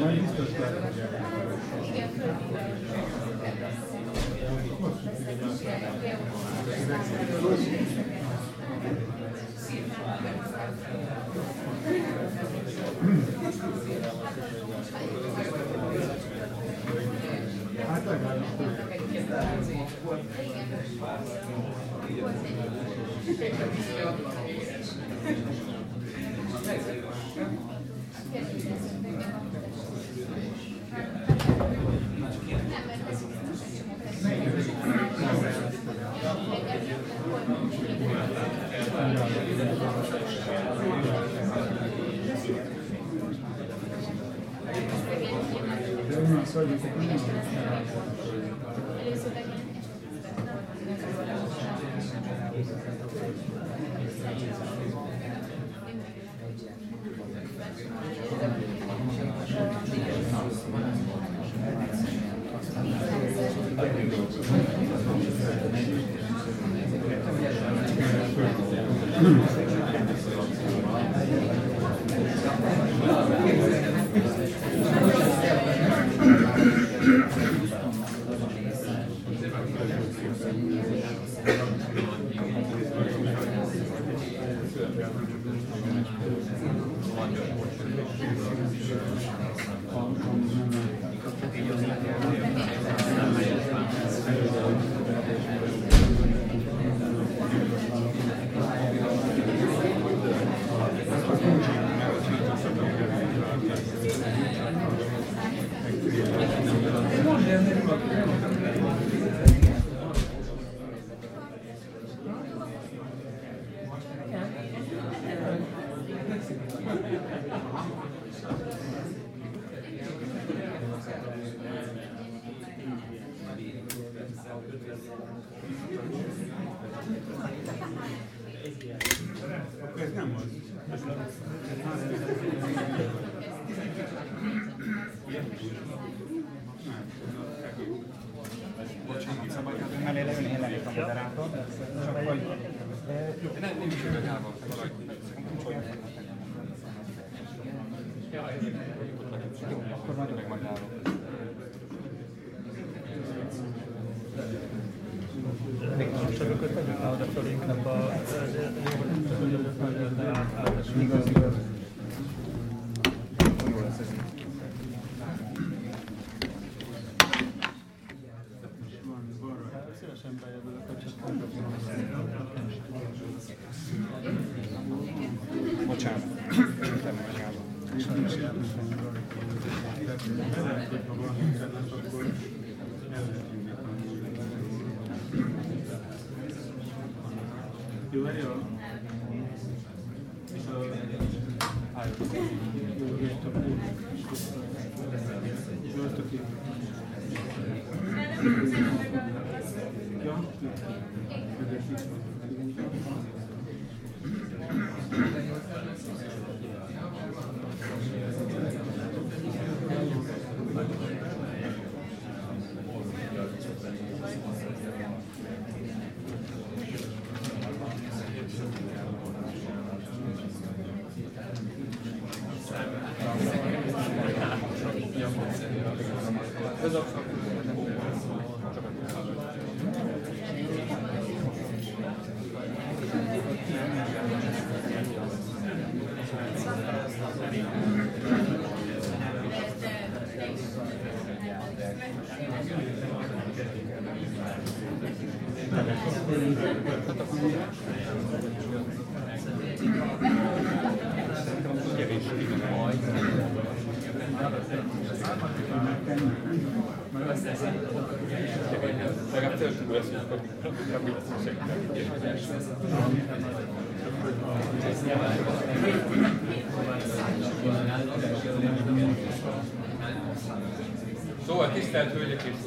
Majd biztos Igen, Hát legalábbis Igen.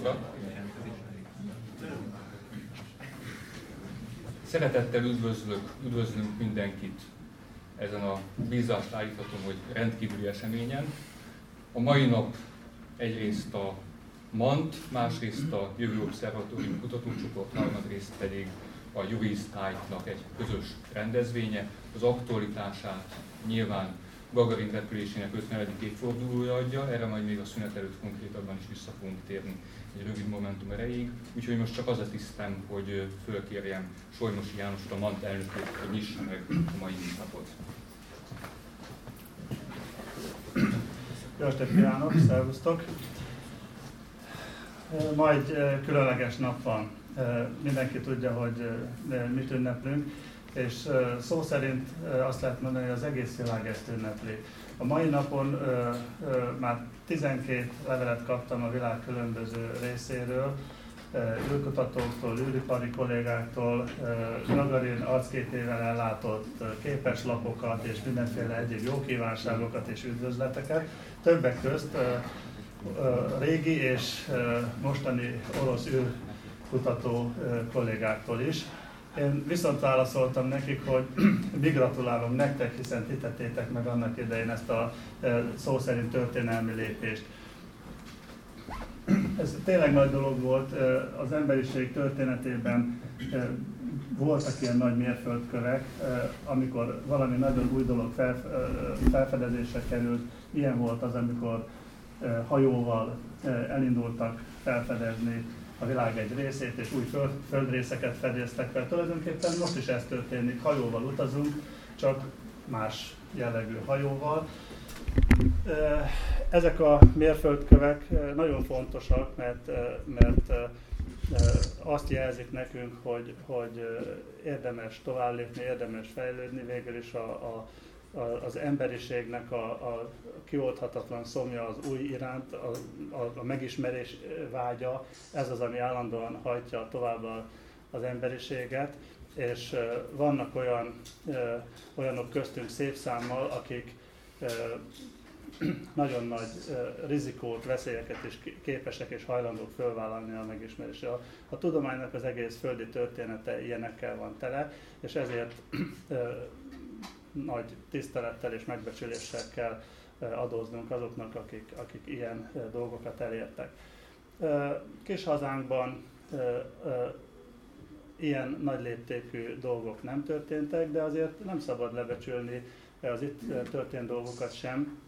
Urak! Szeretettel üdvözlök, üdvözlünk mindenkit ezen a bízást állíthatom, hogy rendkívüli eseményen. A mai nap egyrészt a MANT, másrészt a Jövő Obszervatórium kutatócsoport, harmadrészt pedig a Juristájtnak egy közös rendezvénye. Az aktualitását nyilván Gagarin repülésének 50. évfordulója adja, erre majd még a szünet előtt konkrétabban is vissza fogunk térni egy rövid momentum erejéig. Úgyhogy most csak az a tisztem, hogy fölkérjem Solymosi János a MANT elnökét, hogy nyissa meg a mai napot. Jó estét kívánok, szervusztok! Ma egy különleges nap van. Mindenki tudja, hogy mit ünneplünk. És szó szerint azt lehet mondani, hogy az egész világ ezt ünnepli. A mai napon már 12 levelet kaptam a világ különböző részéről, űrkutatóktól, űripari kollégáktól, Gagarin arcképével ellátott képeslapokat és mindenféle egyéb jó kívánságokat és üdvözleteket. Többek közt régi és mostani orosz űrkutató kollégáktól is. Én viszont válaszoltam nekik, hogy mi gratulálom nektek, hiszen ti tettétek meg annak idején ezt a szó szerint történelmi lépést. Ez tényleg nagy dolog volt. Az emberiség történetében voltak ilyen nagy mérföldkövek, amikor valami nagyon új dolog felfedezésre került. Ilyen volt az, amikor hajóval elindultak felfedezni a világ egy részét, és új föld, földrészeket fedeztek fel. Tulajdonképpen most is ez történik, hajóval utazunk, csak más jellegű hajóval. Ezek a mérföldkövek nagyon fontosak, mert, mert azt jelzik nekünk, hogy, hogy érdemes tovább lépni, érdemes fejlődni, végül is a, a, az emberiségnek a, a kioldhatatlan szomja az új iránt, a, a, a megismerés vágya, ez az, ami állandóan hajtja tovább a, az emberiséget, és vannak olyan, olyanok köztünk szép számmal, akik nagyon nagy rizikót, veszélyeket is képesek és hajlandók fölvállalni a megismerésre. A, a tudománynak az egész földi története ilyenekkel van tele, és ezért nagy tisztelettel és megbecsüléssel kell adóznunk azoknak, akik, akik ilyen dolgokat elértek. Kis hazánkban ilyen nagy léptékű dolgok nem történtek, de azért nem szabad lebecsülni az itt történt dolgokat sem.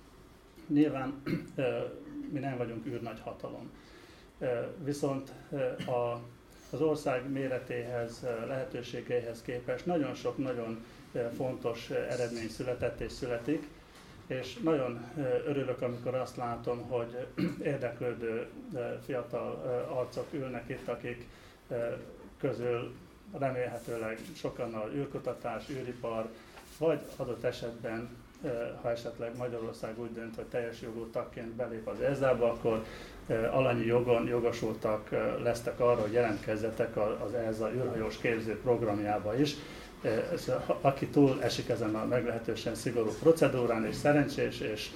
Nyilván mi nem vagyunk űrnagy hatalom. Viszont a, az ország méretéhez, lehetőségeihez képest nagyon sok nagyon fontos eredmény született és születik, és nagyon örülök, amikor azt látom, hogy érdeklődő fiatal arcok ülnek itt, akik közül remélhetőleg sokan a űrkutatás, űripar, vagy adott esetben, ha esetleg Magyarország úgy dönt, hogy teljes jogú tagként belép az ESA-ba, akkor alanyi jogon jogosultak lesztek arra, hogy jelentkezzetek az ESA űrhajós képző programjába is. Aki túl esik ezen a meglehetősen szigorú procedúrán, és szerencsés, és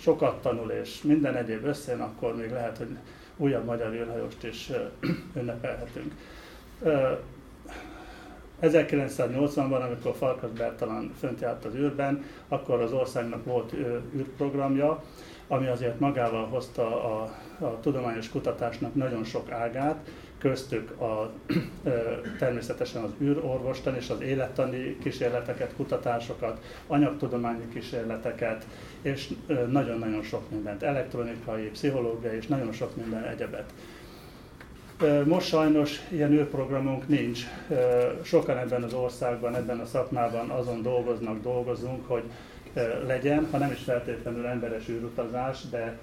sokat tanul, és minden egyéb összén, akkor még lehet, hogy újabb magyar űrhajóst is ünnepelhetünk. 1980-ban, amikor Farkas Bertalan fönt járt az űrben, akkor az országnak volt űrprogramja, ami azért magával hozta a, a tudományos kutatásnak nagyon sok ágát, köztük a, természetesen az űrorvostan és az élettani kísérleteket, kutatásokat, anyagtudományi kísérleteket, és nagyon-nagyon sok mindent, elektronikai, pszichológiai és nagyon sok minden egyebet. Most sajnos ilyen űrprogramunk nincs. Sokan ebben az országban, ebben a szakmában azon dolgoznak, dolgozunk, hogy legyen, ha nem is feltétlenül emberes űrutazás, de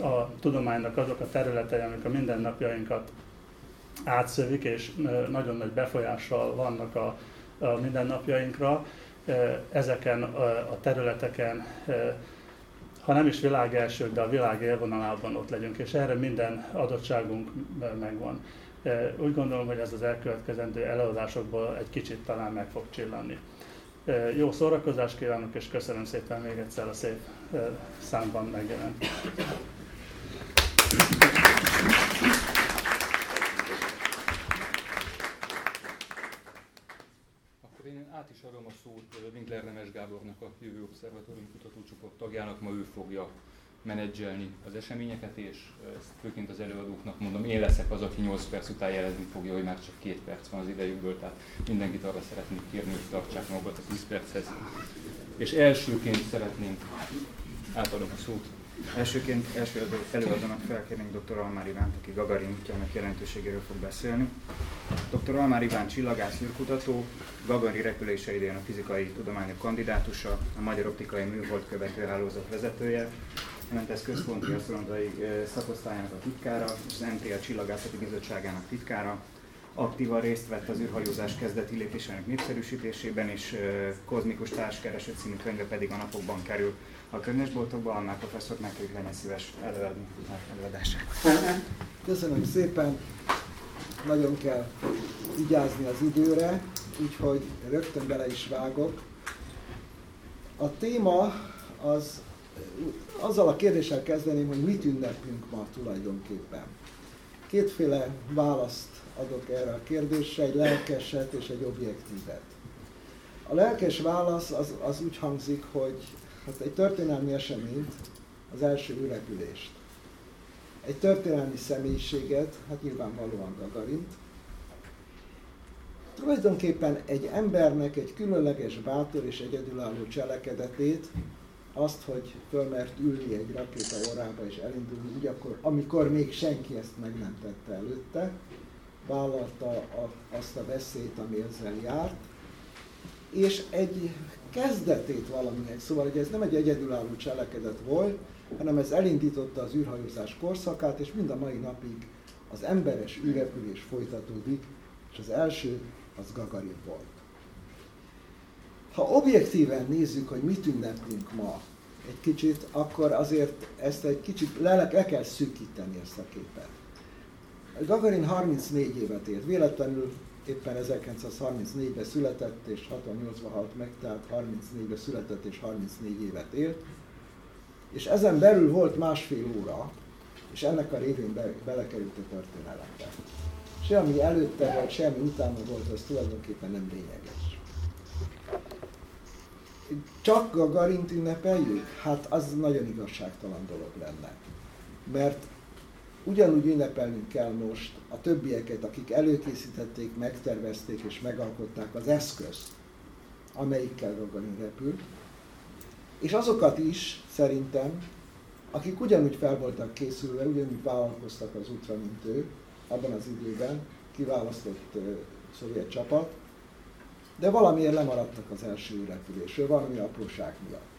a tudománynak azok a területei, amik a mindennapjainkat átszövik, és nagyon nagy befolyással vannak a, a mindennapjainkra, ezeken a területeken ha nem is világ elsők, de a világ élvonalában ott legyünk, és erre minden adottságunk megvan. Úgy gondolom, hogy ez az elkövetkezendő előadásokból egy kicsit talán meg fog csillanni. Jó szórakozást kívánok, és köszönöm szépen még egyszer a szép számban megjelent. át is adom a szót Winkler Nemes Gábornak, a Jövő Obszervatórium kutatócsoport tagjának. Ma ő fogja menedzselni az eseményeket, és ezt főként az előadóknak mondom, én leszek az, aki 8 perc után jelezni fogja, hogy már csak két perc van az idejükből, tehát mindenkit arra szeretnék kérni, hogy tartsák magukat a 10 perchez. És elsőként szeretnénk, átadom a szót. Elsőként első előadónak felkérnénk dr. Almár Ivánt, aki Gagarin útjának jelentőségéről fog beszélni. Dr. Almár Iván csillagász űrkutató, Gagari repülése idején a fizikai tudományok kandidátusa, a Magyar Optikai Műhold Követő Hálózat vezetője, ez központi asztronautai szakosztályának a titkára, az MTA Csillagászati Bizottságának titkára, aktívan részt vett az űrhajózás kezdeti lépésének népszerűsítésében, és Kozmikus társkereset című könyve pedig a napokban kerül a könyvesboltokba. Annál professzor hogy legyen szíves előadni előadását. Köszönöm szépen, nagyon kell vigyázni az időre, úgyhogy rögtön bele is vágok. A téma az, azzal a kérdéssel kezdeném, hogy mit ünnepünk ma tulajdonképpen. Kétféle választ adok erre a kérdésre, egy lelkeset és egy objektívet. A lelkes válasz az, az úgy hangzik, hogy hát egy történelmi eseményt, az első ürepülést, egy történelmi személyiséget, hát nyilvánvalóan Gagarint, tulajdonképpen egy embernek egy különleges, bátor és egyedülálló cselekedetét, azt, hogy fölmert ülni egy rakéta orrába és elindulni, úgy akkor, amikor még senki ezt meg nem tette előtte, vállalta a, azt a veszélyt, ami ezzel járt, és egy kezdetét valaminek, szóval hogy ez nem egy egyedülálló cselekedet volt, hanem ez elindította az űrhajózás korszakát, és mind a mai napig az emberes űrrepülés folytatódik, és az első az Gagarin volt. Ha objektíven nézzük, hogy mit ünneplünk ma, egy kicsit, akkor azért ezt egy kicsit le, le kell szűkíteni ezt a képet. Gagarin 34 évet élt, véletlenül éppen 1934-ben született és 68-ban halt meg, tehát 34-ben született és 34 évet élt. És ezen belül volt másfél óra, és ennek a révén be, belekerült a történelembe. Se ami előtte volt, se ami utána volt, az tulajdonképpen nem lényeges. Csak Gagarint ünnepeljük? Hát az nagyon igazságtalan dolog lenne. Mert ugyanúgy ünnepelnünk kell most a többieket, akik előkészítették, megtervezték és megalkották az eszközt, amelyikkel Gagarin repült, és azokat is szerintem, akik ugyanúgy fel voltak készülve, ugyanúgy vállalkoztak az útra, mint ő, abban az időben, kiválasztott uh, szovjet csapat, de valamiért lemaradtak az első repülésről, valami apróság miatt.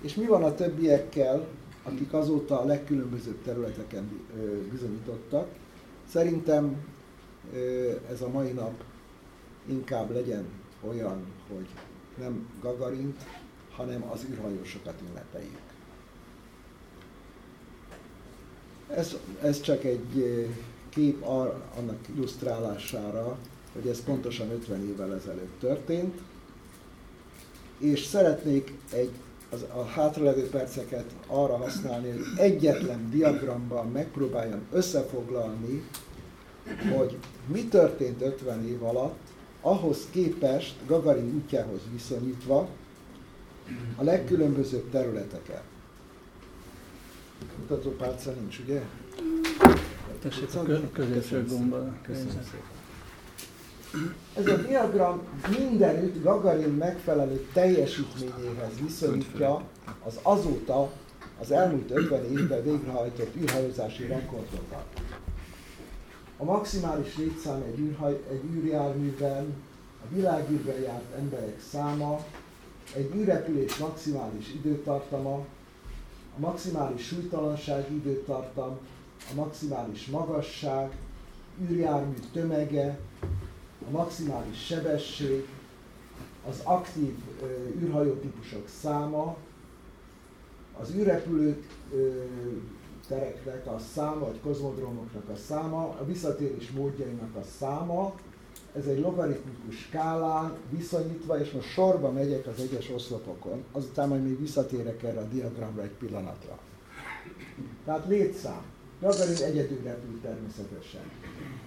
És mi van a többiekkel, akik azóta a legkülönbözőbb területeken bizonyítottak. Szerintem ez a mai nap inkább legyen olyan, hogy nem Gagarint, hanem az űrhajósokat ünnepeljük. Ez, ez csak egy kép annak illusztrálására, hogy ez pontosan 50 évvel ezelőtt történt, és szeretnék egy az, a hátralevő perceket arra használni, hogy egyetlen diagramban megpróbáljam összefoglalni, hogy mi történt 50 év alatt, ahhoz képest Gagarin útjához viszonyítva a legkülönbözőbb területeken. Mutatópálca nincs, ugye? Tessék a középső gomba. Köszönöm szépen. Ez a diagram mindenütt Gagarin megfelelő teljesítményéhez viszonyítja az azóta az elmúlt 50 évben végrehajtott űrhajózási rekordokat. A maximális létszám egy, űrhaj, egy űrjárműben, a világűrben járt emberek száma, egy űrrepülés maximális időtartama, a maximális súlytalanság időtartam, a maximális magasság, űrjármű tömege, a maximális sebesség, az aktív űrhajótípusok száma, az űrrepülő tereknek a száma, vagy kozmodrómoknak a száma, a visszatérés módjainak a száma, ez egy logaritmikus skálán viszonyítva, és most sorba megyek az egyes oszlopokon, azután majd még visszatérek erre a diagramra egy pillanatra. Tehát létszám. Gagarin egyedül repül természetesen.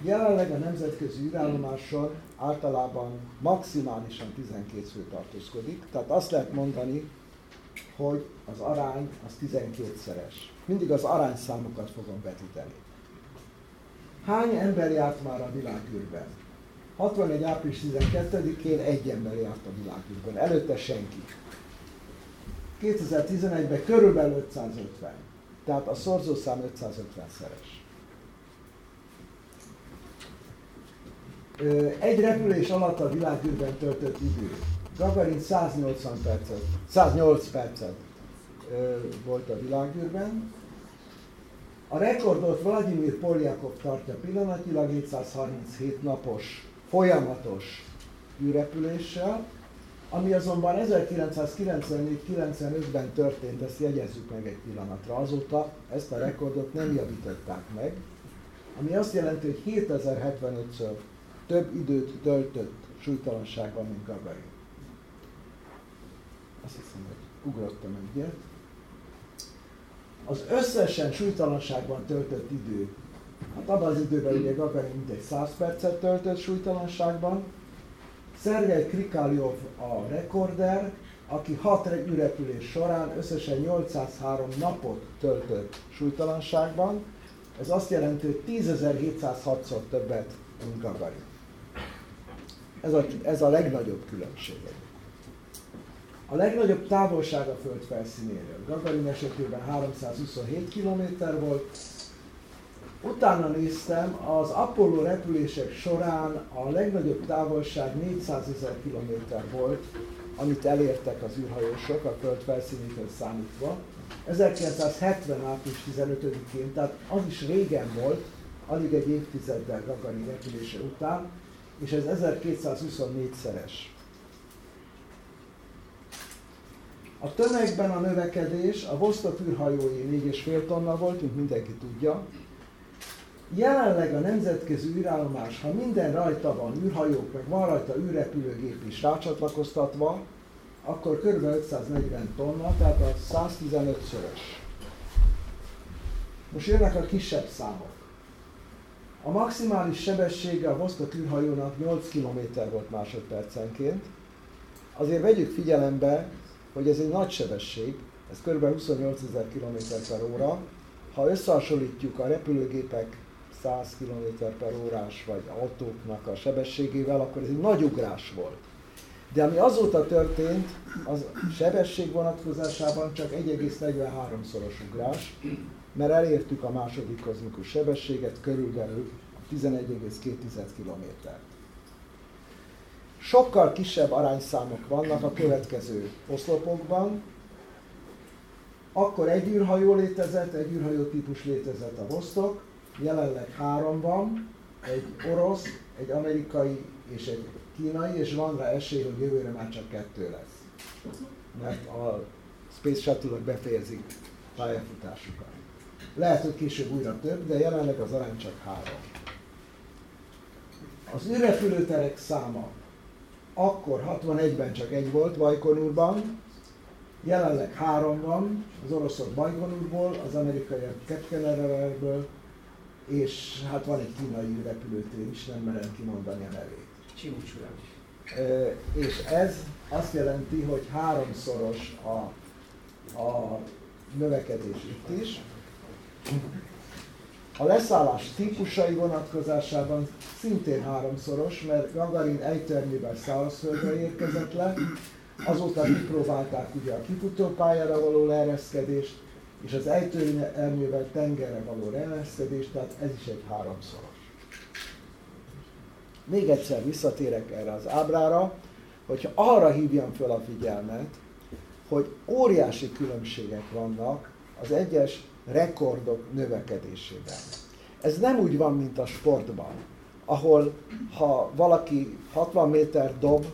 Jelenleg a nemzetközi űrállomáson általában maximálisan 12 fő tartózkodik, tehát azt lehet mondani, hogy az arány az 12-szeres. Mindig az arányszámokat fogom vetíteni. Hány ember járt már a világűrben? 61. április 12-én egy ember járt a világűrben, előtte senki. 2011-ben körülbelül 550. Tehát a szorzószám 550-szeres. Egy repülés alatt a világűrben töltött idő. Gagarin 180 percet, 108 percet volt a világűrben, A rekordot Vladimir Poljakov tartja pillanatilag 737 napos folyamatos űrrepüléssel, ami azonban 1994-95-ben történt, ezt jegyezzük meg egy pillanatra. Azóta ezt a rekordot nem javították meg, ami azt jelenti, hogy 7075-ször több időt töltött súlytalanságban, mint Gagarin. Azt hiszem, hogy ugrottam egyet. Az összesen súlytalanságban töltött idő, hát abban az időben ugye Gagarin mintegy 100 percet töltött súlytalanságban, Szergej Krikáljov a rekorder, aki hat ürepülés során összesen 803 napot töltött súlytalanságban. Ez azt jelenti, hogy 10.706-szor többet, mint Gagarin. Ez a, ez a legnagyobb különbség. A legnagyobb távolság a Föld felszínéről. Gagarin esetében 327 km volt, Utána néztem, az Apollo repülések során a legnagyobb távolság 400 ezer kilométer volt, amit elértek az űrhajósok a Föld felszínétől számítva. 1970. április 15-én, tehát az is régen volt, alig egy évtizeddel Gagarin repülése után, és ez 1224-szeres. A tömegben a növekedés a Vostok űrhajói 4,5 tonna volt, mint mindenki tudja, Jelenleg a nemzetközi űrállomás, ha minden rajta van, űrhajók, meg van rajta űrrepülőgép is rácsatlakoztatva, akkor kb. 540 tonna, tehát a 115-szörös. Most jönnek a kisebb számok. A maximális sebessége a Vostok űrhajónak 8 km volt másodpercenként. Azért vegyük figyelembe, hogy ez egy nagy sebesség, ez kb. 28 ezer km per óra. Ha összehasonlítjuk a repülőgépek 100 km per órás vagy autóknak a sebességével, akkor ez egy nagy ugrás volt. De ami azóta történt, az sebesség vonatkozásában csak 1,43-szoros ugrás, mert elértük a második kozmikus sebességet, körülbelül 11,2 km. Sokkal kisebb arányszámok vannak a következő oszlopokban. Akkor egy űrhajó létezett, egy űrhajó típus létezett a Vostok, jelenleg három van, egy orosz, egy amerikai és egy kínai, és van rá esély, hogy jövőre már csak kettő lesz. Mert a Space Shuttle-ok befejezik pályafutásukat. Lehet, hogy később újra több, de jelenleg az arány csak három. Az űrrepülőterek száma akkor 61-ben csak egy volt Bajkonurban, jelenleg három van, az oroszok Bajkonurból, az amerikaiak Ketkenererből, és hát van egy kínai repülőtér is, nem merem kimondani a nevét. E, és ez azt jelenti, hogy háromszoros a, a növekedés itt is. A leszállás típusai vonatkozásában szintén háromszoros, mert Gagarin ejtőernyőben szárazföldre érkezett le, azóta kipróbálták ugye a kifutópályára való leereszkedést, és az ejtőernyővel tengerre való remelszkedés, tehát ez is egy háromszoros. Még egyszer visszatérek erre az ábrára, hogyha arra hívjam fel a figyelmet, hogy óriási különbségek vannak az egyes rekordok növekedésében. Ez nem úgy van, mint a sportban, ahol ha valaki 60 méter dob,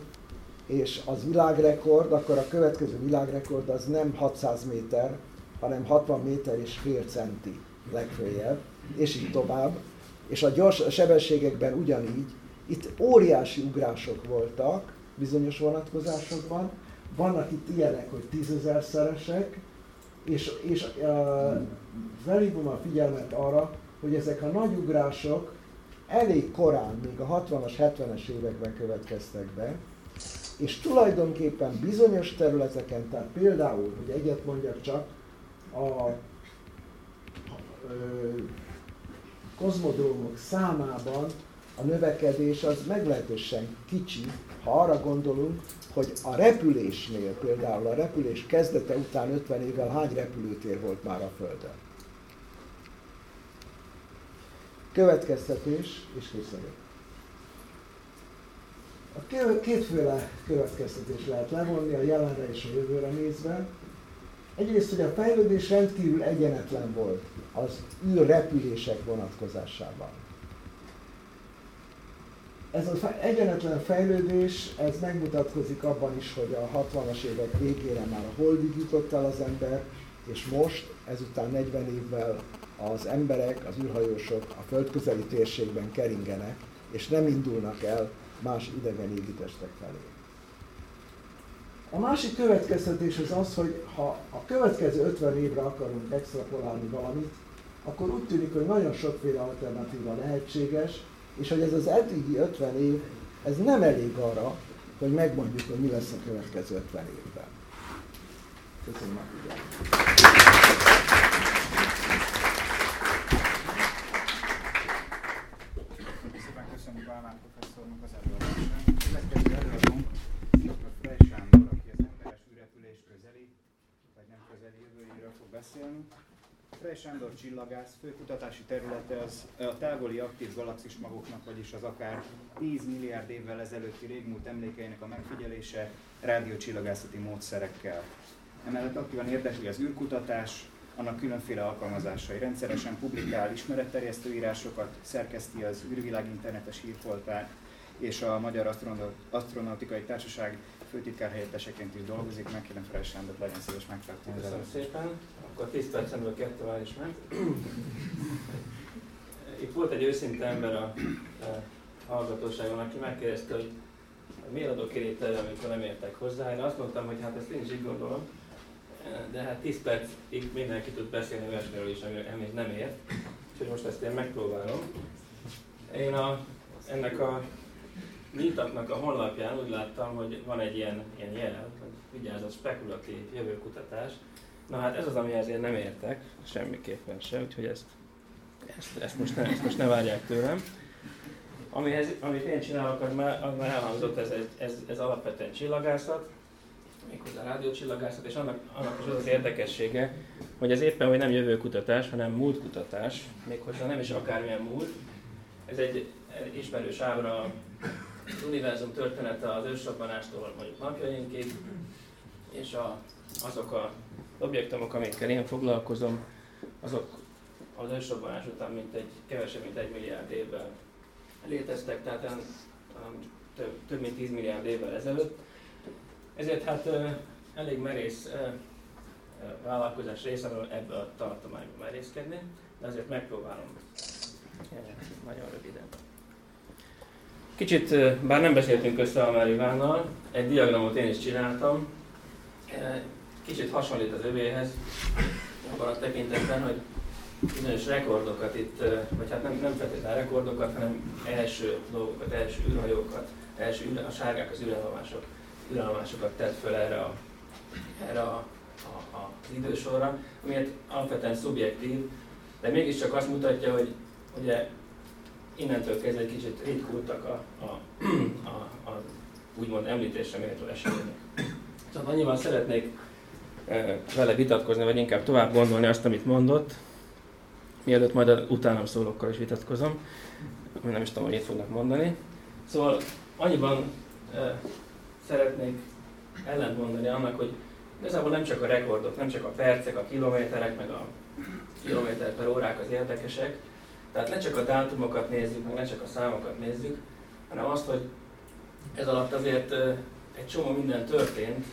és az világrekord, akkor a következő világrekord az nem 600 méter, hanem 60 méter és fél centi legfőjebb, és így tovább. És a gyors sebességekben ugyanígy, itt óriási ugrások voltak bizonyos vonatkozásokban, vannak itt ilyenek, hogy tízezerszeresek, és, és uh, felhívom a figyelmet arra, hogy ezek a nagy ugrások elég korán, még a 60-as, 70-es években következtek be, és tulajdonképpen bizonyos területeken, tehát például, hogy egyet mondjak csak, a kozmodrómok számában a növekedés az meglehetősen kicsi, ha arra gondolunk, hogy a repülésnél, például a repülés kezdete után 50 évvel hány repülőtér volt már a Földön. Következtetés, és köszönöm. A kétféle következtetés lehet levonni, a jelenre és a jövőre nézve. Egyrészt, hogy a fejlődés rendkívül egyenetlen volt az űrrepülések vonatkozásában. Ez az egyenetlen fejlődés, ez megmutatkozik abban is, hogy a 60-as évek végére már a holdig jutott el az ember, és most, ezután 40 évvel az emberek, az űrhajósok a földközeli térségben keringenek, és nem indulnak el más idegen égitestek felé. A másik következtetés az az, hogy ha a következő 50 évre akarunk extrapolálni valamit, akkor úgy tűnik, hogy nagyon sokféle alternatíva lehetséges, és hogy ez az eddigi 50 év, ez nem elég arra, hogy megmondjuk, hogy mi lesz a következő 50 évben. Köszönöm a figyelmet. Beszélni. Frey Sándor csillagász fő kutatási területe az a távoli aktív galaxis magoknak, vagyis az akár 10 milliárd évvel ezelőtti régmúlt emlékeinek a megfigyelése rádiócsillagászati módszerekkel. Emellett aktívan érdekli az űrkutatás, annak különféle alkalmazásai. Rendszeresen publikál ismeretterjesztő írásokat, szerkeszti az űrvilág internetes hírfoltát, és a Magyar Astronautikai Társaság főtitkár helyetteseként is dolgozik, megkérem Frey Sándor, legyen szíves megtartani. Köszönöm szépen akkor 10 percemből kettő is ment. Itt volt egy őszinte ember a, a hallgatóságon, aki megkérdezte, hogy miért adok érét erre, amikor nem értek hozzá. Én azt mondtam, hogy hát ezt én is így gondolom, de hát 10 percig mindenki tud beszélni olyasmiről is, ami nem ért. Úgyhogy most ezt én megpróbálom. Én a, ennek a Meetupnak a honlapján úgy láttam, hogy van egy ilyen, ilyen jel, hogy vigyázat, spekulatív jövőkutatás, Na hát ez az, amihez én nem értek, semmiképpen se, úgyhogy ezt, ezt, ezt, most, ne, ezt most ne várják tőlem. Amihez, amit én csinálok, az már, az már elhangzott, ez, ez, ez alapvetően csillagászat, méghozzá rádiócsillagászat, és annak, annak is az az érdekessége, hogy ez éppen hogy nem jövőkutatás, hanem múltkutatás, méghozzá nem is akármilyen múlt. Ez egy ismerős ábra az univerzum története az ősrobbanástól mondjuk napjainkig, és a, azok a objektumok, amikkel én foglalkozom, azok az ősrobbanás után mint egy, kevesebb, mint egy milliárd évvel léteztek, tehát um, több, több mint 10 milliárd évvel ezelőtt. Ezért hát elég merész vállalkozás részemről ebbe a tartományba merészkedni, de azért megpróbálom nagyon röviden. Kicsit, bár nem beszéltünk össze a Ivánnal, egy diagramot én is csináltam, kicsit hasonlít az övéhez, abban a tekintetben, hogy bizonyos rekordokat itt, vagy hát nem, nem feltétlenül rekordokat, hanem első dolgokat, első űrhajókat, első űr, a sárgák az űrállomások, űrállomásokat tett föl erre, a, erre a, a, a, az idősorra, amiért alapvetően szubjektív, de mégiscsak azt mutatja, hogy ugye innentől kezdve egy kicsit ritkultak a, a, a, a úgymond említésre méltó események. Szóval annyiban szeretnék vele vitatkozni, vagy inkább tovább gondolni azt, amit mondott, mielőtt majd a utánam szólókkal is vitatkozom, nem is tudom, hogy itt fognak mondani. Szóval annyiban e, szeretnék ellentmondani annak, hogy igazából nem csak a rekordok, nem csak a percek, a kilométerek, meg a kilométer per órák az érdekesek, tehát ne csak a dátumokat nézzük, meg ne csak a számokat nézzük, hanem azt, hogy ez alatt azért egy csomó minden történt,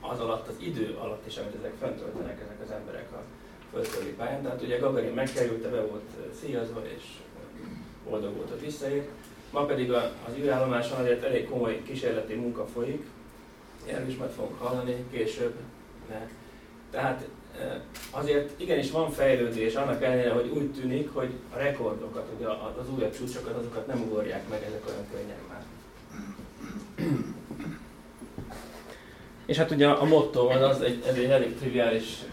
az alatt, az idő alatt is, amit ezek föntöltenek ezek az emberek a földkörüli pályán. Tehát ugye Gagarin megkerülte, be volt szíjazva, és boldog volt, hogy visszaért. Ma pedig az űrállomáson azért elég komoly kísérleti munka folyik, erről is majd fogunk hallani később. De, tehát azért igenis van fejlődés, annak ellenére, hogy úgy tűnik, hogy a rekordokat, ugye az újabb csúcsokat, azokat nem ugorják meg ezek olyan könnyen már. És hát ugye a motto az, az egy, ez egy elég triviális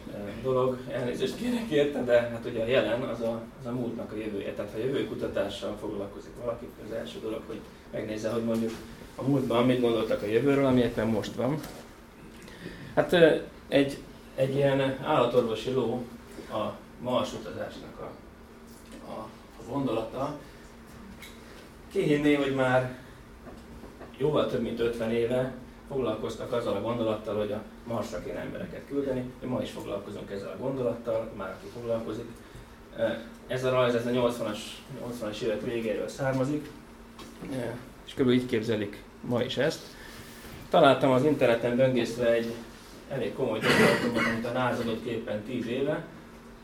dolog, elnézést kérek érte, de hát ugye a jelen az a, az a múltnak a jövője. Tehát ha jövő kutatással foglalkozik valaki, az első dolog, hogy megnézze, hogy mondjuk a múltban mit gondoltak a jövőről, ami éppen most van. Hát egy, egy ilyen állatorvosi ló a Mars utazásnak a, a, a gondolata. Ki hinné, hogy már jóval több mint 50 éve foglalkoztak azzal a gondolattal, hogy a Marsra kéne embereket küldeni. Ma is foglalkozunk ezzel a gondolattal, már aki foglalkozik. Ez a rajz ez a 80-as, 80-as évek végéről származik, és kb. így képzelik ma is ezt. Találtam az interneten böngészve egy elég komoly dokumentumot, amit a NASA adott képen 10 éve,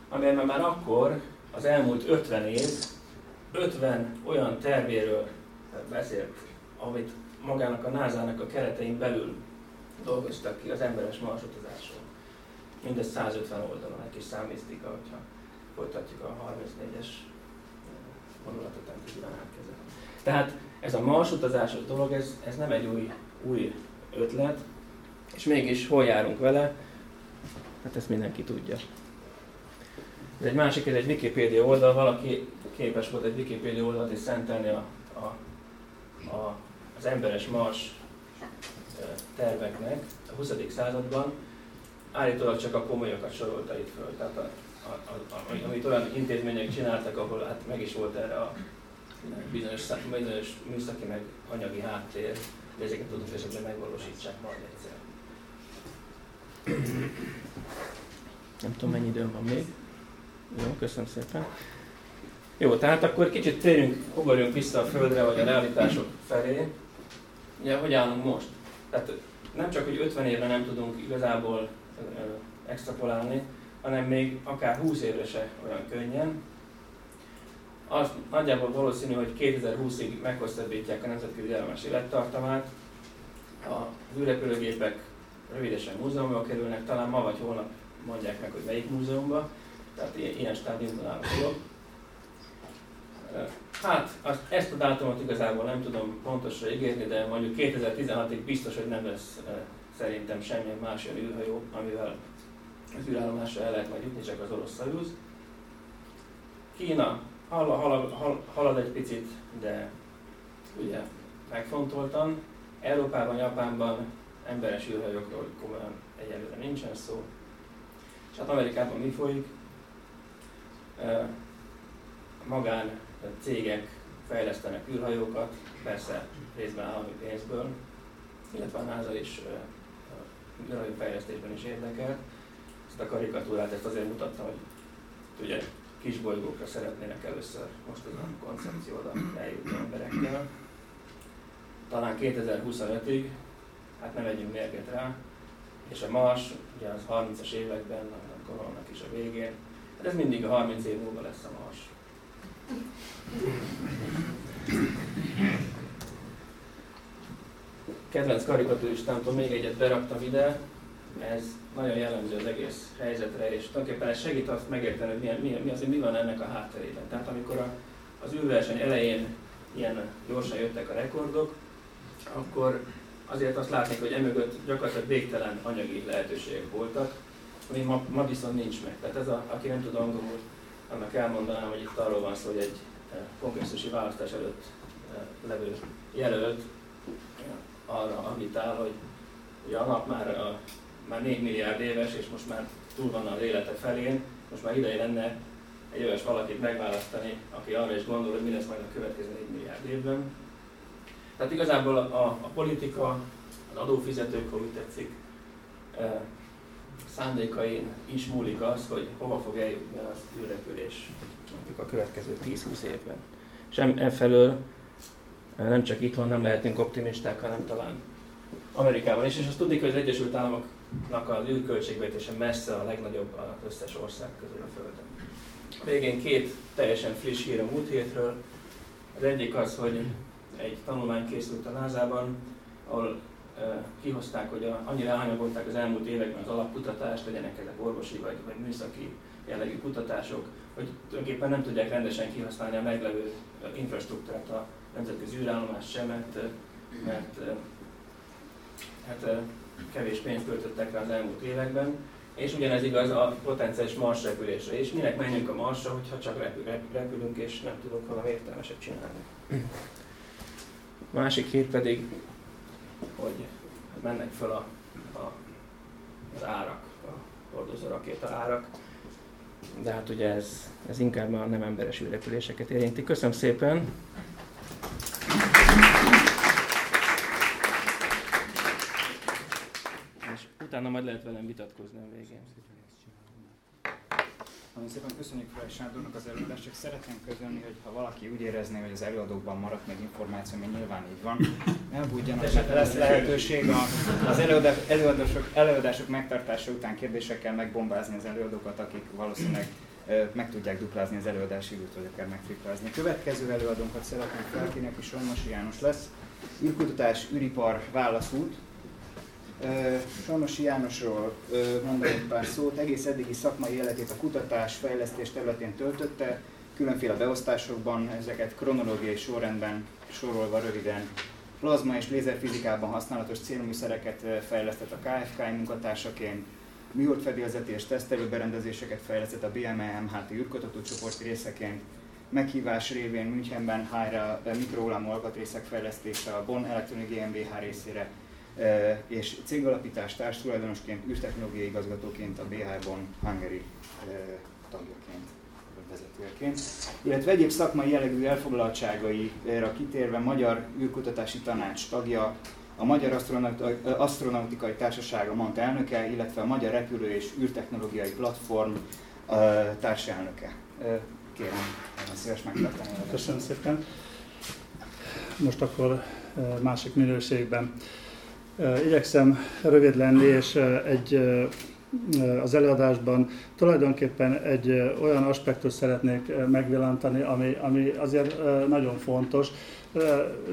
amelyben már akkor az elmúlt 50 év 50 olyan tervéről beszélt, amit magának a NASA-nak a keretein belül dolgoztak ki az emberes marsutazásról. Mindez 150 oldalon, egy kis számisztika, hogyha folytatjuk a 34-es vonulatot, amit tudnám átkezelni. Tehát ez a marsutazásos dolog, ez, ez nem egy új, új ötlet, és mégis hol járunk vele? Hát ezt mindenki tudja. Ez egy másik, ez egy Wikipedia oldal, valaki képes volt egy Wikipedia oldalt is szentelni a, a, a, az emberes mars terveknek a 20. században. Állítólag csak a komolyakat sorolta itt föl. Tehát a, a, a, amit olyan intézmények csináltak, ahol hát meg is volt erre a bizonyos, bizonyos műszaki meg anyagi háttér, de ezeket tudott esetben megvalósítsák majd egyszer. Nem tudom, mennyi időm van még. Jó, köszönöm szépen. Jó, tehát akkor kicsit térjünk, ugorjunk vissza a Földre, vagy a realitások felé. Ugye, hogy állunk most? Tehát nem csak, hogy 50 évre nem tudunk igazából extrapolálni, hanem még akár 20 évre se olyan könnyen. Az nagyjából valószínű, hogy 2020-ig meghosszabbítják a nemzetközi állomás élettartamát. Az űrrepülőgépek rövidesen múzeumba kerülnek, talán ma vagy holnap mondják meg, hogy melyik múzeumba, tehát ilyen stádiumban áll a dolog. Hát, azt, ezt a dátumot igazából nem tudom pontosra ígérni, de mondjuk 2016-ig biztos, hogy nem lesz szerintem semmilyen más olyan űrhajó, amivel az űrállomásra el lehet majd jutni, csak az orosz Soyuz. Kína halad, halad, halad egy picit, de ugye megfontoltan. Európában, Japánban emberes űrhajókról komolyan egyelőre nincsen szó. És hát Amerikában mi folyik? Magán cégek fejlesztenek űrhajókat, persze részben állami pénzből, illetve a NASA is űrhajó fejlesztésben is érdekelt. Ezt a karikatúrát ezt azért mutattam, hogy ugye kisbolygókra szeretnének először most az a koncepció oda eljutni emberekkel. Talán 2025-ig hát ne vegyünk mérget rá. És a Mars, ugye az 30-as években, a koronának is a végén, hát ez mindig a 30 év múlva lesz a Mars. Kedvenc karikatúristámtól még egyet beraktam ide, ez nagyon jellemző az egész helyzetre, és tulajdonképpen ez segít azt megérteni, hogy mi, mi, mi, az, mi van ennek a hátterében. Tehát amikor a, az űrverseny elején ilyen gyorsan jöttek a rekordok, akkor azért azt látni, hogy emögött gyakorlatilag végtelen anyagi lehetőségek voltak, ami ma, ma viszont nincs meg. Tehát ez a, aki nem tud angolul, annak elmondanám, hogy itt arról van szó, hogy egy eh, kongresszusi választás előtt eh, levő jelölt eh, arra agitál, hogy ugye a nap már, a, már 4 milliárd éves, és most már túl van az élete felén, most már ideje lenne egy olyas valakit megválasztani, aki arra is gondol, hogy mi lesz majd a következő 4 milliárd évben, tehát igazából a, a politika, az adófizetők, ha úgy tetszik, e, szándékain is múlik az, hogy hova fog eljutni az űrrepülés a következő 10-20 évben. És efelől nem csak itthon nem lehetünk optimisták, hanem talán Amerikában is. És azt tudni, hogy az Egyesült Államoknak az űrköltségvetése messze a legnagyobb az összes ország közül a Földön. Végén két teljesen friss hír a múlt hétről. Az egyik az, hogy egy tanulmány készült a NASA-ban, ahol kihozták, hogy a, annyira elhanyagolták az elmúlt években az alapkutatást, legyenek ezek orvosi vagy, vagy műszaki jellegű kutatások, hogy tulajdonképpen nem tudják rendesen kihasználni a meglevő infrastruktúrát, a nemzetközi űrállomás sem, mert, mert hát, kevés pénzt költöttek rá az elmúlt években, és ugyanez igaz a potenciális Mars repülésre is. Minek menjünk a Marsra, hogyha csak repül, repülünk, és nem tudunk valami értelmeset csinálni. Másik hír pedig, hogy mennek fel a, a, az árak, a hordozó rakéta árak, de hát ugye ez, ez inkább a nem emberes űrrepüléseket érinti. Köszönöm szépen! utána majd lehet velem vitatkozni a végén. Nagyon szépen köszönjük Frey Sándornak az előadást, csak szeretném közölni, hogy ha valaki úgy érezné, hogy az előadókban maradt még információ, ami nyilván így van, ne aggódjanak, mert lesz lehetőség az előadások, előadások megtartása után kérdésekkel megbombázni az előadókat, akik valószínűleg meg tudják duplázni az előadási időt, vagy akár megtriplázni. A következő előadónkat szeretném felkérni, aki Solnosi János lesz. űrkutatás, űripar, válaszút. Solnosi Jánosról mondani egy pár szót. Egész eddigi szakmai életét a kutatás, fejlesztés területén töltötte, különféle beosztásokban, ezeket kronológiai sorrendben sorolva röviden. Plazma és lézerfizikában használatos célműszereket fejlesztett a KFK munkatársaként, műholdfedélzeti és tesztelő berendezéseket fejlesztett a BME MHT űrkutatócsoport részeként, meghívás révén Münchenben HR mikrohullámú alkatrészek fejlesztése a Bonn Electronic GmbH részére, és cégalapítás társtulajdonosként, űrtechnológiai igazgatóként a BH Bonn Hungary tagjaként vezetőként, illetve egyéb szakmai jellegű elfoglaltságaira kitérve Magyar űrkutatási tanács tagja, a Magyar Astronautikai Társasága MANT elnöke, illetve a Magyar Repülő és űrtechnológiai Platform társelnöke. Kérem, szíves megtartani. Köszönöm szépen. Most akkor másik minőségben. Igyekszem rövid lenni, és egy az előadásban tulajdonképpen egy olyan aspektus szeretnék megvillantani, ami, ami azért nagyon fontos.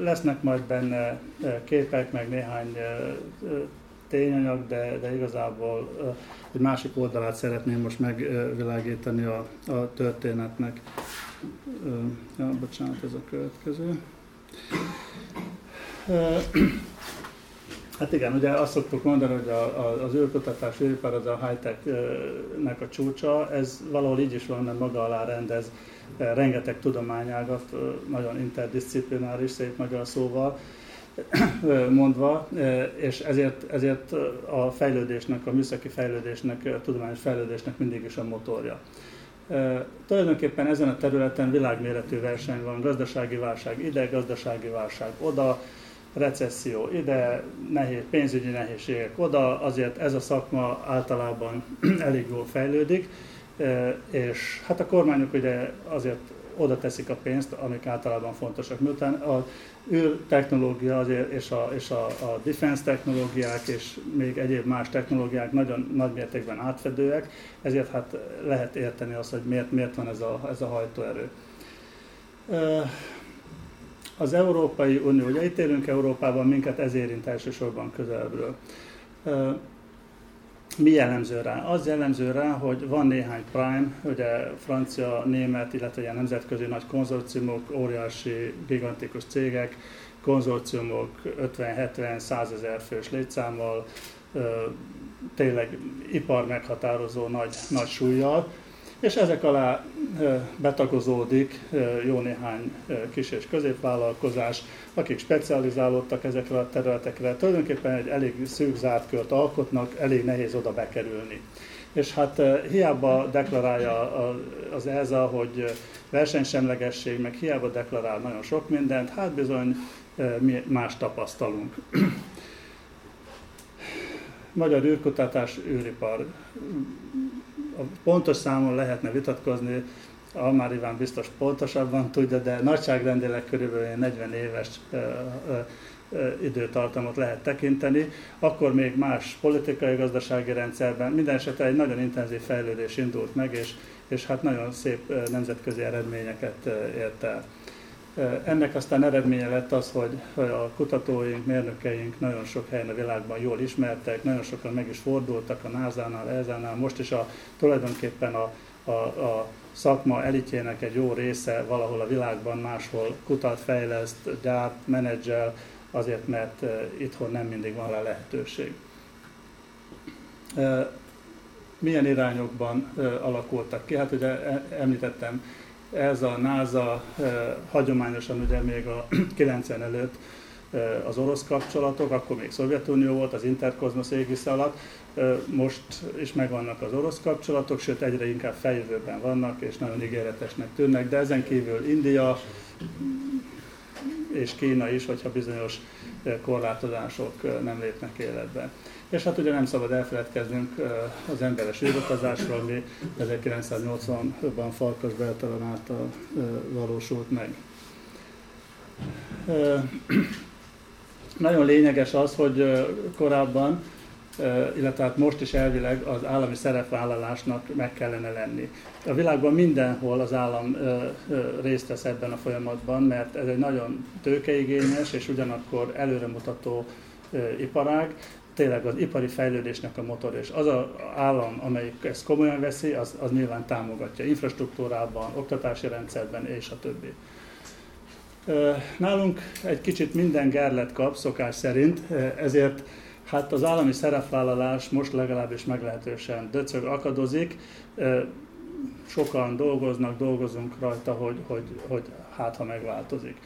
Lesznek majd benne képek, meg néhány tényanyag, de, de igazából egy másik oldalát szeretném most megvilágítani a, a történetnek. Ja, bocsánat, ez a következő. Hát igen, ugye azt szoktuk mondani, hogy a, a, az űrkutatás, űripar az a high-tech-nek a csúcsa, ez valahol így is van, mert maga alá rendez rengeteg tudományágat, nagyon interdisziplináris, szép magyar szóval mondva, és ezért, ezért a fejlődésnek, a műszaki fejlődésnek, a tudományos fejlődésnek mindig is a motorja. Tulajdonképpen ezen a területen világméretű verseny van, gazdasági válság ide, gazdasági válság oda, recesszió ide, nehéz, pénzügyi nehézségek oda, azért ez a szakma általában elég jól fejlődik, és hát a kormányok ugye azért oda teszik a pénzt, amik általában fontosak. Miután a űrtechnológia azért, és, a, és a, a defense technológiák és még egyéb más technológiák nagyon nagy mértékben átfedőek, ezért hát lehet érteni azt, hogy miért, miért van ez a, ez a hajtóerő. Az Európai Unió, ugye itt élünk Európában, minket ez érint elsősorban közelebbről. Mi jellemző rá? Az jellemző rá, hogy van néhány prime, ugye francia, német, illetve ilyen nemzetközi nagy konzorciumok, óriási, gigantikus cégek, konzorciumok 50-70-100 ezer fős létszámmal, tényleg ipar meghatározó nagy, nagy súlyjal, és ezek alá betagozódik jó néhány kis és középvállalkozás, akik specializálódtak ezekre a területekre. Tulajdonképpen egy elég szűk zárt kört alkotnak, elég nehéz oda bekerülni. És hát hiába deklarálja az ESA, hogy versenysemlegesség, meg hiába deklarál nagyon sok mindent, hát bizony mi más tapasztalunk. Magyar űrkutatás, űripar a pontos számon lehetne vitatkozni, Almár Iván biztos pontosabban tudja, de nagyságrendileg körülbelül 40 éves időtartamot lehet tekinteni, akkor még más politikai, gazdasági rendszerben. Minden esetre egy nagyon intenzív fejlődés indult meg, és, és hát nagyon szép nemzetközi eredményeket ért el. Ennek aztán eredménye lett az, hogy a kutatóink, mérnökeink nagyon sok helyen a világban jól ismertek, nagyon sokan meg is fordultak a NASA-nál, ESA-nál, most is a, tulajdonképpen a, a, a szakma elitjének egy jó része valahol a világban máshol kutat, fejleszt, gyárt, menedzsel, azért mert itthon nem mindig van rá lehetőség. Milyen irányokban alakultak ki? Hát ugye e, említettem ez a NASA eh, hagyományosan ugye még a 90 előtt eh, az orosz kapcsolatok, akkor még Szovjetunió volt, az Interkozmosz égisze alatt, eh, most is megvannak az orosz kapcsolatok, sőt egyre inkább feljövőben vannak, és nagyon ígéretesnek tűnnek, de ezen kívül India és Kína is, hogyha bizonyos korlátozások nem lépnek életbe. És hát ugye nem szabad elfeledkeznünk az emberes űrutazásról, ami 1980-ban Farkas Bertalan által valósult meg. Nagyon lényeges az, hogy korábban, illetve hát most is elvileg az állami szerepvállalásnak meg kellene lenni. A világban mindenhol az állam részt vesz ebben a folyamatban, mert ez egy nagyon tőkeigényes és ugyanakkor előremutató iparág, tényleg az ipari fejlődésnek a motor, és az az állam, amelyik ezt komolyan veszi, az, az nyilván támogatja infrastruktúrában, oktatási rendszerben és a többi. Nálunk egy kicsit minden gerlet kap szokás szerint, ezért hát az állami szerepvállalás most legalábbis meglehetősen döcög, akadozik. Sokan dolgoznak, dolgozunk rajta, hogy, hogy, hogy hát ha megváltozik.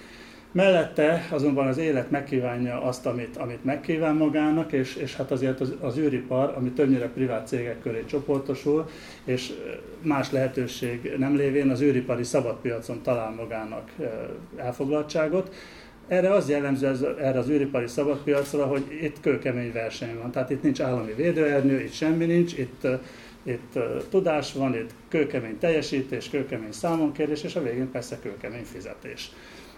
Mellette azonban az élet megkívánja azt, amit, amit megkíván magának, és, és hát azért az, az űripar, ami többnyire privát cégek köré csoportosul, és más lehetőség nem lévén az űripari szabadpiacon talál magának elfoglaltságot. Erre az jellemző ez, erre az űripari szabadpiacra, hogy itt kőkemény verseny van. Tehát itt nincs állami védőernyő, itt semmi nincs, itt, itt tudás van, itt kőkemény teljesítés, kőkemény számonkérés, és a végén persze kőkemény fizetés.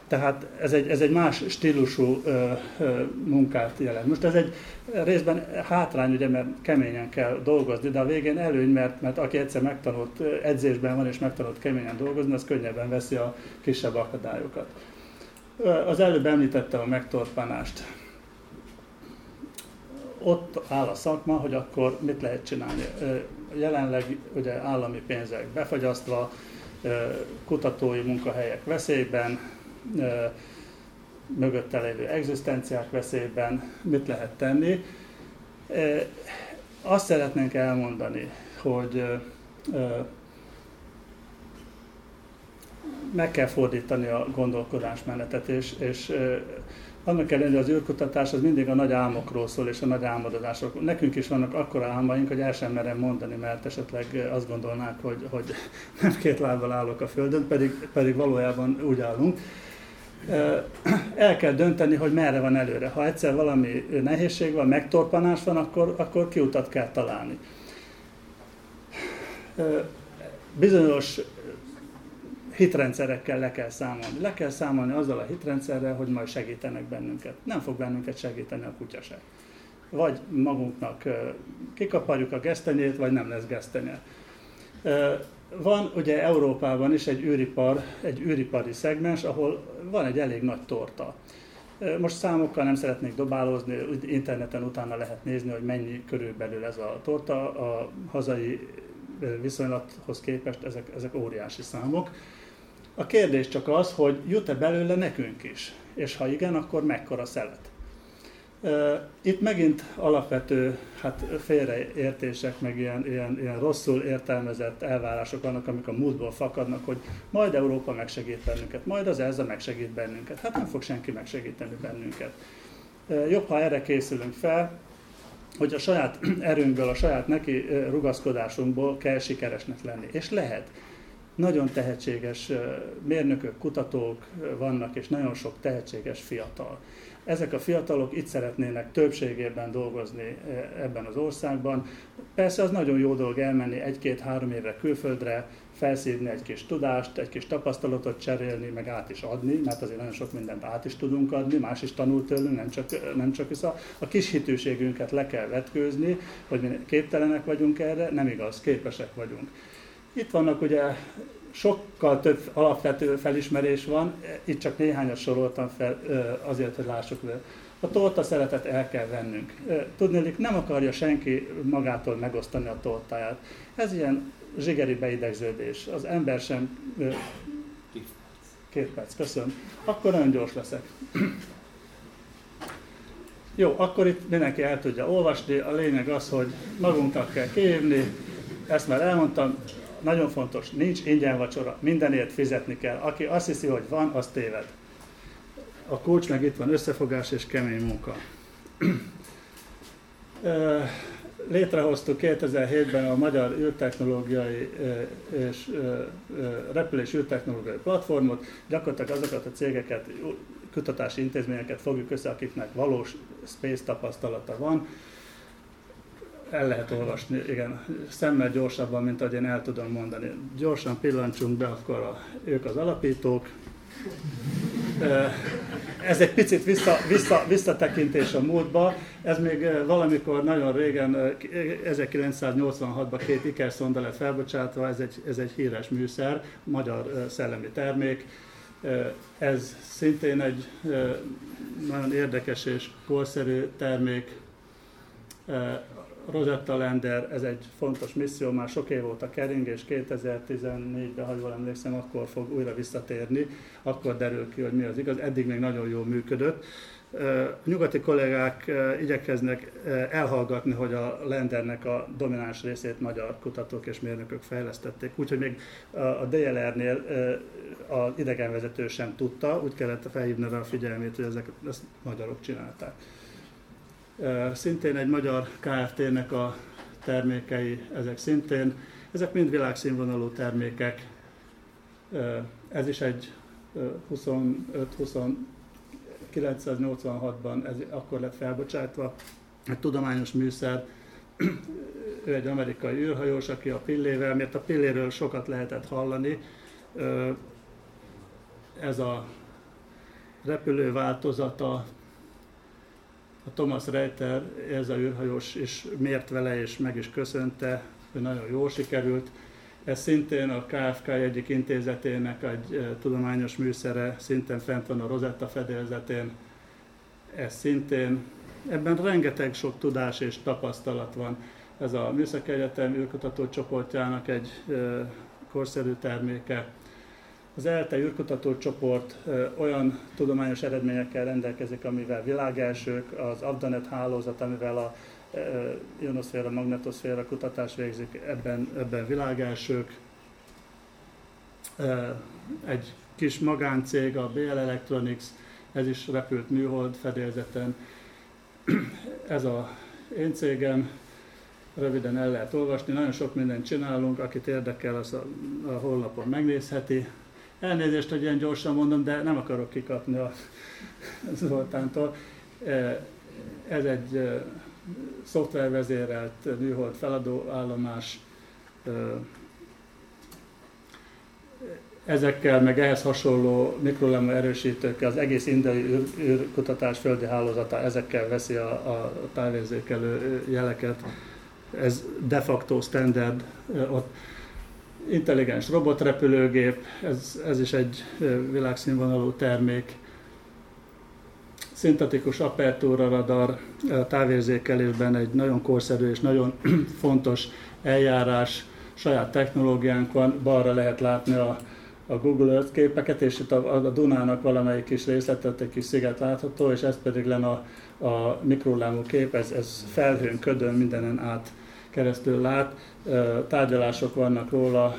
Tehát ez egy, ez egy más stílusú ö, ö, munkát jelent. Most ez egy részben hátrány, ugye, mert keményen kell dolgozni, de a végén előny, mert, mert aki egyszer megtanult, edzésben van és megtanult keményen dolgozni, az könnyebben veszi a kisebb akadályokat. Az előbb említettem a megtorpanást. Ott áll a szakma, hogy akkor mit lehet csinálni. Jelenleg ugye állami pénzek befagyasztva, kutatói munkahelyek veszélyben, mögötte lévő egzisztenciák veszélyben mit lehet tenni. Azt szeretnénk elmondani, hogy meg kell fordítani a gondolkodásmenetet, és, és annak ellenére az űrkutatás az mindig a nagy álmokról szól, és a nagy álmodozásokról. Nekünk is vannak akkora álmaink, hogy el sem merem mondani, mert esetleg azt gondolnák, hogy, hogy nem két lábbal állok a Földön, pedig, pedig valójában úgy állunk el kell dönteni, hogy merre van előre. Ha egyszer valami nehézség van, megtorpanás van, akkor, akkor kiutat kell találni. Bizonyos hitrendszerekkel le kell számolni. Le kell számolni azzal a hitrendszerrel, hogy majd segítenek bennünket. Nem fog bennünket segíteni a kutyaság. Vagy magunknak kikaparjuk a gesztenyét, vagy nem lesz gesztenye. Van ugye Európában is egy űripar, egy űripari szegmens, ahol van egy elég nagy torta. Most számokkal nem szeretnék dobálózni, interneten utána lehet nézni, hogy mennyi körülbelül ez a torta. A hazai viszonylathoz képest ezek, ezek óriási számok. A kérdés csak az, hogy jut-e belőle nekünk is, és ha igen, akkor mekkora szelet. Itt megint alapvető hát félreértések, meg ilyen, ilyen, ilyen rosszul értelmezett elvárások vannak, amik a múltból fakadnak, hogy majd Európa megsegít bennünket, majd az ELSA megsegít bennünket. Hát nem fog senki megsegíteni bennünket. Jobb, ha erre készülünk fel, hogy a saját erőnkből, a saját neki rugaszkodásunkból kell sikeresnek lenni. És lehet. Nagyon tehetséges mérnökök, kutatók vannak, és nagyon sok tehetséges fiatal. Ezek a fiatalok itt szeretnének többségében dolgozni e, ebben az országban. Persze az nagyon jó dolog elmenni egy-két-három évre külföldre, felszívni egy kis tudást, egy kis tapasztalatot cserélni, meg át is adni, mert azért nagyon sok mindent át is tudunk adni, más is tanul tőlünk, nem csak, nem csak vissza. A kis hitűségünket le kell vetkőzni, hogy mi képtelenek vagyunk erre, nem igaz, képesek vagyunk. Itt vannak ugye sokkal több alapvető felismerés van, itt csak néhányat soroltam fel azért, hogy lássuk le. A torta szeretet el kell vennünk. Tudni, nem akarja senki magától megosztani a tortáját. Ez ilyen zsigeri beidegződés. Az ember sem... Két perc, köszönöm. Akkor nagyon gyors leszek. Jó, akkor itt mindenki el tudja olvasni. A lényeg az, hogy magunknak kell kívni. Ezt már elmondtam, nagyon fontos, nincs ingyen vacsora, mindenért fizetni kell. Aki azt hiszi, hogy van, az téved. A kulcs meg itt van, összefogás és kemény munka. Létrehoztuk 2007-ben a Magyar űrtechnológiai és repülés űrtechnológiai platformot, gyakorlatilag azokat a cégeket kutatási intézményeket fogjuk össze, akiknek valós space tapasztalata van. El lehet olvasni, igen, szemmel gyorsabban, mint ahogy én el tudom mondani. Gyorsan pillancsunk be, akkor a, ők az alapítók, ez egy picit vissza, vissza, visszatekintés a múltba. Ez még valamikor nagyon régen, 1986-ban két ikerszonda lett felbocsátva, ez egy, ez egy híres műszer, magyar szellemi termék. Ez szintén egy nagyon érdekes és korszerű termék. Rosetta Lander, ez egy fontos misszió, már sok év óta kering, és 2014-ben, ha jól emlékszem, akkor fog újra visszatérni, akkor derül ki, hogy mi az igaz. Eddig még nagyon jól működött. A nyugati kollégák igyekeznek elhallgatni, hogy a Lendernek a domináns részét magyar kutatók és mérnökök fejlesztették, úgyhogy még a DLR-nél az idegenvezető sem tudta, úgy kellett felhívni rá a figyelmét, hogy ezek, ezt magyarok csinálták. Szintén egy magyar KFT-nek a termékei, ezek szintén, ezek mind világszínvonalú termékek. Ez is egy 25-1986-ban ez akkor lett felbocsátva, egy tudományos műszer, ő egy amerikai űrhajós, aki a pillével, mert a pilléről sokat lehetett hallani. Ez a repülő változata a Thomas Reiter, ez a űrhajós is mért vele és meg is köszönte, hogy nagyon jól sikerült. Ez szintén a KFK egyik intézetének egy tudományos műszere, szintén fent van a Rosetta fedélzetén. Ez szintén, ebben rengeteg sok tudás és tapasztalat van. Ez a Műszaki Egyetem űrkutató csoportjának egy korszerű terméke. Az ELTE űrkutató csoport olyan tudományos eredményekkel rendelkezik, amivel világelsők, az Abdanet hálózat, amivel a ionoszféra, magnetoszféra kutatás végzik, ebben, ebben világelsők. Egy kis magáncég, a BL Electronics, ez is repült műhold fedélzeten. Ez a én cégem, röviden el lehet olvasni, nagyon sok mindent csinálunk, akit érdekel, az a, a honlapon megnézheti. Elnézést, hogy ilyen gyorsan mondom, de nem akarok kikapni a Zoltántól. Ez egy szoftvervezérelt műhold feladó állomás. E, ezekkel, meg ehhez hasonló mikrolema erősítőkkel, az egész indiai űrkutatás földi hálózata ezekkel veszi a, a távérzékelő jeleket. Ez de facto standard ott intelligens robotrepülőgép, ez, ez is egy világszínvonalú termék. Szintetikus apertúra radar távérzékelésben egy nagyon korszerű és nagyon fontos eljárás, saját technológiánk van, balra lehet látni a, a Google Earth képeket, és itt a, a Dunának valamelyik kis részletet, egy kis sziget látható, és ez pedig lenne a, a mikrolámú kép, ez, ez felhőn, ködön, mindenen át keresztül lát. Tárgyalások vannak róla,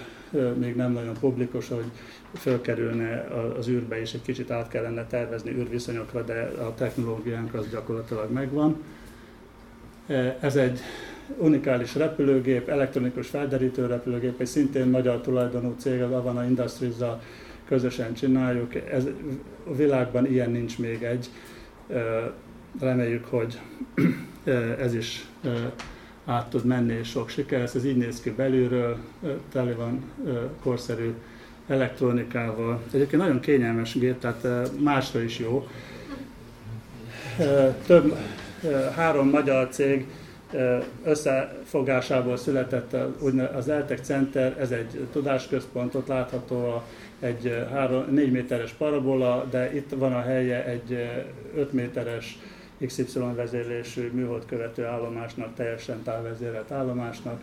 még nem nagyon publikus, hogy fölkerülne az űrbe, és egy kicsit át kellene tervezni űrviszonyokra, de a technológiánk az gyakorlatilag megvan. Ez egy unikális repülőgép, elektronikus felderítő repülőgép, egy szintén magyar tulajdonú cég, az Avana industries közösen csináljuk. Ez, a világban ilyen nincs még egy. Reméljük, hogy ez is át tud menni, és sok siker Ez így néz ki belülről, tele van korszerű elektronikával. Egyébként nagyon kényelmes gép, tehát másra is jó. Több, három magyar cég összefogásából született az Eltec Center, ez egy tudásközpont, ott látható egy 4 méteres parabola, de itt van a helye egy 5 méteres XY vezérlésű műhold követő állomásnak, teljesen távvezérelt állomásnak.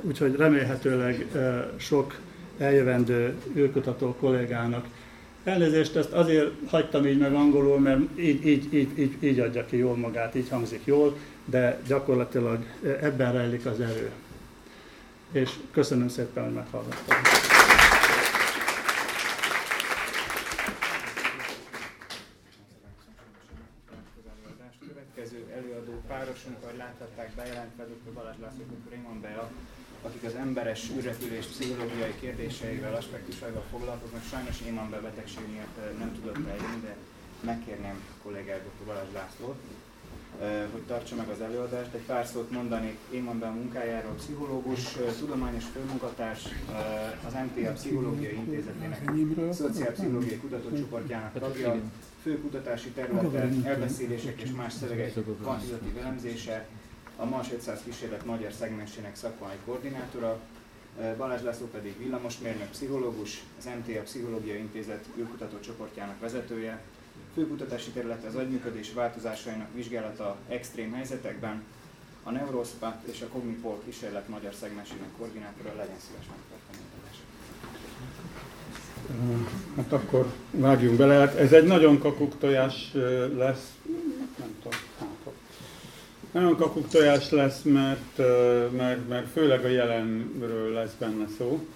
Úgyhogy remélhetőleg sok eljövendő űrkutató kollégának Elnézést, ezt azért hagytam így meg angolul, mert így, így, így, így, így adja ki jól magát, így hangzik jól, de gyakorlatilag ebben rejlik az erő. És köszönöm szépen, hogy meghallgattam. Párosunk, ahogy láthatták bejelentve, dr. Balázs László, dr. Raymond Bea, akik az emberes űrrepülés pszichológiai kérdéseivel, aspektusaival foglalkoznak. Sajnos Éman betegség miatt nem tudott eljönni, de megkérném kollégát, dr. Balázs Lászlót, hogy tartsa meg az előadást. Egy pár szót mondanék Éman a munkájáról, pszichológus, tudományos főmunkatárs, az MTA Pszichológiai Intézetének szociálpszichológiai kutatócsoportjának tagja, fő kutatási területe elbeszélések és más szövegek kvantitatív elemzése, a MAS 500 kísérlet magyar szegmensének szakmai koordinátora, Balázs László pedig villamosmérnök, pszichológus, az MTA Pszichológiai Intézet űrkutató csoportjának vezetője, Főkutatási területe az agyműködés változásainak vizsgálata extrém helyzetekben, a Neurospat és a Cognipol kísérlet magyar szegmensének koordinátora. Legyen szíves megtartani Hát akkor vágjunk bele. Hát ez egy nagyon kakuk tojás lesz, nem tudom, hát nagyon kakuk tojás lesz, mert, mert, mert főleg a jelenről lesz benne szó.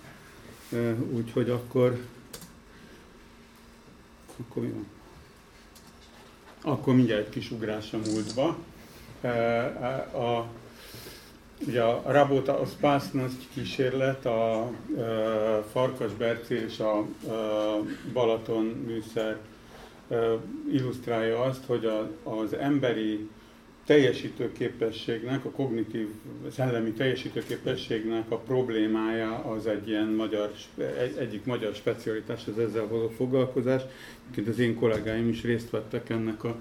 Úgyhogy akkor, akkor mi van? Akkor mindjárt egy kis ugrás a múltba. A, ugye a Rabota a Spásnasz kísérlet, a, a Farkas Berci és a, a Balaton műszer illusztrálja azt, hogy a, az emberi teljesítőképességnek, a kognitív szellemi teljesítőképességnek a problémája az egy ilyen magyar, egy, egyik magyar specialitás, az ezzel való foglalkozás. Egyébként az én kollégáim is részt vettek ennek a e,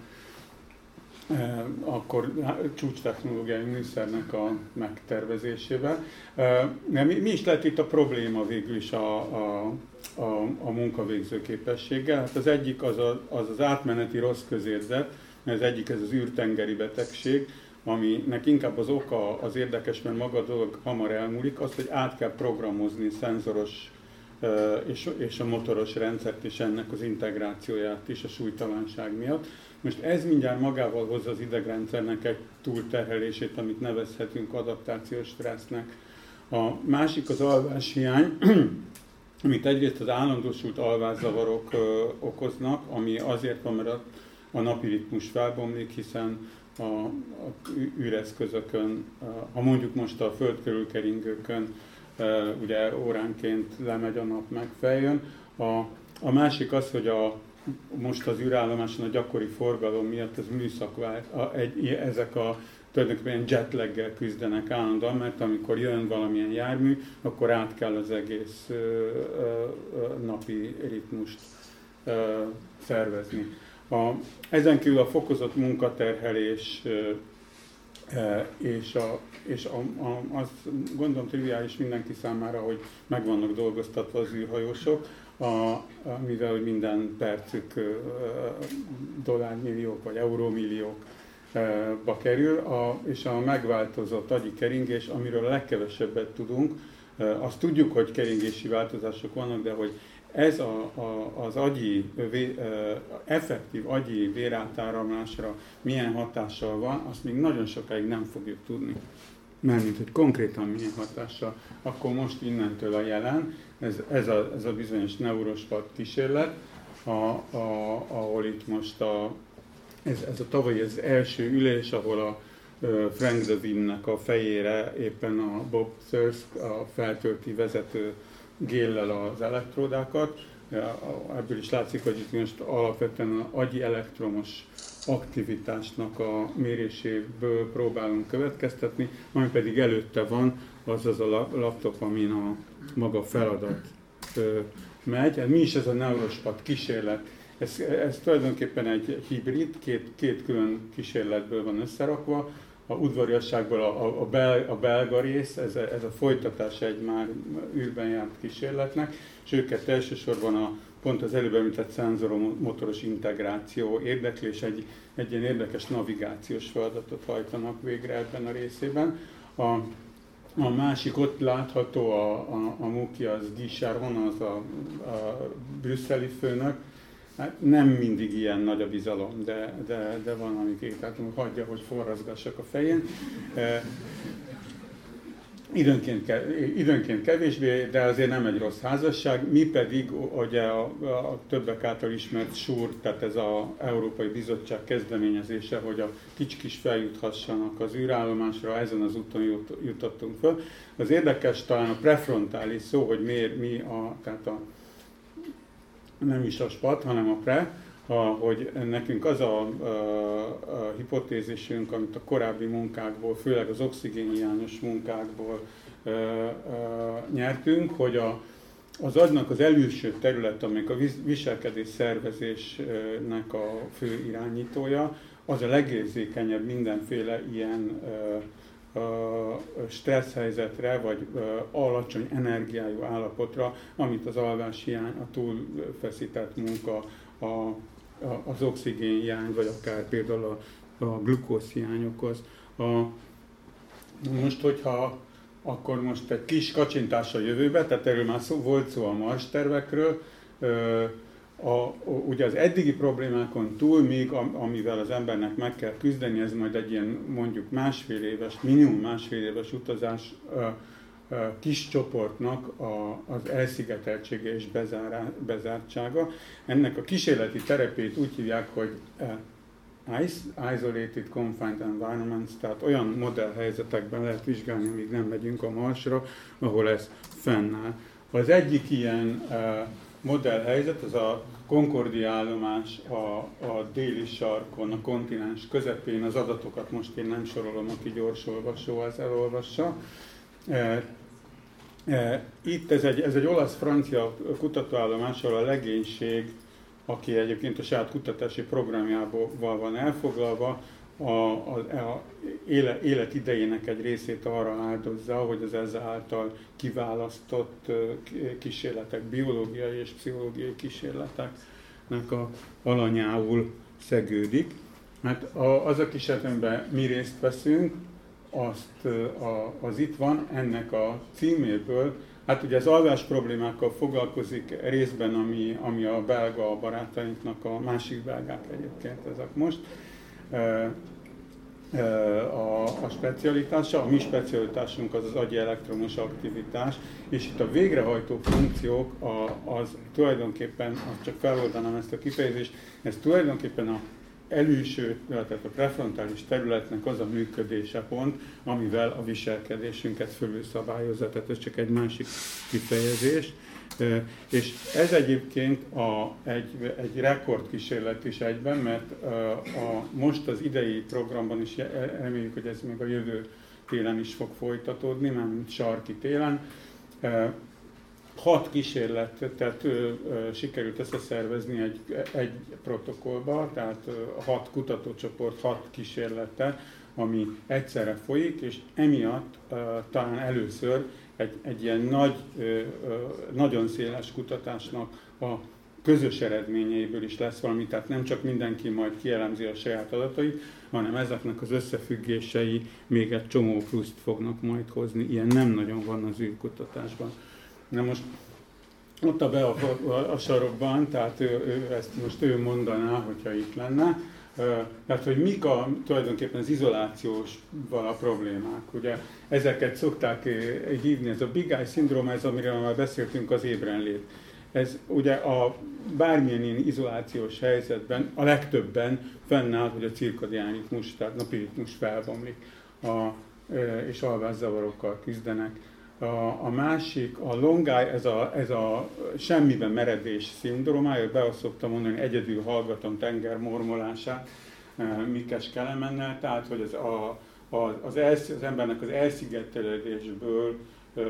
akkor csúcs technológiai műszernek a megtervezésével. E, mi, mi is lett itt a probléma végül is a, a, a, a munkavégző képességgel? Hát az egyik az, a, az az átmeneti rossz közérzet, az egyik ez az űrtengeri betegség, aminek inkább az oka az érdekes, mert maga a dolog hamar elmúlik, az, hogy át kell programozni szenzoros és, és a motoros rendszert és ennek az integrációját is a súlytalanság miatt. Most ez mindjárt magával hozza az idegrendszernek egy túlterhelését, amit nevezhetünk adaptációs stressznek. A másik az alváshiány, amit egyrészt az állandósult alvászavarok okoznak, ami azért van, mert a a napi ritmus felbomlik, hiszen a, a űreszközökön, ha mondjuk most a föld körül keringőkön, ugye óránként lemegy a nap, meg feljön. A, a másik az, hogy a, most az űrállomáson a gyakori forgalom miatt ez műszak a, egy, ezek a tulajdonképpen jetlaggel küzdenek állandóan, mert amikor jön valamilyen jármű, akkor át kell az egész ö, ö, napi ritmust ö, szervezni. A, ezen kívül a fokozott munkaterhelés e, és, a, és a, a, az gondolom triviális mindenki számára, hogy meg vannak dolgoztatva az űrhajósok, a, mivel hogy minden percük dollármilliók vagy eurómilliókba kerül, a, és a megváltozott agyi keringés, amiről a legkevesebbet tudunk, azt tudjuk, hogy keringési változások vannak, de hogy ez a, a, az agyi, vé, effektív agyi vérátáramlásra milyen hatással van, azt még nagyon sokáig nem fogjuk tudni. Mert hogy konkrétan milyen hatással, akkor most innentől a jelen, ez, ez, a, ez a bizonyos neurospat kísérlet, a, a, ahol itt most a, ez, ez a tavalyi az első ülés, ahol a Frank Devinnek a fejére éppen a Bob Thirsk, a feltölti vezető géllel az elektródákat. Ebből is látszik, hogy itt most alapvetően az agyi elektromos aktivitásnak a méréséből próbálunk következtetni, ami pedig előtte van, az az a laptop, amin a maga feladat megy. Mi is ez a Neurospat kísérlet? Ez, ez tulajdonképpen egy hibrid, két, két külön kísérletből van összerakva a udvariasságból a, a, bel, a belga rész, ez a, ez a folytatás egy már űrben járt kísérletnek, és őket elsősorban a pont az előbb említett szenzoromotoros integráció érdekli, egy, egy ilyen érdekes navigációs feladatot hajtanak végre ebben a részében. A, a másik ott látható, a, a, a Muki, az Guy Charon, az a, a brüsszeli főnök, Hát nem mindig ilyen nagy a bizalom, de, de, de van, amikor tehát hagyja, hogy forrazgassak a fején. Időnként, időnként kevésbé, de azért nem egy rossz házasság. Mi pedig ugye a, a többek által ismert SUR, tehát ez az Európai Bizottság kezdeményezése, hogy a kicskis feljuthassanak az űrállomásra, ezen az úton jut, jutottunk föl. Az érdekes talán a prefrontális szó, hogy miért mi a, tehát a nem is a spat, hanem a pre, hogy nekünk az a, a, a hipotézisünk, amit a korábbi munkákból, főleg az oxigénhiányos munkákból a, a, nyertünk, hogy a, az agynak az előső terület, amelyik a viselkedés szervezésnek a fő irányítója, az a legérzékenyebb mindenféle ilyen stressz helyzetre, vagy alacsony energiájú állapotra, amit az alvás hiány, a túlfeszített munka, a az oxigénhiány, vagy akár például a, a glukózhiány okoz. A, most, hogyha akkor most egy kis kacsintás a jövőbe, tehát erről már szó, volt szó a Mars tervekről, a, ugye az eddigi problémákon túl még, amivel az embernek meg kell küzdeni, ez majd egy ilyen mondjuk másfél éves, minimum másfél éves utazás kis csoportnak a, az elszigeteltsége és bezárá, bezártsága. Ennek a kísérleti terepét úgy hívják, hogy Isolated Confined Environments, tehát olyan modellhelyzetekben lehet vizsgálni, amíg nem megyünk a Marsra, ahol ez fennáll. Az egyik ilyen modellhelyzet, az a Concordia állomás a, a déli sarkon, a kontinens közepén, az adatokat most én nem sorolom, aki gyorsolvasó, az elolvassa. Itt ez egy, ez egy olasz-francia kutatóállomás, ahol a legénység, aki egyébként a saját kutatási programjával van elfoglalva, a, a, a éle, élet idejének egy részét arra áldozza, hogy az ezzel által kiválasztott kísérletek, biológiai és pszichológiai kísérleteknek a alanyául szegődik. Hát az a kísérletben mi részt veszünk, azt, a, az itt van, ennek a címéből, hát ugye az alvás problémákkal foglalkozik részben, ami, ami a belga barátainknak a másik belgák egyébként ezek most, a, a specialitása, a mi specialitásunk az az agyi elektromos aktivitás, és itt a végrehajtó funkciók a, az tulajdonképpen, azt csak feloldanám ezt a kifejezést, ez tulajdonképpen a előső, tehát a prefrontális területnek az a működése pont, amivel a viselkedésünket fölülszabályozza, tehát ez csak egy másik kifejezés. És ez egyébként a, egy, egy rekordkísérlet is egyben, mert a, most az idei programban is reméljük, hogy ez még a jövő télen is fog folytatódni, nem sarki télen hat kísérletet ö, ö, sikerült összeszervezni egy, egy protokollba, tehát ö, hat kutatócsoport, hat kísérlete, ami egyszerre folyik, és emiatt ö, talán először egy, egy ilyen nagy, ö, ö, nagyon széles kutatásnak a közös eredményeiből is lesz valami, tehát nem csak mindenki majd kielemzi a saját adatait, hanem ezeknek az összefüggései még egy csomó pluszt fognak majd hozni. Ilyen nem nagyon van az űrkutatásban. Na most ott a be a, a, a sarokban, tehát ő, ő, ezt most ő mondaná, hogyha itt lenne, tehát, hogy mik a, tulajdonképpen az izolációsval a problémák. Ugye ezeket szokták hívni, ez a Big Eye szindróma, ez amiről már beszéltünk, az ébrenlét. Ez ugye a bármilyen ilyen izolációs helyzetben a legtöbben fennáll, hogy a cirkadián ritmus, tehát napi ritmus felbomlik, a, és alvászavarokkal küzdenek a, a másik, a longáj, ez a, ez a semmiben meredés szindrómája, be azt szoktam mondani, egyedül hallgatom tenger mormolását eh, Mikes Kelemennel, tehát hogy az, a, az, elsz, az embernek az elszigetelődésből eh,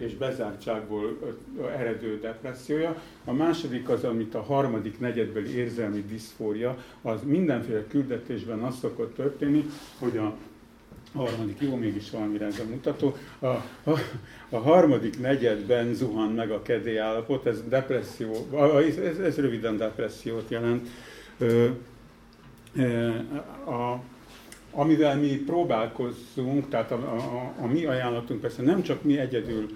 és bezártságból eh, eredő depressziója. A második az, amit a harmadik negyedbeli érzelmi diszfória, az mindenféle küldetésben az szokott történni, hogy a a harmadik, jó, mégis valamire ez a mutató. A, a, a harmadik negyedben zuhan meg a kedély állapot, ez depresszió, ez, ez röviden depressziót jelent. Ö, a, amivel mi próbálkozzunk, tehát a, a, a mi ajánlatunk persze nem csak mi egyedül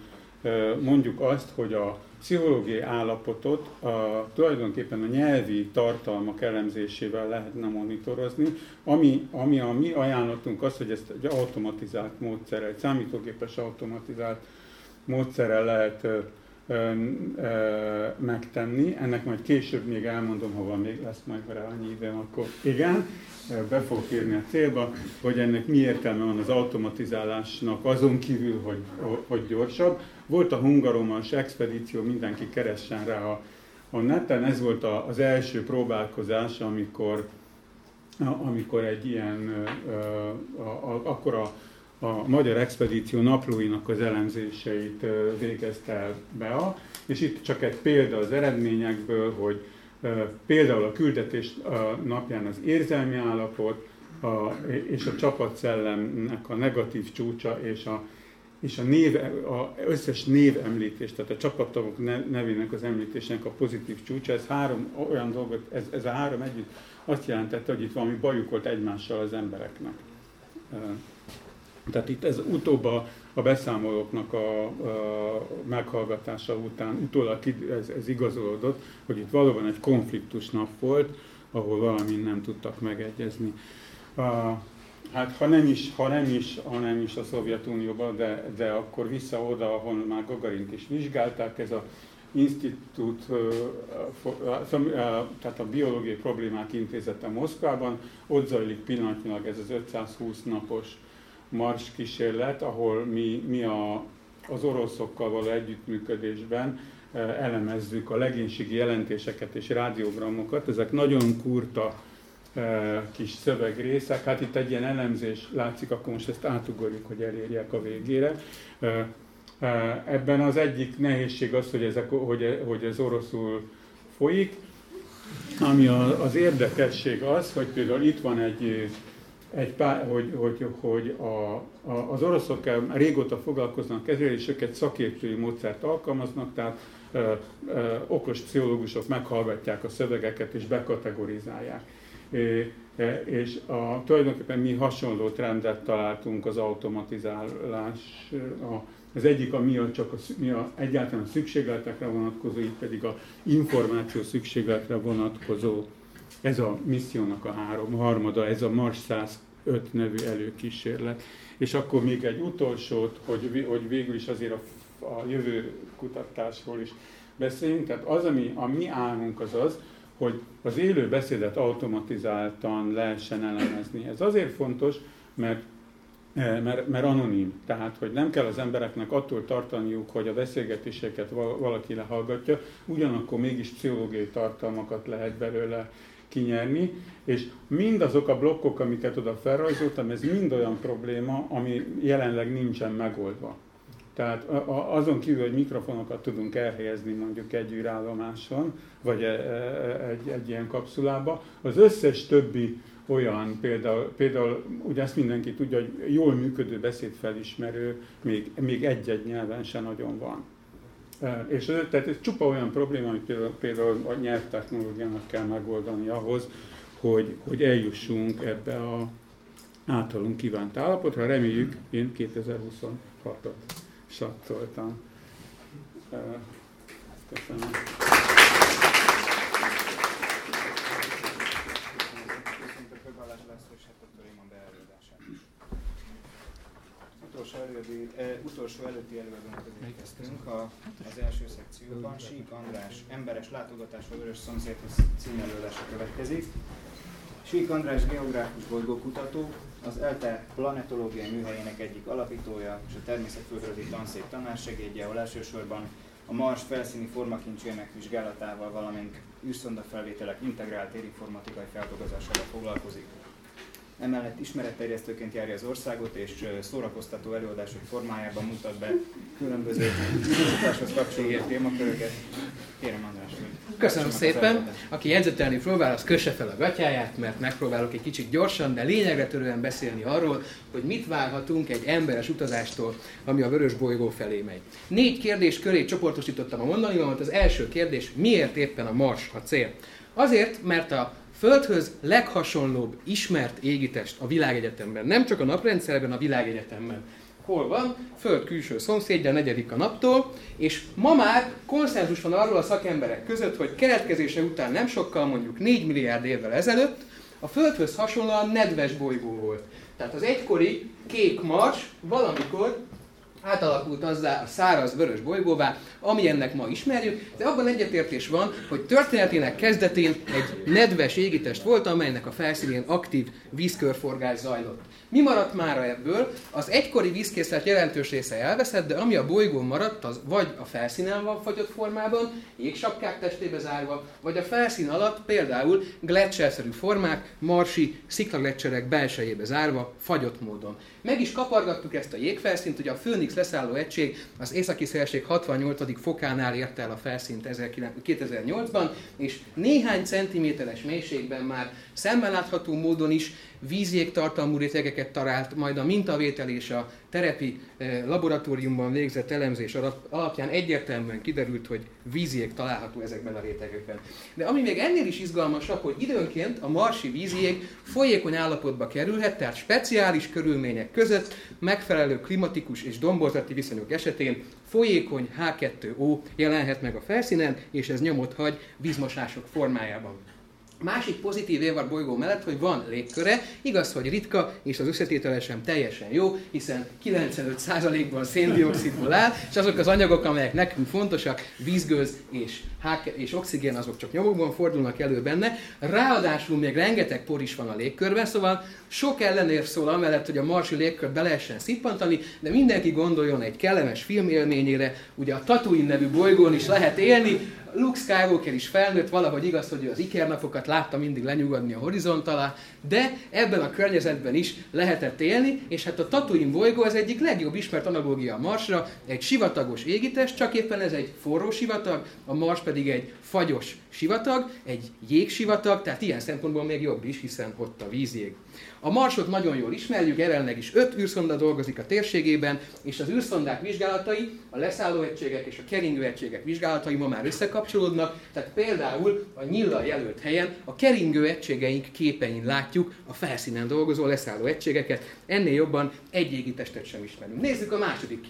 mondjuk azt, hogy a pszichológiai állapotot a, tulajdonképpen a nyelvi tartalmak elemzésével lehetne monitorozni, ami, ami a mi ajánlatunk az, hogy ezt egy automatizált módszerrel, egy számítógépes automatizált módszerrel lehet ö, ö, ö, megtenni. Ennek majd később még elmondom, ha van még lesz majd rá annyi időm, akkor igen, be fogok érni a célba, hogy ennek mi értelme van az automatizálásnak azon kívül, hogy, hogy gyorsabb. Volt a hungaromans expedíció, mindenki keressen rá a, a neten, ez volt a, az első próbálkozás, amikor, amikor egy ilyen, akkor a, a magyar expedíció naplóinak az elemzéseit végezte el Bea, és itt csak egy példa az eredményekből, hogy például a küldetés napján az érzelmi állapot, a, és a csapatszellemnek a negatív csúcsa, és a, és a név, a összes név említés, tehát a csapattagok nevének az említésének a pozitív csúcsa, ez három olyan dolgot, ez, ez a három együtt azt jelentette, hogy itt valami bajuk volt egymással az embereknek. Tehát itt ez utóbb a, a beszámolóknak a, a meghallgatása után utólag ez, ez igazolódott, hogy itt valóban egy konfliktus nap volt, ahol valami nem tudtak megegyezni. A, hát ha nem is, ha nem is, ha nem is a Szovjetunióban, de, de akkor vissza oda, ahol már Gagarint is vizsgálták, ez a Institút, tehát a Biológiai Problémák Intézete Moszkvában, ott zajlik pillanatnyilag ez az 520 napos Mars kísérlet, ahol mi, mi a, az oroszokkal való együttműködésben elemezzük a legénységi jelentéseket és rádiógramokat. Ezek nagyon kurta kis szövegrészek. Hát itt egy ilyen elemzés látszik, akkor most ezt átugorjuk, hogy elérjek a végére. Ebben az egyik nehézség az, hogy, ezek, hogy, hogy ez oroszul folyik, ami az érdekesség az, hogy például itt van egy egy pár, hogy, hogy, hogy a, a, az oroszok régóta foglalkoznak ezzel, és ők egy szakértői módszert alkalmaznak, tehát ö, ö, okos pszichológusok meghallgatják a szövegeket és bekategorizálják. É, és a, tulajdonképpen mi hasonló trendet találtunk az automatizálás. A, az egyik a mi a, csak a, mi a egyáltalán a szükségletekre vonatkozó, így pedig a információ szükségletre vonatkozó ez a missziónak a három harmada, ez a Mars 105 nevű előkísérlet. És akkor még egy utolsót, hogy, hogy végül is azért a, a jövő kutatásról is beszéljünk. Tehát az, ami a mi álmunk az az, hogy az élő beszédet automatizáltan lehessen elemezni. Ez azért fontos, mert eh, mert, mert anonim. Tehát, hogy nem kell az embereknek attól tartaniuk, hogy a beszélgetéseket valaki lehallgatja, ugyanakkor mégis pszichológiai tartalmakat lehet belőle kinyerni, és mindazok a blokkok, amiket oda felrajzoltam, ez mind olyan probléma, ami jelenleg nincsen megoldva. Tehát azon kívül, hogy mikrofonokat tudunk elhelyezni mondjuk egy űrállomáson, vagy e, e, egy, egy ilyen kapszulába, az összes többi olyan, például, például ugye ezt mindenki tudja, hogy jól működő beszédfelismerő még, még egy-egy nyelven se nagyon van. És tehát ez csupa olyan probléma, amit például, például a nyelvtechnológiának kell megoldani ahhoz, hogy, hogy eljussunk ebbe a általunk kívánt állapotra. Reméljük, én 2026-ot sattoltam. Köszönöm. Előbbi, e, utolsó előtti előadónk érkeztünk a, az első szekcióban. Sík András emberes látogatás a Vörös szomszédhoz címelőadása következik. Sík András geográfus bolygókutató, az ELTE planetológiai műhelyének egyik alapítója és a természetföldrajzi tanszék tanársegédje, ahol elsősorban a Mars felszíni formakincsének vizsgálatával, valamint űrszonda felvételek integrált térinformatikai feldolgozásával foglalkozik. Emellett ismeretterjesztőként járja az országot, és szórakoztató előadások formájában mutat be különböző kutatáshoz kapcsolódó témaköröket. Kérem András, hogy Köszönöm szépen. Aki jegyzetelni próbál, az kösse fel a gatyáját, mert megpróbálok egy kicsit gyorsan, de lényegre törően beszélni arról, hogy mit várhatunk egy emberes utazástól, ami a vörös bolygó felé megy. Négy kérdés köré csoportosítottam a mondani Az első kérdés, miért éppen a Mars a cél? Azért, mert a Földhöz leghasonlóbb ismert égitest a világegyetemben, nem csak a naprendszerben, a világegyetemben. hol van, Föld külső szomszédja, negyedik a naptól, és ma már konszenzus van arról a szakemberek között, hogy keletkezése után nem sokkal, mondjuk 4 milliárd évvel ezelőtt, a Földhöz hasonlóan nedves bolygó volt. Tehát az egykori kék mars valamikor átalakult azzá a száraz vörös bolygóvá, ami ennek ma ismerjük, de abban egyetértés van, hogy történetének kezdetén egy nedves égitest volt, amelynek a felszínén aktív vízkörforgás zajlott. Mi maradt már ebből? Az egykori vízkészlet jelentős része elveszett, de ami a bolygón maradt, az vagy a felszínen van fagyott formában, jégsapkák testébe zárva, vagy a felszín alatt például gletszerszerű formák, marsi sziklagletszerek belsejébe zárva, fagyott módon. Meg is kapargattuk ezt a jégfelszínt, hogy a Phoenix leszálló egység az északi szélség 68. fokánál érte el a felszínt 2008-ban, és néhány centiméteres mélységben már szemmel látható módon is vízjég tartalmú rétegeket talált, majd a mintavétel és a terepi eh, laboratóriumban végzett elemzés alapján egyértelműen kiderült, hogy vízjég található ezekben a rétegekben. De ami még ennél is izgalmasabb, hogy időnként a marsi vízjég folyékony állapotba kerülhet, tehát speciális körülmények között megfelelő klimatikus és domborzati viszonyok esetén folyékony H2O jelenhet meg a felszínen, és ez nyomot hagy vízmosások formájában. Másik pozitív évar bolygó mellett, hogy van légköre, igaz, hogy ritka, és az összetétele sem teljesen jó, hiszen 95%-ban széndiokszidból áll, és azok az anyagok, amelyek nekünk fontosak, vízgőz és, hák és oxigén, azok csak nyomokban fordulnak elő benne. Ráadásul még rengeteg por is van a légkörben, szóval sok ellenérv szól amellett, hogy a marsi légkört be lehessen szippantani, de mindenki gondoljon egy kellemes filmélményére, ugye a Tatooine nevű bolygón is lehet élni, Luke Skywalker is felnőtt, valahogy igaz, hogy az ikernapokat látta mindig lenyugodni a horizont alá, de ebben a környezetben is lehetett élni, és hát a Tatooine bolygó az egyik legjobb ismert analógia a Marsra, egy sivatagos égitest, csak éppen ez egy forró sivatag, a Mars pedig egy fagyos sivatag, egy jégsivatag, tehát ilyen szempontból még jobb is, hiszen ott a vízjég. A Marsot nagyon jól ismerjük, jelenleg is öt űrszonda dolgozik a térségében, és az űrszondák vizsgálatai, a leszállóegységek és a keringőegységek vizsgálatai ma már összekapcsolódnak, tehát például a nyilla jelölt helyen a keringő egységeink képein látjuk a felszínen dolgozó leszálló egységeket, ennél jobban egy égitestet sem ismerünk. Nézzük a második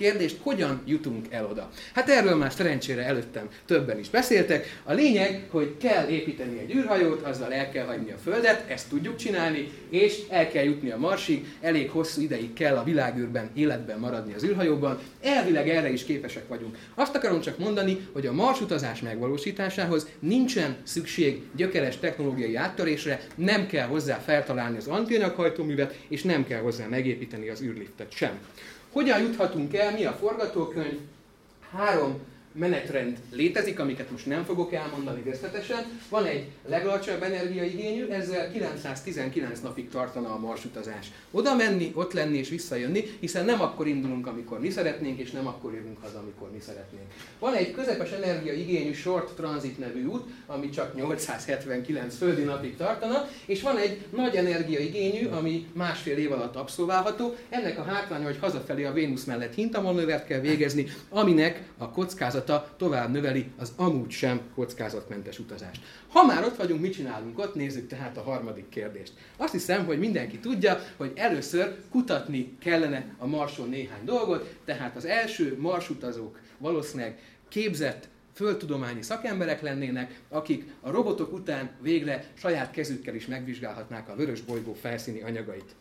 kérdést, hogyan jutunk el oda. Hát erről már szerencsére előttem többen is beszéltek. A lényeg, hogy kell építeni egy űrhajót, azzal el kell hagyni a Földet, ezt tudjuk csinálni, és el kell jutni a Marsig, elég hosszú ideig kell a világűrben életben maradni az űrhajóban. Elvileg erre is képesek vagyunk. Azt akarom csak mondani, hogy a Mars utazás megvalósításához nincsen szükség gyökeres technológiai áttörésre, nem kell hozzá feltalálni az anténaghajtóművet, és nem kell hozzá megépíteni az űrliftet sem. Hogyan juthatunk el, mi a forgatókönyv? Három menetrend létezik, amiket most nem fogok elmondani részletesen. Van egy legalacsonyabb energiaigényű, ezzel 919 napig tartana a marsutazás. Oda menni, ott lenni és visszajönni, hiszen nem akkor indulunk, amikor mi szeretnénk, és nem akkor jövünk haza, amikor mi szeretnénk. Van egy közepes energiaigényű short transit nevű út, ami csak 879 földi napig tartana, és van egy nagy energiaigényű, ami másfél év alatt abszolválható. Ennek a hátránya, hogy hazafelé a Vénusz mellett hintamanővert kell végezni, aminek a kockázat kockázata tovább növeli az amúgy sem kockázatmentes utazást. Ha már ott vagyunk, mit csinálunk ott? Nézzük tehát a harmadik kérdést. Azt hiszem, hogy mindenki tudja, hogy először kutatni kellene a Marson néhány dolgot, tehát az első marsutazók valószínűleg képzett földtudományi szakemberek lennének, akik a robotok után végre saját kezükkel is megvizsgálhatnák a vörös bolygó felszíni anyagait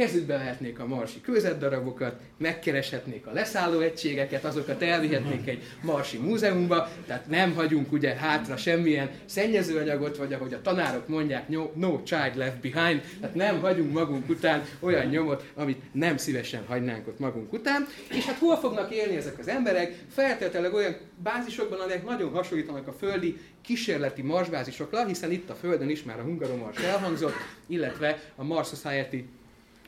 kezükbe vehetnék a marsi kőzetdarabokat, megkereshetnék a leszálló egységeket, azokat elvihetnék egy marsi múzeumba, tehát nem hagyunk ugye hátra semmilyen szennyezőanyagot, vagy ahogy a tanárok mondják, no, no child left behind, tehát nem hagyunk magunk után olyan nyomot, amit nem szívesen hagynánk ott magunk után. És hát hol fognak élni ezek az emberek? Feltétlenül olyan bázisokban, amelyek nagyon hasonlítanak a földi kísérleti marsbázisokra, hiszen itt a Földön is már a Hungaromars elhangzott, illetve a Mars Society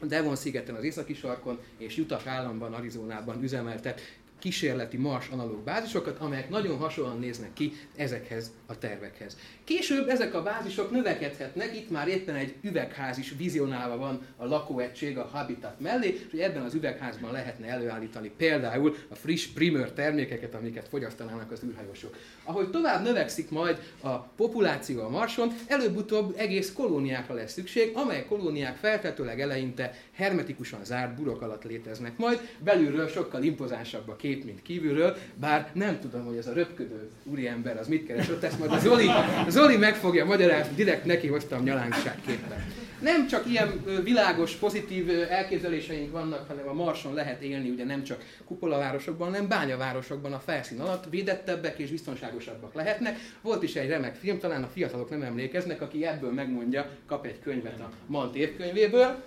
Devon szigeten az északi sarkon és Utah államban, Arizonában üzemeltet kísérleti Mars analóg bázisokat, amelyek nagyon hasonlóan néznek ki ezekhez a tervekhez. Később ezek a bázisok növekedhetnek, itt már éppen egy üvegház is vizionálva van a lakóegység a habitat mellé, és hogy ebben az üvegházban lehetne előállítani például a friss primer termékeket, amiket fogyasztanának az űrhajósok. Ahogy tovább növekszik majd a populáció a Marson, előbb-utóbb egész kolóniákra lesz szükség, amely kolóniák feltetőleg eleinte hermetikusan zárt burok alatt léteznek majd, belülről sokkal impozánsabb mint kívülről, bár nem tudom, hogy ez a röpködő úriember az mit keres ott, ezt majd a Zoli, a Zoli meg fogja magyarázni, direkt neki hoztam nyalánkságképpen. Nem csak ilyen világos, pozitív elképzeléseink vannak, hanem a Marson lehet élni, ugye nem csak kupolavárosokban, hanem bányavárosokban a felszín alatt védettebbek és biztonságosabbak lehetnek. Volt is egy remek film, talán a fiatalok nem emlékeznek, aki ebből megmondja, kap egy könyvet a Mant évkönyvéből.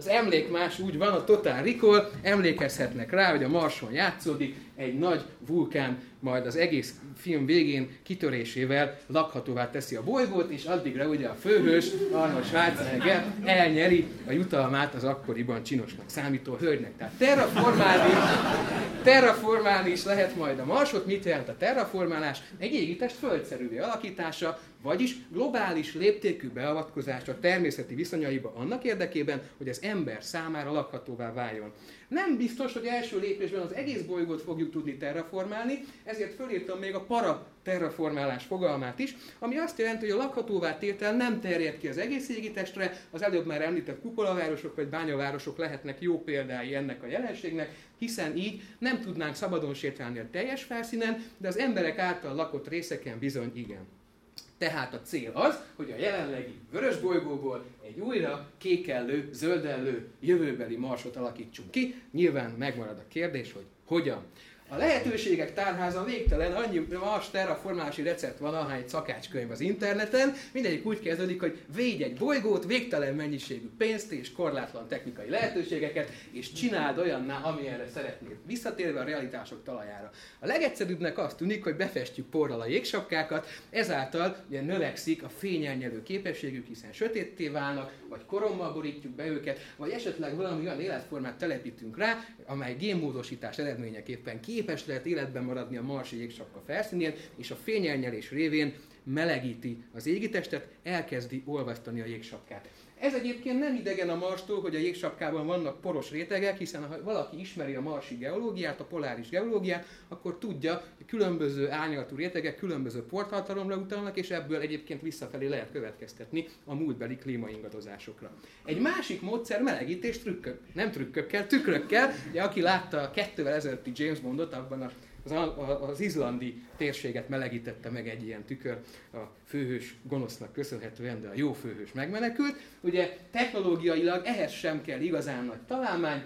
Az emlék más úgy van, a Total Recall, emlékezhetnek rá, hogy a Marson játszódik, egy nagy vulkán majd az egész film végén kitörésével lakhatóvá teszi a bolygót, és addigra ugye a főhős, Arnold Schwarzenegger elnyeri a jutalmát az akkoriban csinosnak számító hölgynek. Tehát terraformálni, terraformálni is lehet majd a Marsot. Mit jelent a terraformálás? Egy égitest földszerűvé alakítása, vagyis globális léptékű beavatkozás a természeti viszonyaiba annak érdekében, hogy az ember számára lakhatóvá váljon. Nem biztos, hogy első lépésben az egész bolygót fogjuk tudni terraformálni, ezért fölírtam még a para terraformálás fogalmát is, ami azt jelenti, hogy a lakhatóvá tétel nem terjed ki az egész égitestre, az előbb már említett kupolavárosok vagy bányavárosok lehetnek jó példái ennek a jelenségnek, hiszen így nem tudnánk szabadon sétálni a teljes felszínen, de az emberek által lakott részeken bizony igen. Tehát a cél az, hogy a jelenlegi vörös bolygóból egy újra kékellő, zöldellő, jövőbeli marsot alakítsunk ki. Nyilván megmarad a kérdés, hogy hogyan. A lehetőségek tárháza végtelen, annyi más terraformálási recept van, ahány szakácskönyv az interneten. Mindegyik úgy kezdődik, hogy védj egy bolygót, végtelen mennyiségű pénzt és korlátlan technikai lehetőségeket, és csináld olyanná, amilyenre szeretnéd. Visszatérve a realitások talajára. A legegyszerűbbnek azt tűnik, hogy befestjük porral a jégsapkákat, ezáltal ugye növekszik a fényelnyelő képességük, hiszen sötétté válnak, vagy korommal borítjuk be őket, vagy esetleg valami olyan életformát telepítünk rá, amely génmódosítás eredményeképpen ki képes lehet életben maradni a marsi jégsapka felszínén, és a fényelnyelés révén melegíti az égitestet, elkezdi olvasztani a jégsapkát. Ez egyébként nem idegen a Marstól, hogy a jégsapkában vannak poros rétegek, hiszen ha valaki ismeri a marsi geológiát, a poláris geológiát, akkor tudja, hogy különböző árnyalatú rétegek különböző porthatalomra utalnak, és ebből egyébként visszafelé lehet következtetni a múltbeli klímaingadozásokra. Egy másik módszer melegítés trükkök, nem trükkökkel, tükrökkel. Ugye, aki látta a kettővel ezelőtti James Bondot, abban a az, az izlandi térséget melegítette meg egy ilyen tükör a főhős gonosznak köszönhetően, de a jó főhős megmenekült. Ugye technológiailag ehhez sem kell igazán nagy találmány,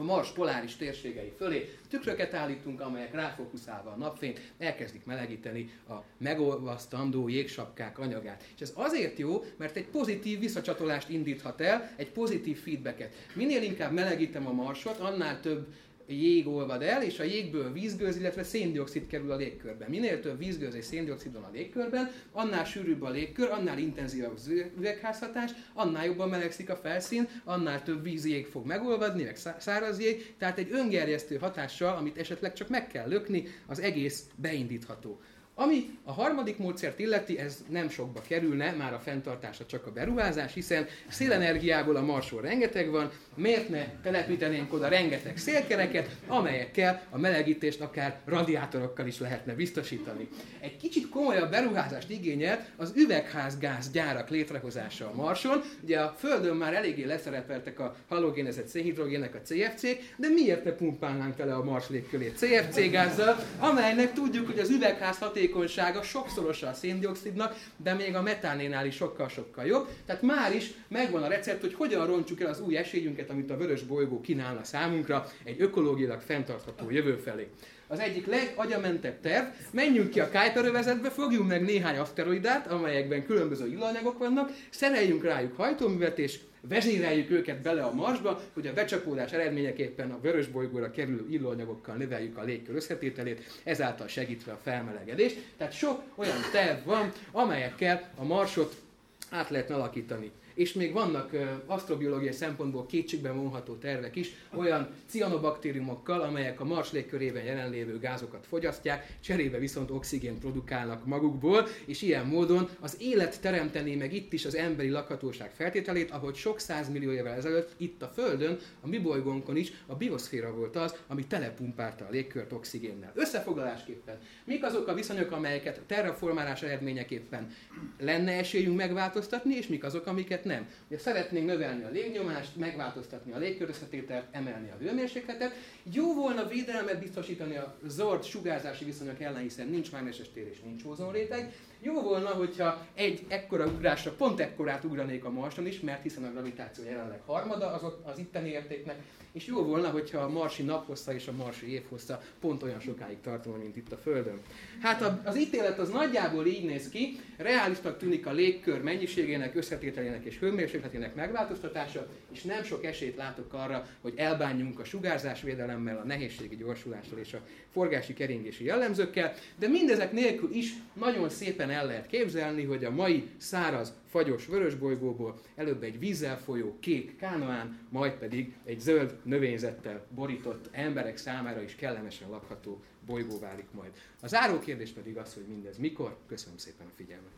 a Mars poláris térségei fölé tükröket állítunk, amelyek ráfókuszálva a napfényt elkezdik melegíteni a megolvasztandó jégsapkák anyagát. És ez azért jó, mert egy pozitív visszacsatolást indíthat el, egy pozitív feedbacket. Minél inkább melegítem a Marsot, annál több jég olvad el, és a jégből vízgőz, illetve széndiokszid kerül a légkörbe. Minél több vízgőz és széndiokszid van a légkörben, annál sűrűbb a légkör, annál intenzívabb az üvegházhatás, annál jobban melegszik a felszín, annál több vízjég fog megolvadni, meg száraz jég, tehát egy öngerjesztő hatással, amit esetleg csak meg kell lökni, az egész beindítható. Ami a harmadik módszert illeti, ez nem sokba kerülne, már a fenntartása csak a beruházás, hiszen szélenergiából a Marson rengeteg van, miért ne telepítenénk oda rengeteg szélkereket, amelyekkel a melegítést akár radiátorokkal is lehetne biztosítani. Egy kicsit komolyabb beruházást igényel az üvegházgáz gyárak létrehozása a Marson. Ugye a Földön már eléggé leszerepeltek a halogénezett szénhidrogének a CFC, de miért ne pumpálnánk tele a Mars légkörét CFC gázzal, amelynek tudjuk, hogy az üvegház haték hatékonysága sokszorosa a széndiokszidnak, de még a metánénál is sokkal-sokkal jobb. Tehát már is megvan a recept, hogy hogyan rontsuk el az új esélyünket, amit a vörös bolygó kínálna számunkra egy ökológiailag fenntartható jövő felé. Az egyik legagyamentebb terv, menjünk ki a Kuiper övezetbe, fogjunk meg néhány aszteroidát, amelyekben különböző illanyagok vannak, szereljünk rájuk hajtóművet, és vezéreljük őket bele a marsba, hogy a becsapódás eredményeképpen a vörös bolygóra kerülő illóanyagokkal növeljük a légkör összetételét, ezáltal segítve a felmelegedést. Tehát sok olyan terv van, amelyekkel a marsot át lehetne alakítani. És még vannak asztrobiológiai szempontból kétségben vonható tervek is, olyan cianobaktériumokkal, amelyek a Mars légkörében jelenlévő gázokat fogyasztják, cserébe viszont oxigént produkálnak magukból, és ilyen módon az élet teremteni meg itt is az emberi lakhatóság feltételét, ahogy sok százmillió évvel ezelőtt itt a Földön, a mi bolygónkon is a bioszféra volt az, ami telepumpálta a légkört oxigénnel. Összefoglalásképpen, mik azok a viszonyok, amelyeket terraformálás eredményeképpen lenne esélyünk megváltoztatni, és mik azok, amiket nem. Ugye szeretnénk növelni a légnyomást, megváltoztatni a légkörösszetételt, emelni a hőmérsékletet. Jó volna védelmet biztosítani a zord sugárzási viszonyok ellen, hiszen nincs mágneses tér és nincs ózonréteg. Jó volna, hogyha egy ekkora ugrásra pont ekkorát ugranék a Marson is, mert hiszen a gravitáció jelenleg harmada az, az itteni értéknek, és jó volna, hogyha a marsi naphossza és a marsi évhossza pont olyan sokáig tartana, mint itt a Földön. Hát az ítélet az nagyjából így néz ki, reálisnak tűnik a légkör mennyiségének, összetételének és hőmérsékletének megváltoztatása, és nem sok esélyt látok arra, hogy elbánjunk a sugárzásvédelemmel, a nehézségi gyorsulással és a forgási keringési jellemzőkkel, de mindezek nélkül is nagyon szépen el lehet képzelni, hogy a mai száraz fagyos vörösbolygóból, előbb egy vízzel folyó kék kánoán, majd pedig egy zöld növényzettel borított emberek számára is kellemesen lakható bolygó válik majd. A záró kérdés pedig az, hogy mindez mikor. Köszönöm szépen a figyelmet.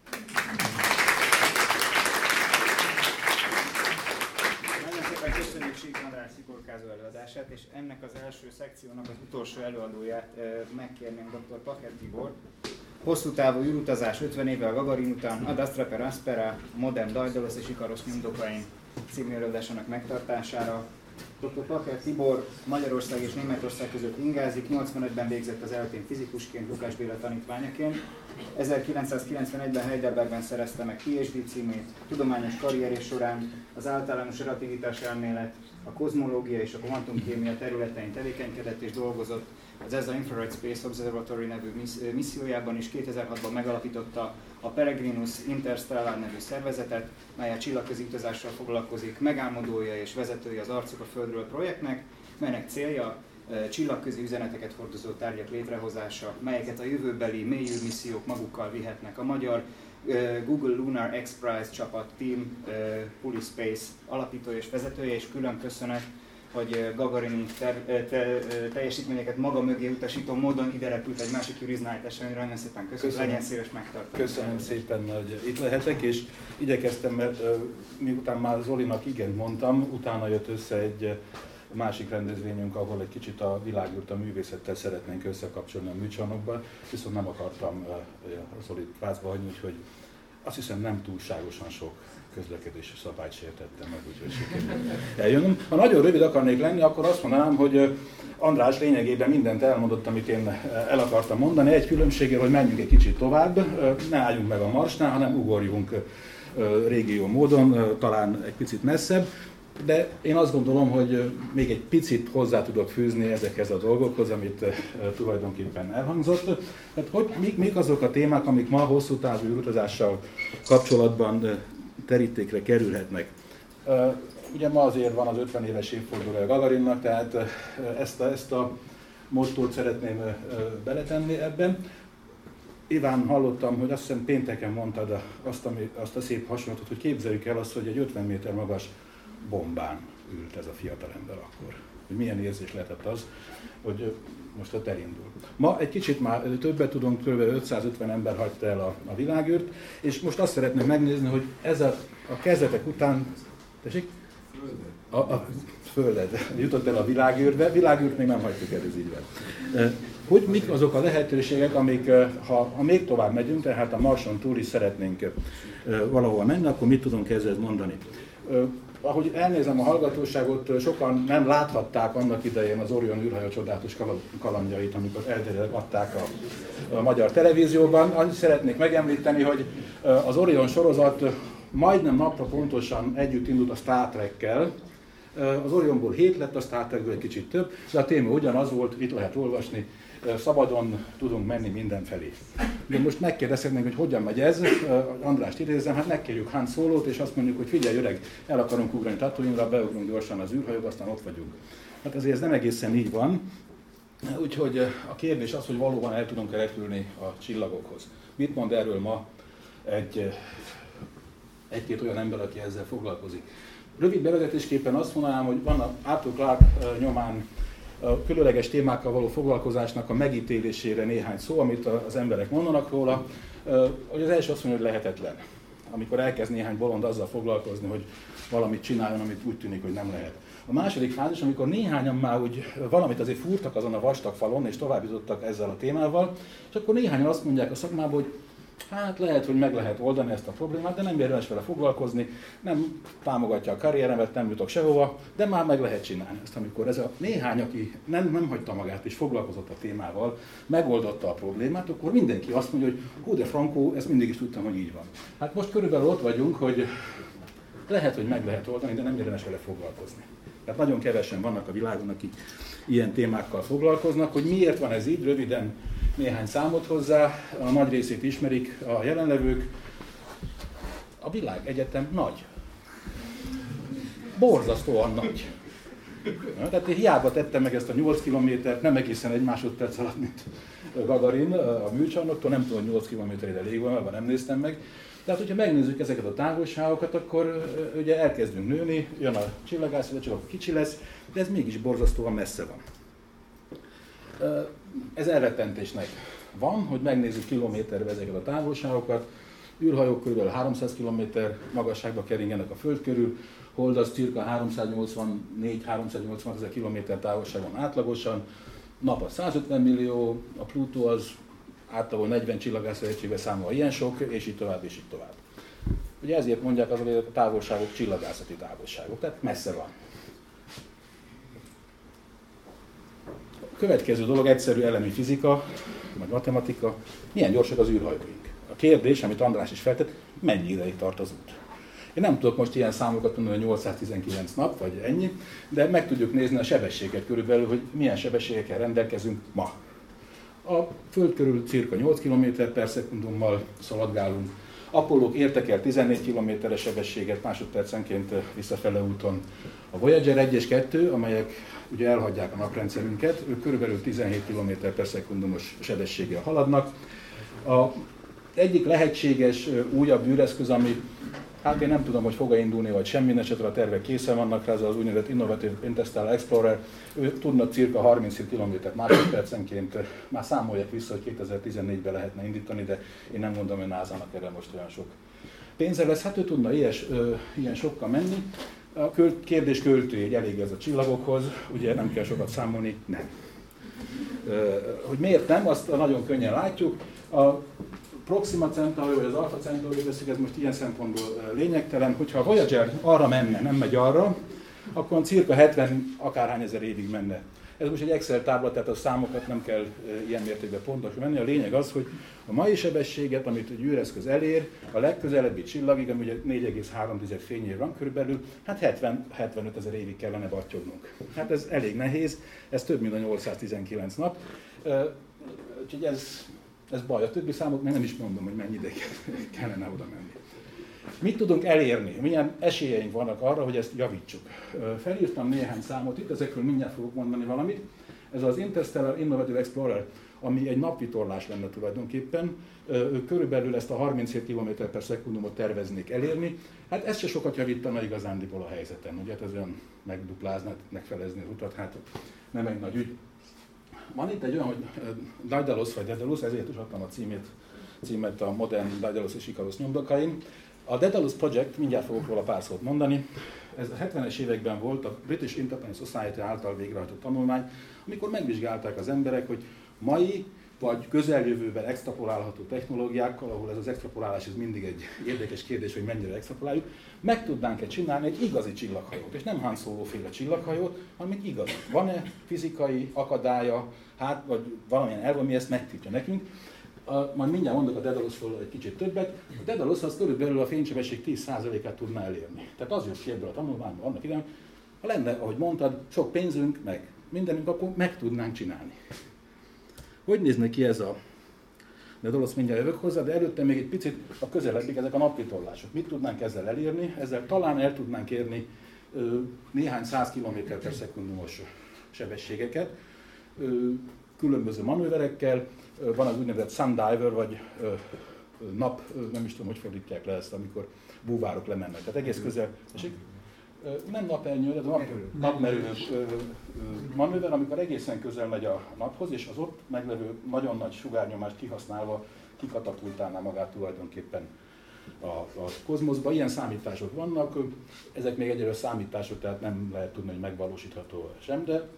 Nagyon szépen köszönjük Sík András szikorkázó előadását, és ennek az első szekciónak az utolsó előadóját megkérném dr. Paker Tibor, Hosszú távú űrutazás 50 évvel a Gagarin után, Ad Astra per Aspera, Modern Daedalus és Ikaros nyomdokain című megtartására. Dr. Paker Tibor Magyarország és Németország között ingázik, 85-ben végzett az eltén fizikusként, Lukás Béla tanítványaként. 1991-ben Heidelbergben szerezte meg PhD címét, tudományos karrierés során az általános relativitás elmélet, a kozmológia és a kvantumkémia területein tevékenykedett és dolgozott, az ESA Infrared Space Observatory nevű missziójában is 2006-ban megalapította a Peregrinus Interstellar nevű szervezetet, mely a csillagközi utazással foglalkozik, megálmodója és vezetője az Arcok a Földről projektnek, melynek célja csillagközi üzeneteket hordozó tárgyak létrehozása, melyeket a jövőbeli mélyűrmissziók magukkal vihetnek. A magyar Google Lunar X Prize csapat Team Police Space alapítója és vezetője, és külön köszönet hogy Gagarin ter, te, teljesítményeket maga mögé utasító módon ide repült egy másik Uriznite eseményre. Nagyon szépen köszönöm, köszönöm. legyen szíves megtartani. Köszönöm szépen, hogy itt lehetek, és igyekeztem, mert miután már Zolinak igen mondtam, utána jött össze egy másik rendezvényünk, ahol egy kicsit a világűrt a művészettel szeretnénk összekapcsolni a műcsarnokban, viszont nem akartam Zolit vázba hagyni, úgyhogy azt hiszem nem túlságosan sok közlekedési szabályt sértettem meg, úgyhogy sikerült eljönnöm. Ha nagyon rövid akarnék lenni, akkor azt mondanám, hogy András lényegében mindent elmondott, amit én el akartam mondani. Egy különbséggel, hogy menjünk egy kicsit tovább, ne álljunk meg a marsnál, hanem ugorjunk régió módon, talán egy picit messzebb. De én azt gondolom, hogy még egy picit hozzá tudok fűzni ezekhez a dolgokhoz, amit tulajdonképpen elhangzott. Tehát hogy, mik, mik azok a témák, amik ma hosszú távú utazással kapcsolatban terítékre kerülhetnek. Ugye ma azért van az 50 éves évfordulója Gagarinnak, tehát ezt a, ezt a mottót szeretném beletenni ebben. Iván, hallottam, hogy azt hiszem pénteken mondtad azt, ami, azt a szép hasonlatot, hogy képzeljük el azt, hogy egy 50 méter magas bombán ült ez a fiatalember akkor. Hogy milyen érzés lehetett az, hogy most ott elindul. Ma egy kicsit már többet tudunk, kb. 550 ember hagyta el a, a világűrt, és most azt szeretném megnézni, hogy ez a, a kezdetek után, tessék? A, a Földet jutott el a világűrbe, világűrt még nem hagytuk el, ez így van. Hogy mik azok a lehetőségek, amik, ha, ha még tovább megyünk, tehát a Marson túl is szeretnénk valahol menni, akkor mit tudunk ezzel mondani? Ahogy elnézem a hallgatóságot, sokan nem láthatták annak idején az Orion űrhajó csodálatos kalandjait, amikor adták a, a magyar televízióban. Annyit szeretnék megemlíteni, hogy az Orion sorozat majdnem napra pontosan együtt indult a Star Trek-kel, az Orionból 7 lett, a Star Trekből egy kicsit több, de a téma ugyanaz volt, itt lehet olvasni, szabadon tudunk menni mindenfelé. De most megkérdezhetnénk, hogy hogyan megy ez, Andrást idézem, hát megkérjük Han Szólót, és azt mondjuk, hogy figyelj öreg, el akarunk ugrani Tatooine-ra, beugrunk gyorsan az űrhajóba, aztán ott vagyunk. Hát azért ez nem egészen így van. Úgyhogy a kérdés az, hogy valóban el tudunk-e repülni a csillagokhoz. Mit mond erről ma egy egy-két olyan ember, aki ezzel foglalkozik. Rövid bevezetésképpen azt mondanám, hogy van a Arthur Clark nyomán a különleges témákkal való foglalkozásnak a megítélésére néhány szó, amit az emberek mondanak róla. Hogy az első azt mondja, hogy lehetetlen. Amikor elkezd néhány bolond azzal foglalkozni, hogy valamit csináljon, amit úgy tűnik, hogy nem lehet. A második fázis, amikor néhányan már úgy valamit azért fúrtak azon a vastag falon, és tovább jutottak ezzel a témával, és akkor néhányan azt mondják a szakmában, hogy hát lehet, hogy meg lehet oldani ezt a problémát, de nem érdemes vele foglalkozni, nem támogatja a karrieremet, nem jutok sehova, de már meg lehet csinálni. Ezt amikor ez a néhány, aki nem, nem hagyta magát és foglalkozott a témával, megoldotta a problémát, akkor mindenki azt mondja, hogy hú de Frankó, ezt mindig is tudtam, hogy így van. Hát most körülbelül ott vagyunk, hogy lehet, hogy meg lehet oldani, de nem érdemes vele foglalkozni. Tehát nagyon kevesen vannak a világon, akik ilyen témákkal foglalkoznak. Hogy miért van ez így, röviden néhány számot hozzá, a nagy részét ismerik a jelenlevők. A világ egyetem nagy. Borzasztóan nagy. Tehát én hiába tettem meg ezt a 8 kilométert, nem egészen egy másodperc alatt, mint Gagarin a műcsarnoktól, nem tudom, 8 kilométerre elég van, nem néztem meg. Tehát, hogyha megnézzük ezeket a távolságokat, akkor ugye elkezdünk nőni, jön a csillagászat, csak kicsi lesz, de ez mégis borzasztóan messze van. Ez elrettentésnek van, hogy megnézzük kilométerbe ezeket a távolságokat, űrhajók kb. 300 km magasságba keringenek a Föld körül, Hold az cirka 384-380 ezer km távolságon átlagosan, nap a 150 millió, a Plutó az általában 40 csillagászszövetségbe számol ilyen sok, és így tovább, és így tovább. Ugye ezért mondják az, hogy a távolságok csillagászati távolságok, tehát messze van. Következő dolog egyszerű elemi fizika, vagy matematika, milyen gyorsak az űrhajóink. A kérdés, amit András is feltett, mennyi ideig tart az út. Én nem tudok most ilyen számokat mondani, hogy 819 nap, vagy ennyi, de meg tudjuk nézni a sebességet körülbelül, hogy milyen sebességekkel rendelkezünk ma. A Föld körül cirka 8 km per szekundummal szaladgálunk. Apollók értek el 14 km-es sebességet másodpercenként visszafele úton. A Voyager 1 és 2, amelyek ugye elhagyják a naprendszerünket, ők körülbelül 17 km per szekundumos sebességgel haladnak. A egyik lehetséges újabb űreszköz, ami Hát én nem tudom, hogy fog-e indulni, vagy semmi, esetre a tervek készen vannak rá, ez az úgynevezett Innovative Interstellar Explorer. Ő tudna cirka 37 km másodpercenként, már számolják vissza, hogy 2014-ben lehetne indítani, de én nem mondom, hogy NASA-nak erre most olyan sok pénze lesz. Hát ő tudna ilyes, ö, ilyen sokkal menni. A kérdés költői, hogy elég ez a csillagokhoz, ugye nem kell sokat számolni, nem. Hogy miért nem, azt nagyon könnyen látjuk. A Proxima Centauri vagy az Alpha Centauri veszik, ez most ilyen szempontból lényegtelen. Hogyha a Voyager arra menne, nem megy arra, akkor cirka 70 akárhány ezer évig menne. Ez most egy Excel tábla, tehát a számokat nem kell ilyen mértékben pontosan menni. A lényeg az, hogy a mai sebességet, amit egy űreszköz elér, a legközelebbi csillagig, ami ugye 4,3 fényév van körülbelül, hát 70-75 ezer évig kellene battyognunk. Hát ez elég nehéz, ez több mint a 819 nap. Úgyhogy ez ez baj. A többi számot még nem is mondom, hogy mennyi ideig kellene oda menni. Mit tudunk elérni? Milyen esélyeink vannak arra, hogy ezt javítsuk? Felírtam néhány számot itt, ezekről mindjárt fogok mondani valamit. Ez az Interstellar Innovative Explorer, ami egy napvitorlás lenne tulajdonképpen. Körülbelül ezt a 37 km per szekundumot terveznék elérni. Hát ez se sokat javítana igazándiból a helyzeten. Ugye hát ez olyan megduplázna, megfelezni az utat, hát nem egy nagy ügy. Van itt egy olyan, hogy Daedalus vagy Daedalus, ezért is adtam a címét, címet a modern Daedalus és Icarus nyomdokaim. A Daedalus Project, mindjárt fogok róla pár szót mondani, ez a 70-es években volt a British Independent Society által végrehajtott tanulmány, amikor megvizsgálták az emberek, hogy mai vagy közeljövőben extrapolálható technológiákkal, ahol ez az extrapolálás ez mindig egy érdekes kérdés, hogy mennyire extrapoláljuk, meg tudnánk-e csinálni egy igazi csillaghajót, és nem Han Solo féle csillaghajót, hanem egy igazi. Van-e fizikai akadálya, hát, vagy valamilyen elv, ami ezt megtiltja nekünk. A, majd mindjárt mondok a Daedalusról egy kicsit többet. A Daedalus az körülbelül a fénysebesség 10%-át tudná elérni. Tehát az jött ki ebből a tanulmányból annak idején, ha lenne, ahogy mondtad, sok pénzünk, meg mindenünk, akkor meg tudnánk csinálni. Hogy nézne ki ez a de Dolosz mindjárt jövök hozzá, de előtte még egy picit a közelebbik ezek a napvitorlások. Mit tudnánk ezzel elérni? Ezzel talán el tudnánk érni ö, néhány száz kilométer per szekundumos sebességeket, ö, különböző manőverekkel. Van az úgynevezett sundiver, vagy ö, nap, nem is tudom, hogy fordítják le ezt, amikor búvárok lemennek. Tehát egész közel, és nem napernyő, de nap, napmerő manőver, amikor egészen közel megy a naphoz, és az ott meglevő nagyon nagy sugárnyomást kihasználva kikatapultálná magát tulajdonképpen a, a kozmoszba. Ilyen számítások vannak, ezek még egyelőre számítások, tehát nem lehet tudni, hogy megvalósítható sem, de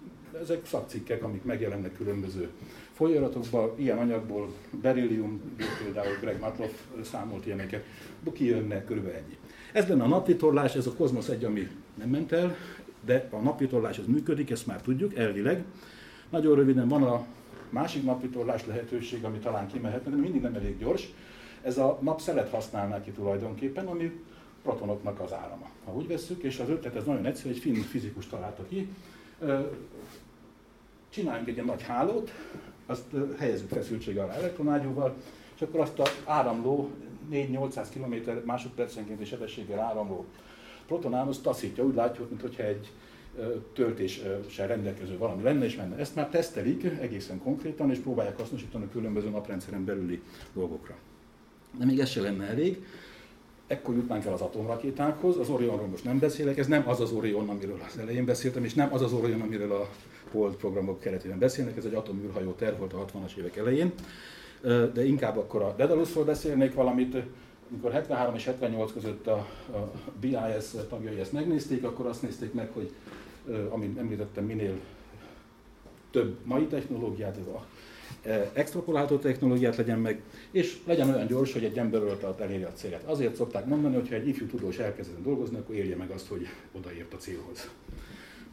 ezek szakcikkek, amik megjelennek különböző folyóiratokban, ilyen anyagból, berillium, például Greg Matloff számolt ilyeneket, kijönnek körülbelül ennyi. Ez lenne a napvitorlás, ez a kozmosz egy, ami nem ment el, de a napvitorlás az működik, ezt már tudjuk elvileg. Nagyon röviden van a másik napvitorlás lehetőség, ami talán kimehetne, de mindig nem elég gyors. Ez a napszelet használná ki tulajdonképpen, ami protonoknak az árama. Ha úgy vesszük, és az ötlet ez nagyon egyszerű, egy finn fizikus találta ki. Csináljunk egy ilyen nagy hálót, azt helyezzük feszültség alá elektronágyúval, és akkor azt a áramló 4-800 km másodpercenkénti sebességgel áramló protonánusz taszítja, úgy látjuk, mintha egy töltéssel rendelkező valami lenne és menne. Ezt már tesztelik egészen konkrétan, és próbálják hasznosítani a különböző naprendszeren belüli dolgokra. De még ez se lenne elég. Ekkor jutnánk el az atomrakétákhoz, az Orionról most nem beszélek, ez nem az az Orion, amiről az elején beszéltem, és nem az az Orion, amiről a Hold programok keretében beszélnek, ez egy atoműrhajó terv volt a 60-as évek elején, de inkább akkor a Daedalusról beszélnék valamit, amikor 73 és 78 között a, a BIS tagjai ezt megnézték, akkor azt nézték meg, hogy amit említettem, minél több mai technológiát, ez a extrapolálható technológiát legyen meg, és legyen olyan gyors, hogy egy ember alatt eléri a célt. Azért szokták mondani, hogy ha egy ifjú tudós elkezd dolgozni, akkor érje meg azt, hogy odaért a célhoz.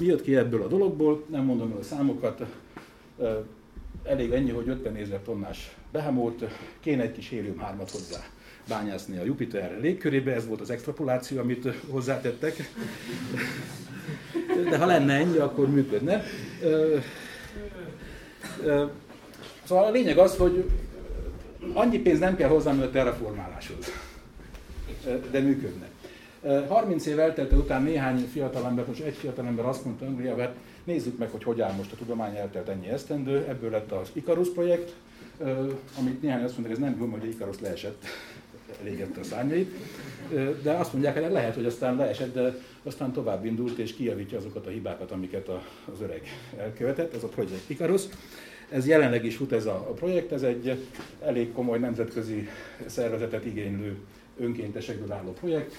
Mi jött ki ebből a dologból? Nem mondom el a számokat. Elég ennyi, hogy 50 ezer tonnás behemót, kéne egy kis hélium-3-at hozzá bányászni a Jupiter légkörébe, ez volt az extrapoláció, amit hozzátettek. De ha lenne ennyi, akkor működne. Szóval a lényeg az, hogy annyi pénz nem kell hozzá, a terraformáláshoz, de működne. 30 év eltelte után néhány fiatalember, most egy fiatalember azt mondta Angliában, hát nézzük meg, hogy hogy áll most a tudomány, eltelt ennyi esztendő, ebből lett az Icarus projekt, amit néhány azt mondják, ez nem jó, hogy Icarus leesett, elégette a szárnyait, de azt mondják, hogy lehet, hogy aztán leesett, de aztán tovább indult és kijavítja azokat a hibákat, amiket az öreg elkövetett, ez a projekt Icarus. Ez jelenleg is fut ez a projekt, ez egy elég komoly nemzetközi szervezetet igénylő önkéntesekből álló projekt.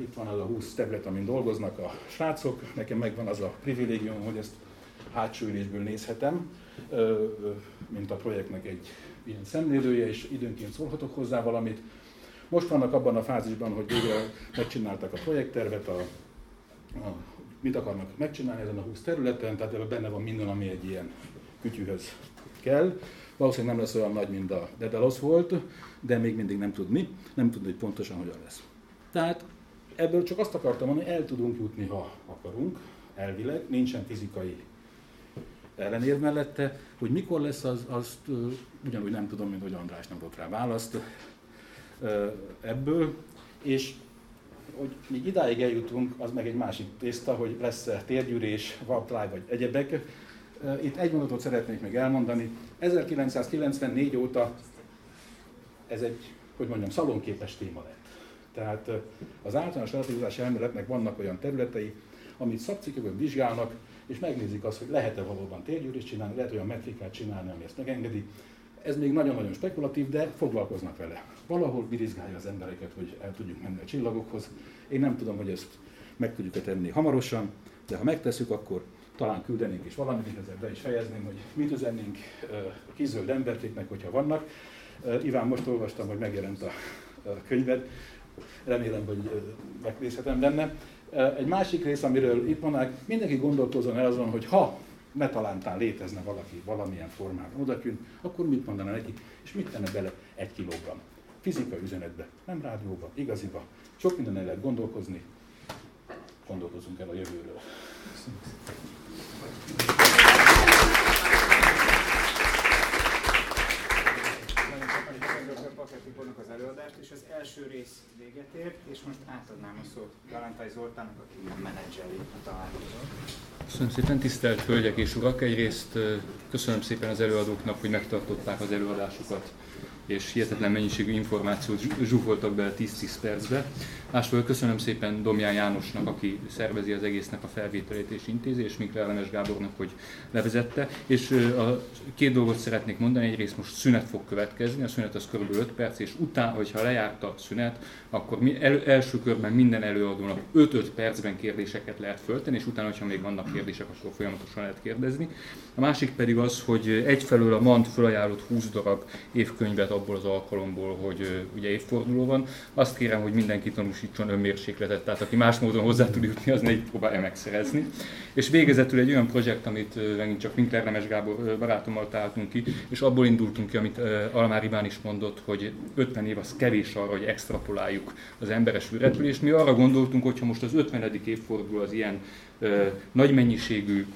Itt van az a 20 terület, amin dolgoznak a srácok. Nekem megvan az a privilégium, hogy ezt hátsó ülésből nézhetem, mint a projektnek egy ilyen szemlélője, és időnként szólhatok hozzá valamit. Most vannak abban a fázisban, hogy végre megcsináltak a projekttervet, a, a, mit akarnak megcsinálni ezen a 20 területen, tehát ebben benne van minden, ami egy ilyen kütyűhöz kell. Valószínűleg nem lesz olyan nagy, mint a Dedalos volt, de még mindig nem tudni, nem tudni, hogy pontosan hogyan lesz. Tehát ebből csak azt akartam mondani, hogy el tudunk jutni, ha akarunk, elvileg, nincsen fizikai ellenérv mellette, hogy mikor lesz, az, azt ugyanúgy nem tudom, mint hogy András nem volt rá választ ebből, és hogy még idáig eljutunk, az meg egy másik tészta, hogy lesz-e térgyűrés, warpline vagy egyebek. Itt egy mondatot szeretnék még elmondani. 1994 óta ez egy, hogy mondjam, szalonképes téma lett. Tehát az általános relativizás elméletnek vannak olyan területei, amit szakcikkekben vizsgálnak, és megnézik azt, hogy lehet-e valóban térgyűrést csinálni, lehet olyan metrikát csinálni, ami ezt megengedi. Ez még nagyon-nagyon spekulatív, de foglalkoznak vele. Valahol birizgálja az embereket, hogy el tudjuk menni a csillagokhoz. Én nem tudom, hogy ezt meg tudjuk-e tenni hamarosan, de ha megtesszük, akkor talán küldenénk is valamit, és ezzel be is fejezném, hogy mit üzennénk kizöld emberkéknek, hogyha vannak. Iván, most olvastam, hogy megjelent a könyved, remélem, hogy megnézhetem benne. Egy másik rész, amiről itt mondanak, mindenki gondolkozzon el azon, hogy ha ne talántán létezne valaki valamilyen formában odakint, akkor mit mondana neki, és mit tenne bele egy kilogramm. Fizikai üzenetbe, nem rádióba, igaziba. Sok minden el lehet gondolkozni, gondolkozunk el a jövőről. Paketikornak az előadást, és az első rész véget ért, és most átadnám a szót Galantai Zoltánnak, aki menedzseli a találkozót. Köszönöm szépen, tisztelt Hölgyek és Urak! Egyrészt köszönöm szépen az előadóknak, hogy megtartották az előadásukat és hihetetlen mennyiségű információt zsúfoltak be 10-10 percbe. Másról köszönöm szépen Domján Jánosnak, aki szervezi az egésznek a felvételét és intézi, és Mikler Lemes Gábornak, hogy levezette. És a két dolgot szeretnék mondani, egyrészt most szünet fog következni, a szünet az kb. 5 perc, és utána, hogyha lejárt a szünet, akkor mi el, első körben minden előadónak 5-5 percben kérdéseket lehet föltenni, és utána, ha még vannak kérdések, akkor folyamatosan lehet kérdezni. A másik pedig az, hogy egyfelől a MANT felajánlott 20 darab évkönyvet abból az alkalomból, hogy ugye évforduló van. Azt kérem, hogy mindenki tanúsítson önmérsékletet, tehát aki más módon hozzá tud jutni, az ne így próbálja megszerezni. És végezetül egy olyan projekt, amit megint csak Winkler Nemes Gábor barátommal találtunk ki, és abból indultunk ki, amit Almár Iván is mondott, hogy 50 év az kevés arra, hogy extrapoláljuk az emberes űrrepülést. Mi arra gondoltunk, hogy ha most az 50. évforduló az ilyen nagy mennyiségű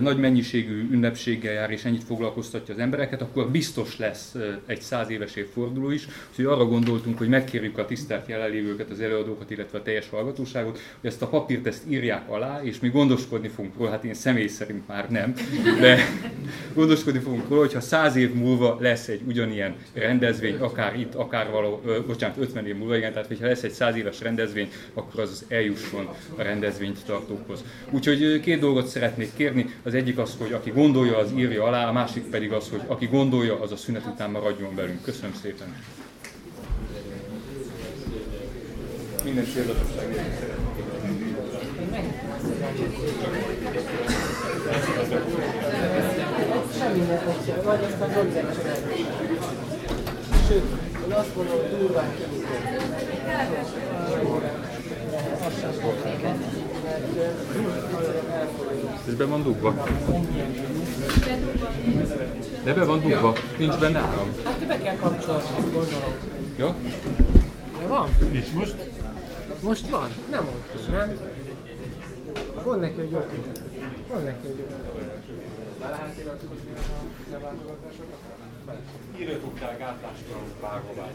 nagy mennyiségű ünnepséggel jár és ennyit foglalkoztatja az embereket, akkor biztos lesz egy száz éves évforduló is. Úgyhogy arra gondoltunk, hogy megkérjük a tisztelt jelenlévőket, az előadókat, illetve a teljes hallgatóságot, hogy ezt a papírt ezt írják alá, és mi gondoskodni fogunk róla, hát én személy szerint már nem, de gondoskodni fogunk róla, hogyha száz év múlva lesz egy ugyanilyen rendezvény, akár itt, akár való, ö, bocsánat, 50 év múlva, igen, tehát hogyha lesz egy száz éves rendezvény, akkor az, az eljusson a rendezvényt tartókhoz. Úgyhogy két dolgot szeretnék szeretnék kérni. Az egyik az, hogy aki gondolja, az írja alá, a másik pedig az, hogy aki gondolja, az a szünet után maradjon velünk. Köszönöm szépen. Minden célzatosság Semmi nem vagy aztán González Sőt, én azt mondom, hogy durván Azt sem volt ez be van dugva? De be van dugva? Nincs benne áram? Hát be kell kapcsolni, gondolom. Jó? Ja, van. És most? Most van? Nem mondtam, nem? Van neki, hogy jó. Van neki, hogy jó. Írjatok rá gátlástalan vágóvány.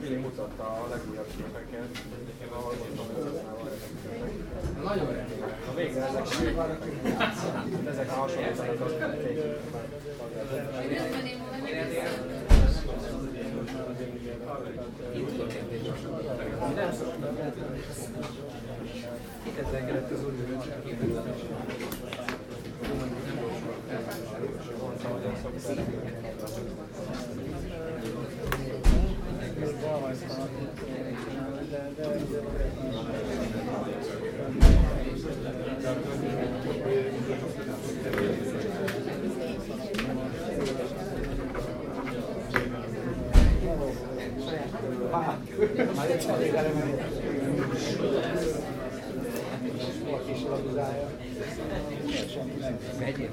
Fili mutatta a legújabb képeket. Nagyon remélem. A végre ezek ezek a hasonlítanak az Kiket engedett az úr Megyél. volt Egyébként.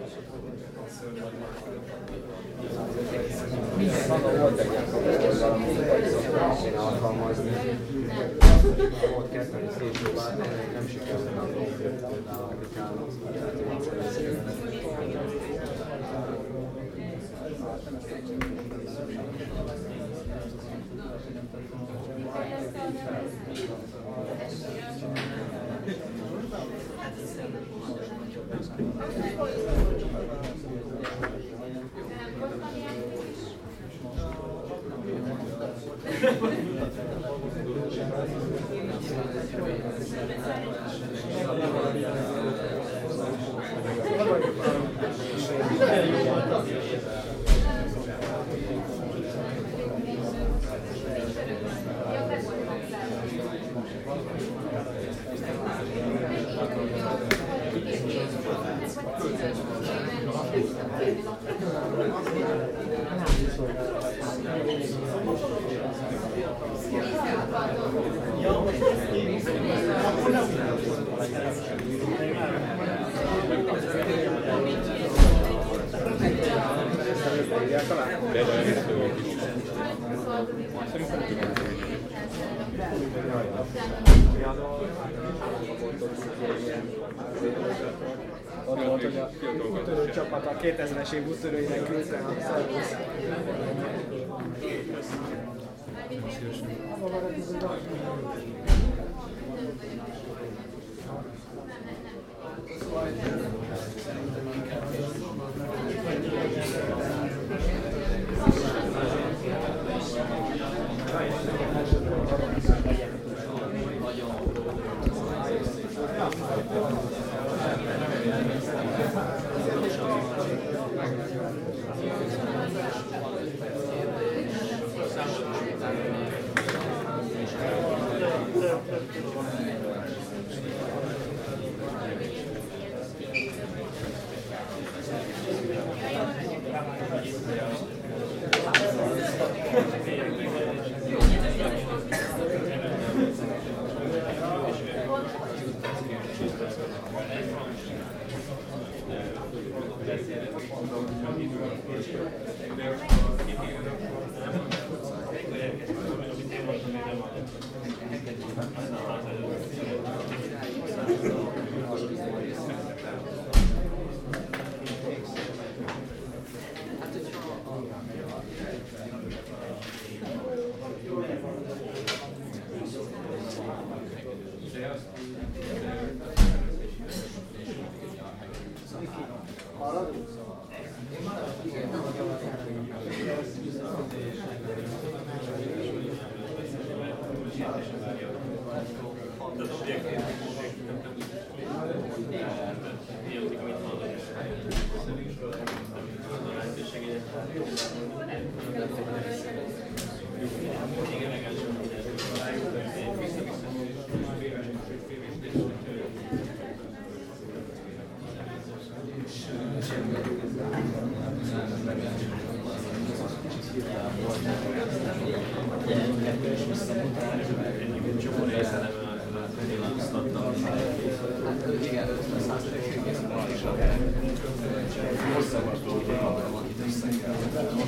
egy ilyen kapcsolat, amit alkalmazni. Volt kezdeni szép nem sikerült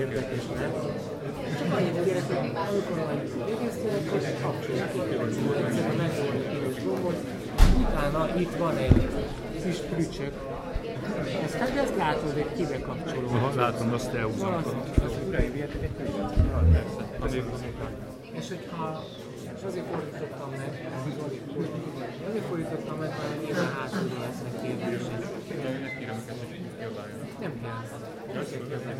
érdekes, nem? Csak annyit kérek, hogy amikor majd végeztél, akkor kapcsolják ki a megoldott gombot. Utána itt van egy kis prücsök. Ezt, hát ezt látod, hogy kibe kapcsoló. Aha, látom, azt elhúzom. Az uraim, egy prücsök. És hogyha és azért fordítottam meg, azért fordítottam meg, mert nyilván hátulról lesznek kérdések. Nem kell. Ez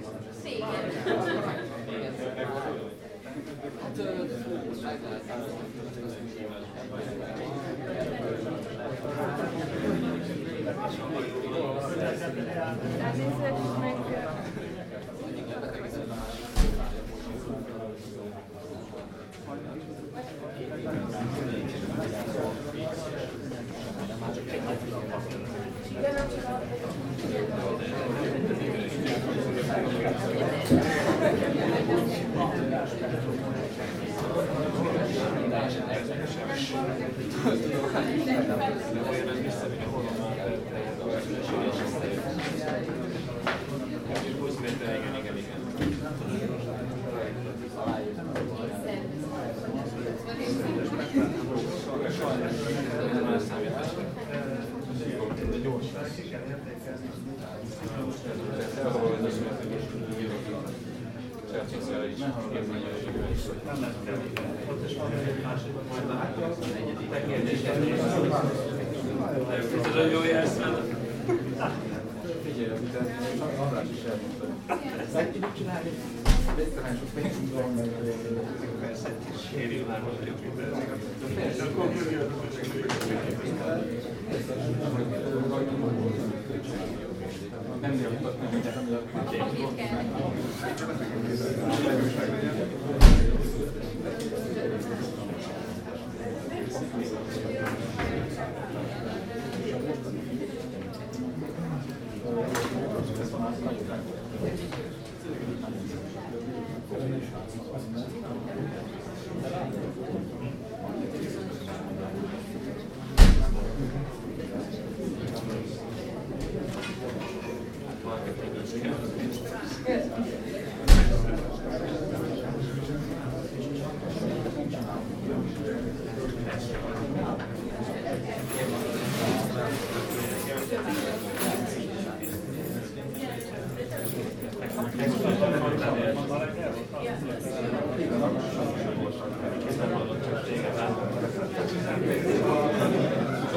Gracias.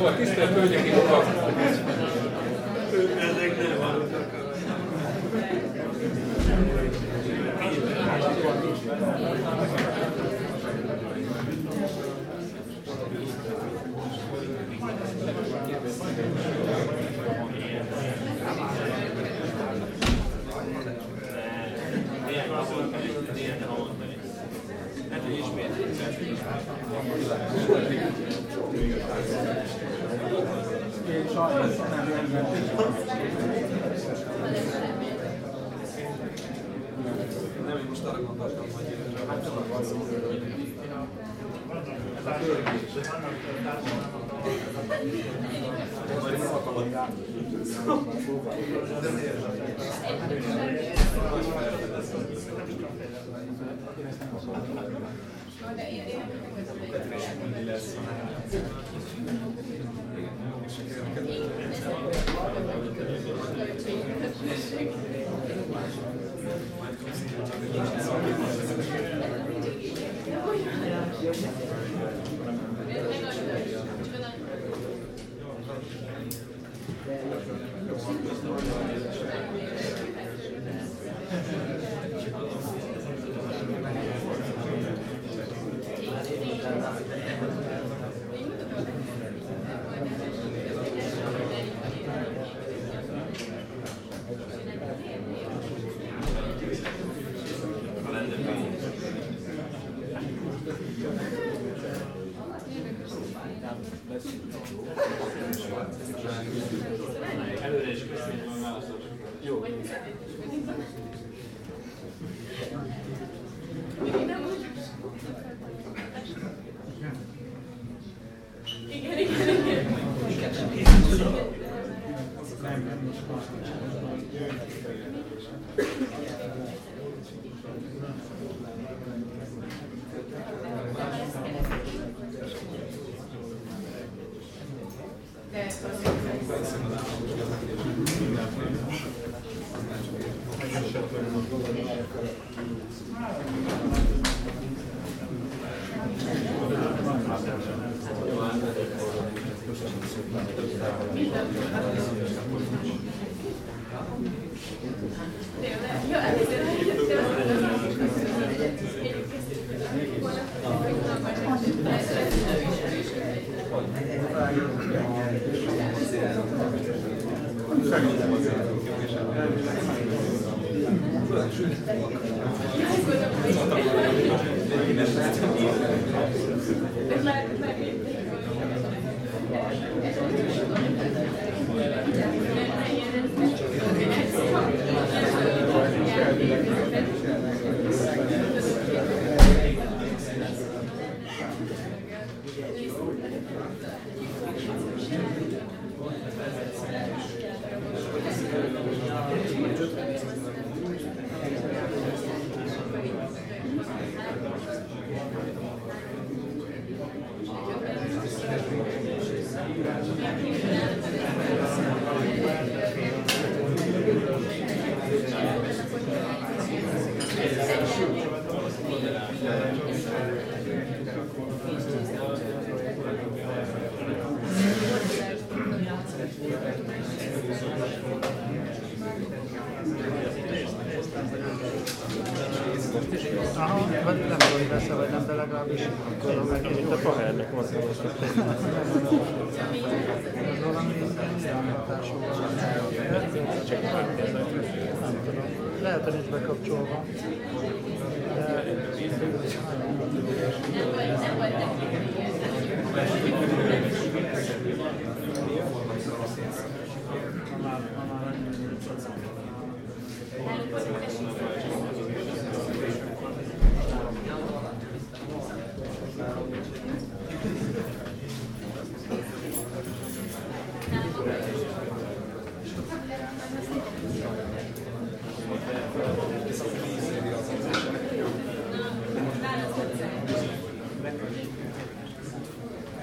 Tisztelt Hölgyek és Urak! Nem, én most arra gondoltam, hogy hát csak a hogy ez a pörgés. Majd szakad. De miért? De én nem tudom, hogy ez a Előre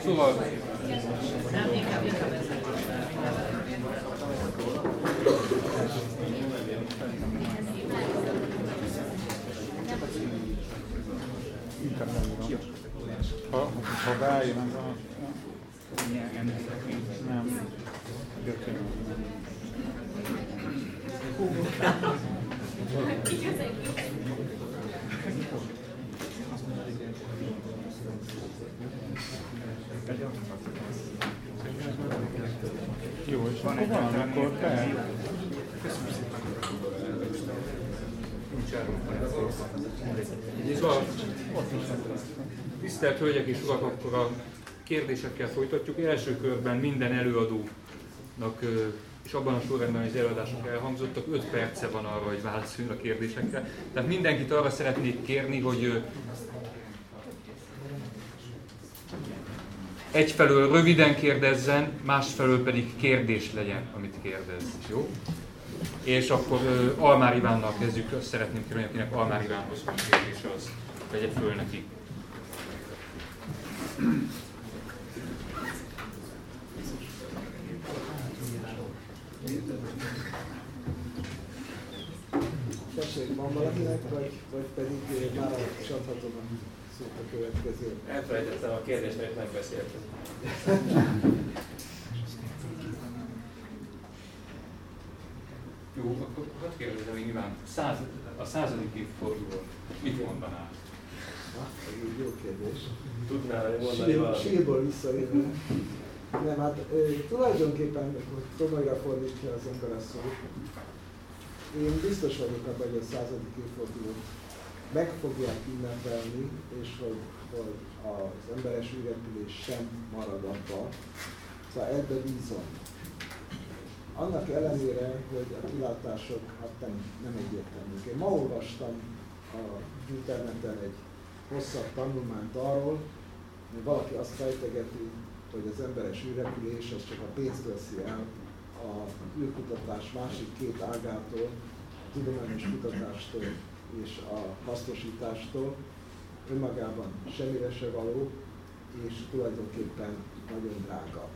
Szóval Ha, ha beálljon, az a... Nem. Gyökeres, nem. Jó, és akkor valamikor te... Szóval, tisztelt Hölgyek és Urak, akkor a kérdésekkel folytatjuk. Első körben minden előadónak, és abban a sorrendben, hogy az előadások elhangzottak, 5 perce van arra, hogy válaszoljon a kérdésekre. Tehát mindenkit arra szeretnék kérni, hogy egyfelől röviden kérdezzen, másfelől pedig kérdés legyen, amit kérdez. Jó? És akkor ö, Almár Ivánnal kezdjük, azt szeretném kérni, akinek Almár Ivánhoz van kérdése, az vegye föl neki. Tessék, van valakinek, vagy, vagy pedig már csaphatom a szót a következő. Elfelejtettem a kérdést, mert megbeszéltük. Jó, akkor hadd kérdezem én Iván, száz, a századik évfordulón mit mondanál? Ez egy jó kérdés. Tudnál hogy mondani Sír, valamit? sírból visszajönni. Nem, hát ö, tulajdonképpen, hogy komolyra fordítja az ember a szót, én biztos vagyok abban, hogy a századik évfordulót meg fogják ünnepelni, és hogy, hogy az emberes ürepülés sem marad abba. Szóval ebbe bízom. Annak ellenére, hogy a kilátások hát nem, nem egyértelműek. Én ma olvastam a interneten egy hosszabb tanulmányt arról, hogy valaki azt fejtegeti, hogy az emberes űrrepülés az csak a pénzt veszi el a űrkutatás másik két ágától, a tudományos kutatástól és a hasznosítástól. Önmagában semmire se való, és tulajdonképpen nagyon drága.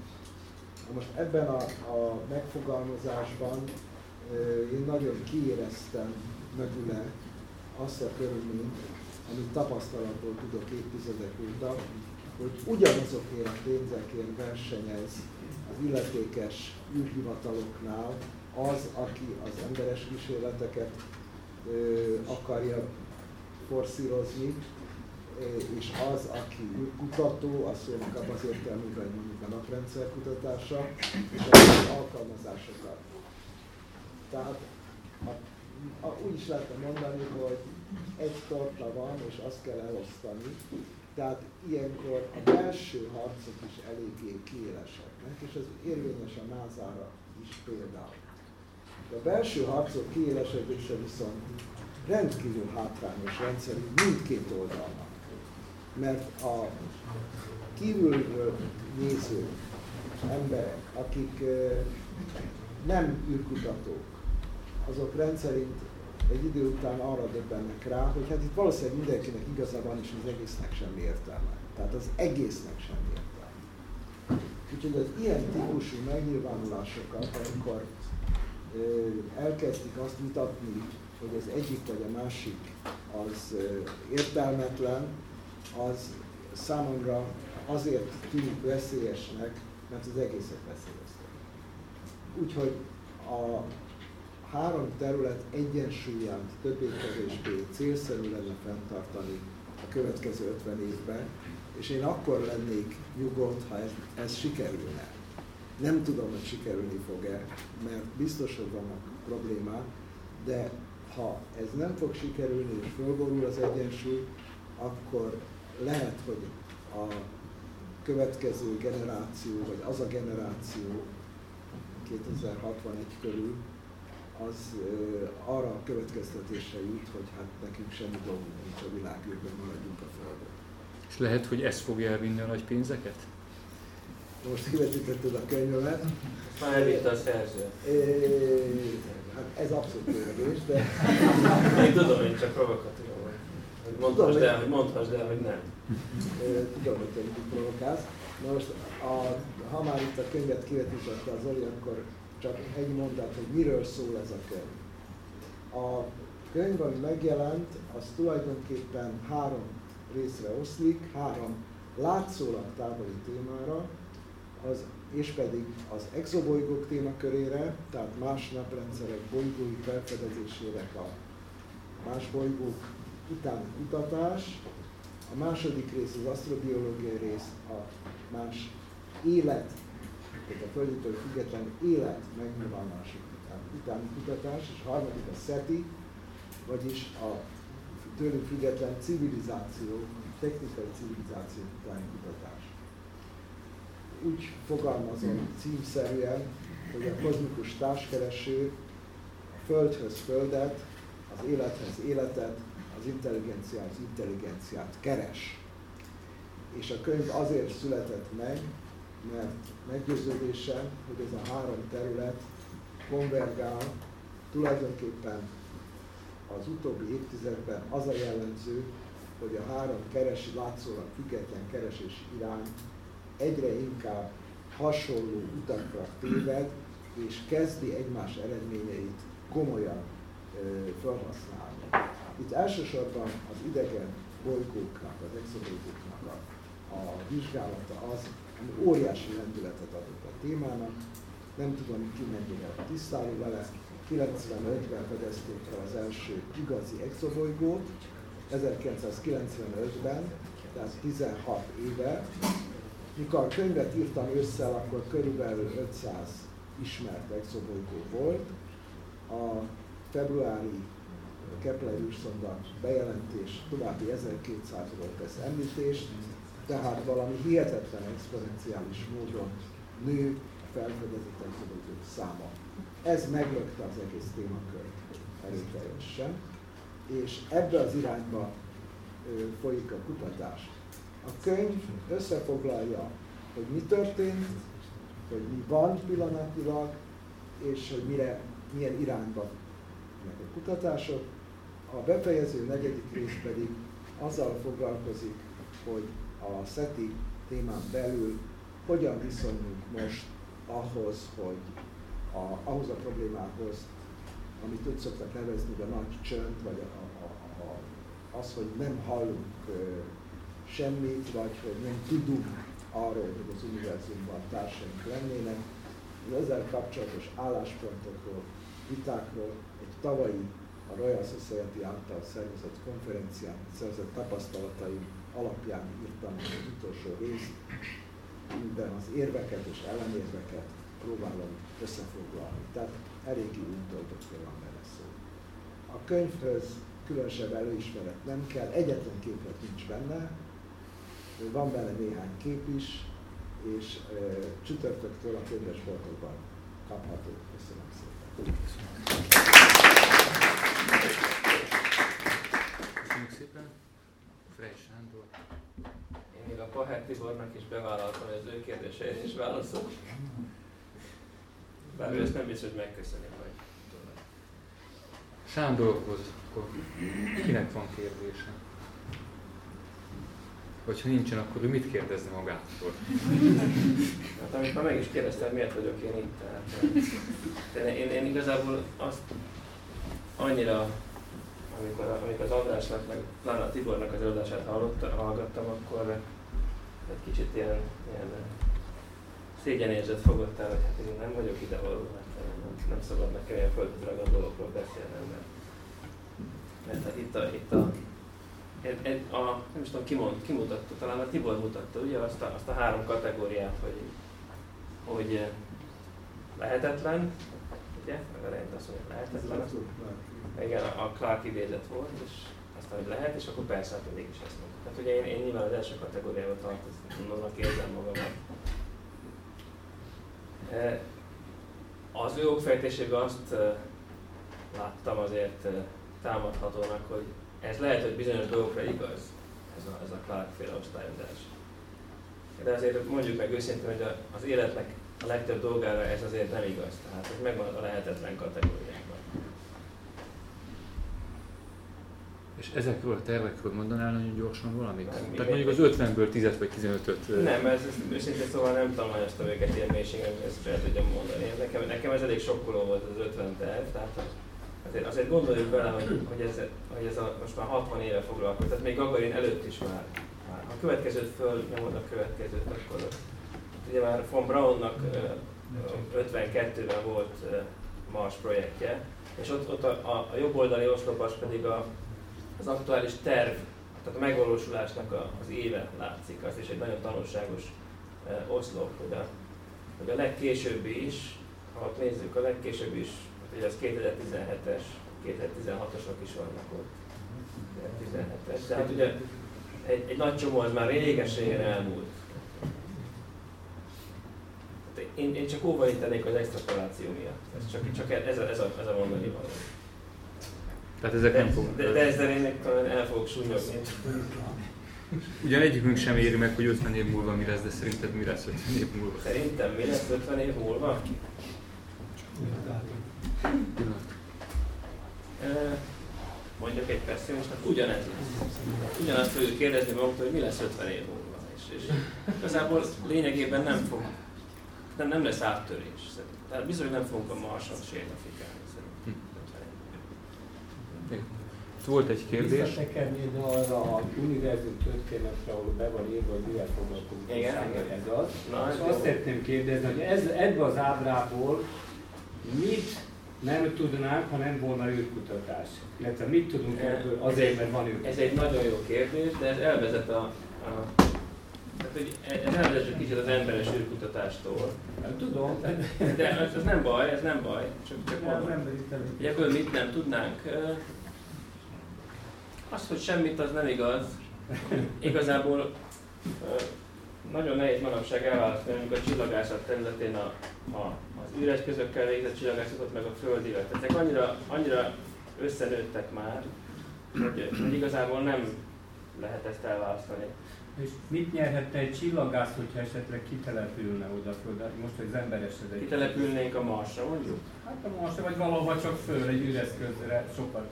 Most ebben a, a megfogalmazásban én nagyon kiéreztem mögüle azt a körülményt, amit tapasztalatból tudok évtizedek óta, hogy ugyanazokért a pénzekért versenyez az illetékes űrhivataloknál az, aki az emberes kísérleteket akarja forszírozni, és az, aki azt mondjuk abban az értelmében, hogy mondjuk a naprendszer kutatása, és az alkalmazásokat. Tehát a, a, úgy is lehetne mondani, hogy egy torta van, és azt kell elosztani. Tehát ilyenkor a belső harcok is eléggé kiélesednek, és ez érvényes a názára is például. De a belső harcok kiélesedése viszont rendkívül hátrányos rendszer mindkét oldalnak. Mert a kívülről néző emberek, akik nem űrkutatók, azok rendszerint egy idő után arra döbbennek rá, hogy hát itt valószínűleg mindenkinek igaza és az egésznek semmi értelme. Tehát az egésznek semmi értelme. Úgyhogy az ilyen típusú megnyilvánulásokat, amikor elkezdik azt mutatni, hogy az egyik vagy a másik az értelmetlen, az számomra azért tűnik veszélyesnek, mert az egészet veszélyeztet. Úgyhogy a három terület egyensúlyát többé-kevésbé célszerű lenne fenntartani a következő 50 évben, és én akkor lennék nyugodt, ha ez, ez sikerülne. Nem tudom, hogy sikerülni fog-e, mert biztos, hogy vannak problémák, de ha ez nem fog sikerülni és fölborul az egyensúly, akkor lehet, hogy a következő generáció, vagy az a generáció 2061 körül, az arra a következtetésre jut, hogy hát nekünk semmi dolgunk nincs a világűrben, maradjunk a Földön. És lehet, hogy ez fogja elvinni a nagy pénzeket? Most kivetítetted a könyvemet. Már elvitte a szerző. Hát ez abszolút kérdés, de... Én tudom, én csak provokatív vagy. Hogy mondhassd el, hogy mondhassd el, hogy nem. Tudom, hogy te provokálsz. Na most, a, ha már itt a könyvet kivetítette az Oli, akkor csak egy mondat, hogy miről szól ez a könyv. A könyv, ami megjelent, az tulajdonképpen három részre oszlik, három látszólag távoli témára, az, és pedig az exobolygók témakörére, tehát más naprendszerek bolygói felfedezésére a más bolygók utáni kutatás, a második rész az asztrobiológiai rész, a más élet, tehát a Földtől független élet megnyilvánulása utáni kutatás, és a harmadik a SETI, vagyis a tőlünk független civilizáció, technikai civilizáció utáni kutatás úgy fogalmazom címszerűen, hogy a kozmikus társkereső a Földhöz Földet, az élethez életet, az intelligenciához intelligenciát keres. És a könyv azért született meg, mert meggyőződésem, hogy ez a három terület konvergál, tulajdonképpen az utóbbi évtizedben az a jellemző, hogy a három keresi, látszólag független keresés irány egyre inkább hasonló utakra téved, és kezdi egymás eredményeit komolyan felhasználni. Itt elsősorban az idegen bolygóknak, az exobolygóknak a, a vizsgálata az, ami óriási lendületet adott a témának. Nem tudom, ki mennyire tisztáló vele. 95-ben fedezték fel az első igazi exobolygót, 1995-ben, tehát 16 éve, mikor a könyvet írtam össze, akkor körülbelül 500 ismert exobolygó volt. A februári Kepler űrszonda bejelentés további 1200-ról tesz említést, tehát valami hihetetlen exponenciális módon nő a felfedezett exobolygók száma. Ez meglökte az egész témakör erőteljesen, és ebbe az irányba folyik a kutatás. A könyv összefoglalja, hogy mi történt, hogy mi van pillanatilag, és hogy mire, milyen irányba mennek a kutatások. A befejező negyedik rész pedig azzal foglalkozik, hogy a SETI témán belül hogyan viszonyulunk most ahhoz, hogy a, ahhoz a problémához, amit úgy szoktak nevezni, a nagy csönd, vagy a, a, a, az, hogy nem hallunk semmit, vagy hogy nem tudunk arról, hogy az univerzumban társaink lennének. Az ezzel kapcsolatos álláspontokról, vitákról egy tavalyi a Royal Society által szervezett konferencián szerzett tapasztalataim alapján írtam az utolsó részt, amiben az érveket és ellenérveket próbálom összefoglalni. Tehát eléggé úttöltökről van benne szó. A könyvhöz különösebb előismeret nem kell, egyetlen képlet nincs benne, van benne néhány kép is, és e, csütörtöktől a könyvesboltokban kapható. Köszönöm szépen. Köszönjük szépen. Frey Sándor. Én még a Pahár Tibornak is bevállaltam, hogy az ő kérdéseire is válaszol. Bár ő ezt nem biztos, hogy megköszöni majd. Sándorhoz, akkor kinek van kérdése? Vagy ha nincsen, akkor ő mit kérdezne magától? Hát amit már meg is kérdeztem, miért vagyok én itt. Tehát, de én, én igazából azt annyira, amikor, amikor az Andrásnak, meg pláne a Tibornak az előadását hallgattam, akkor egy kicsit ilyen, ilyen szégyenérzet fogott el, hogy hát én nem vagyok ide való, mert nem, nem szabad nekem ilyen földet ragad dolgokról beszélnem, mert, mert hát itt a, itt a egy, a, nem is tudom, ki, mond, ki mutatta, talán a Tibor mutatta, ugye azt a, azt a három kategóriát, hogy, hogy eh, lehetetlen, ugye, meg elején azt mondja, lehetetlen, igen, a Clark idézet volt, és aztán, hogy lehet, és akkor persze, hát mégis ezt mondta. Tehát ugye én, én nyilván az első kategóriába tartozom, érzem magamat. Eh, az ő okfejtésében azt eh, láttam azért támadhatónak, hogy ez lehet, hogy bizonyos dolgokra igaz, ez a, ez a Clark-féle osztályozás. De azért mondjuk meg őszintén, hogy az életnek a legtöbb dolgára ez azért nem igaz. Tehát ez megvan a lehetetlen kategóriában. És ezekről a tervekről mondanál nagyon gyorsan valamit? Nem, Tehát mondjuk az 50-ből 10 vagy 15-öt... Nem, ez, ez őszintén szóval nem tanulmányoztam őket ilyen mélységen, hogy ezt el tudjam mondani. Nekem, nekem ez elég sokkoló volt az 50 terv, tehát Azért, azért gondoljuk bele, hogy, hogy, ez, hogy ez a, most már 60 éve foglalkozik, tehát még Gagarin előtt is már. már. Ha következőt fölnyomod a következőt, akkor ugye már von Braunnak 52-ben volt Mars projektje, és ott, ott a, a, a jobb oldali oszlopas pedig a, az aktuális terv, tehát a megvalósulásnak a, az éve látszik, az is egy nagyon tanulságos oszlop, hogy a, hogy a legkésőbbi is, ha ott nézzük, a legkésőbbi is hogy az 2017-es, 2016-osok is vannak ott. 2017-es. Tehát ugye egy, egy nagy csomó az már régeségen elmúlt. Hát én, én csak óvanítanék az extrapoláció miatt. Ez csak, csak ez, a, ez, a, ez a mondani való. Tehát ezek nem fognak. De, de ezzel én talán el fogok súnyogni. Ugyan egyikünk sem éri meg, hogy 50 év múlva mi lesz, de szerinted mi lesz 50 év múlva? Szerintem mi lesz 50 év múlva? Mondjuk egy pessimistnak, ugyanez lesz. Ugyanazt fogjuk kérdezni magunktól, hogy mi lesz 50 év múlva. És, és igazából lényegében nem fog, nem, nem lesz áttörés. Tehát bizony nem fogunk a marson sétafikálni Volt egy kérdés. Visszatekernéd arra a univerzum történetre, ahol be van írva, hogy mivel foglalkozunk. Igen, igen. Ez az. Na, és azt szeretném kérdezni, hogy ez, ebből az ábrából mit nem tudnánk, ha nem volna űrkutatás? Illetve mit tudunk ebből azért, mert van űrkutatás? Ez egy nagyon jó kérdés, de ez elvezet a, a tehát, hogy ez elvezet egy kicsit az emberes űrkutatástól. Nem tudom. De ez, ez nem baj, ez nem baj. Csak, csak mondom. Hogy ebből mit nem tudnánk? Az, hogy semmit, az nem igaz. Igazából nagyon nehéz manapság elválasztani, amikor a csillagászat területén a, a az űreszközökkel végzett csillagászatot, meg a földivel. Ezek annyira, annyira összenőttek már, hogy, hogy igazából nem lehet ezt elválasztani. És mit nyerhetne egy csillagász, hogyha esetleg kitelepülne odaföldre, most az ember esetleg? Kitelepülnénk a Marsra, mondjuk? Hát a Marsra, vagy valahol csak föl egy űreszközre, sokat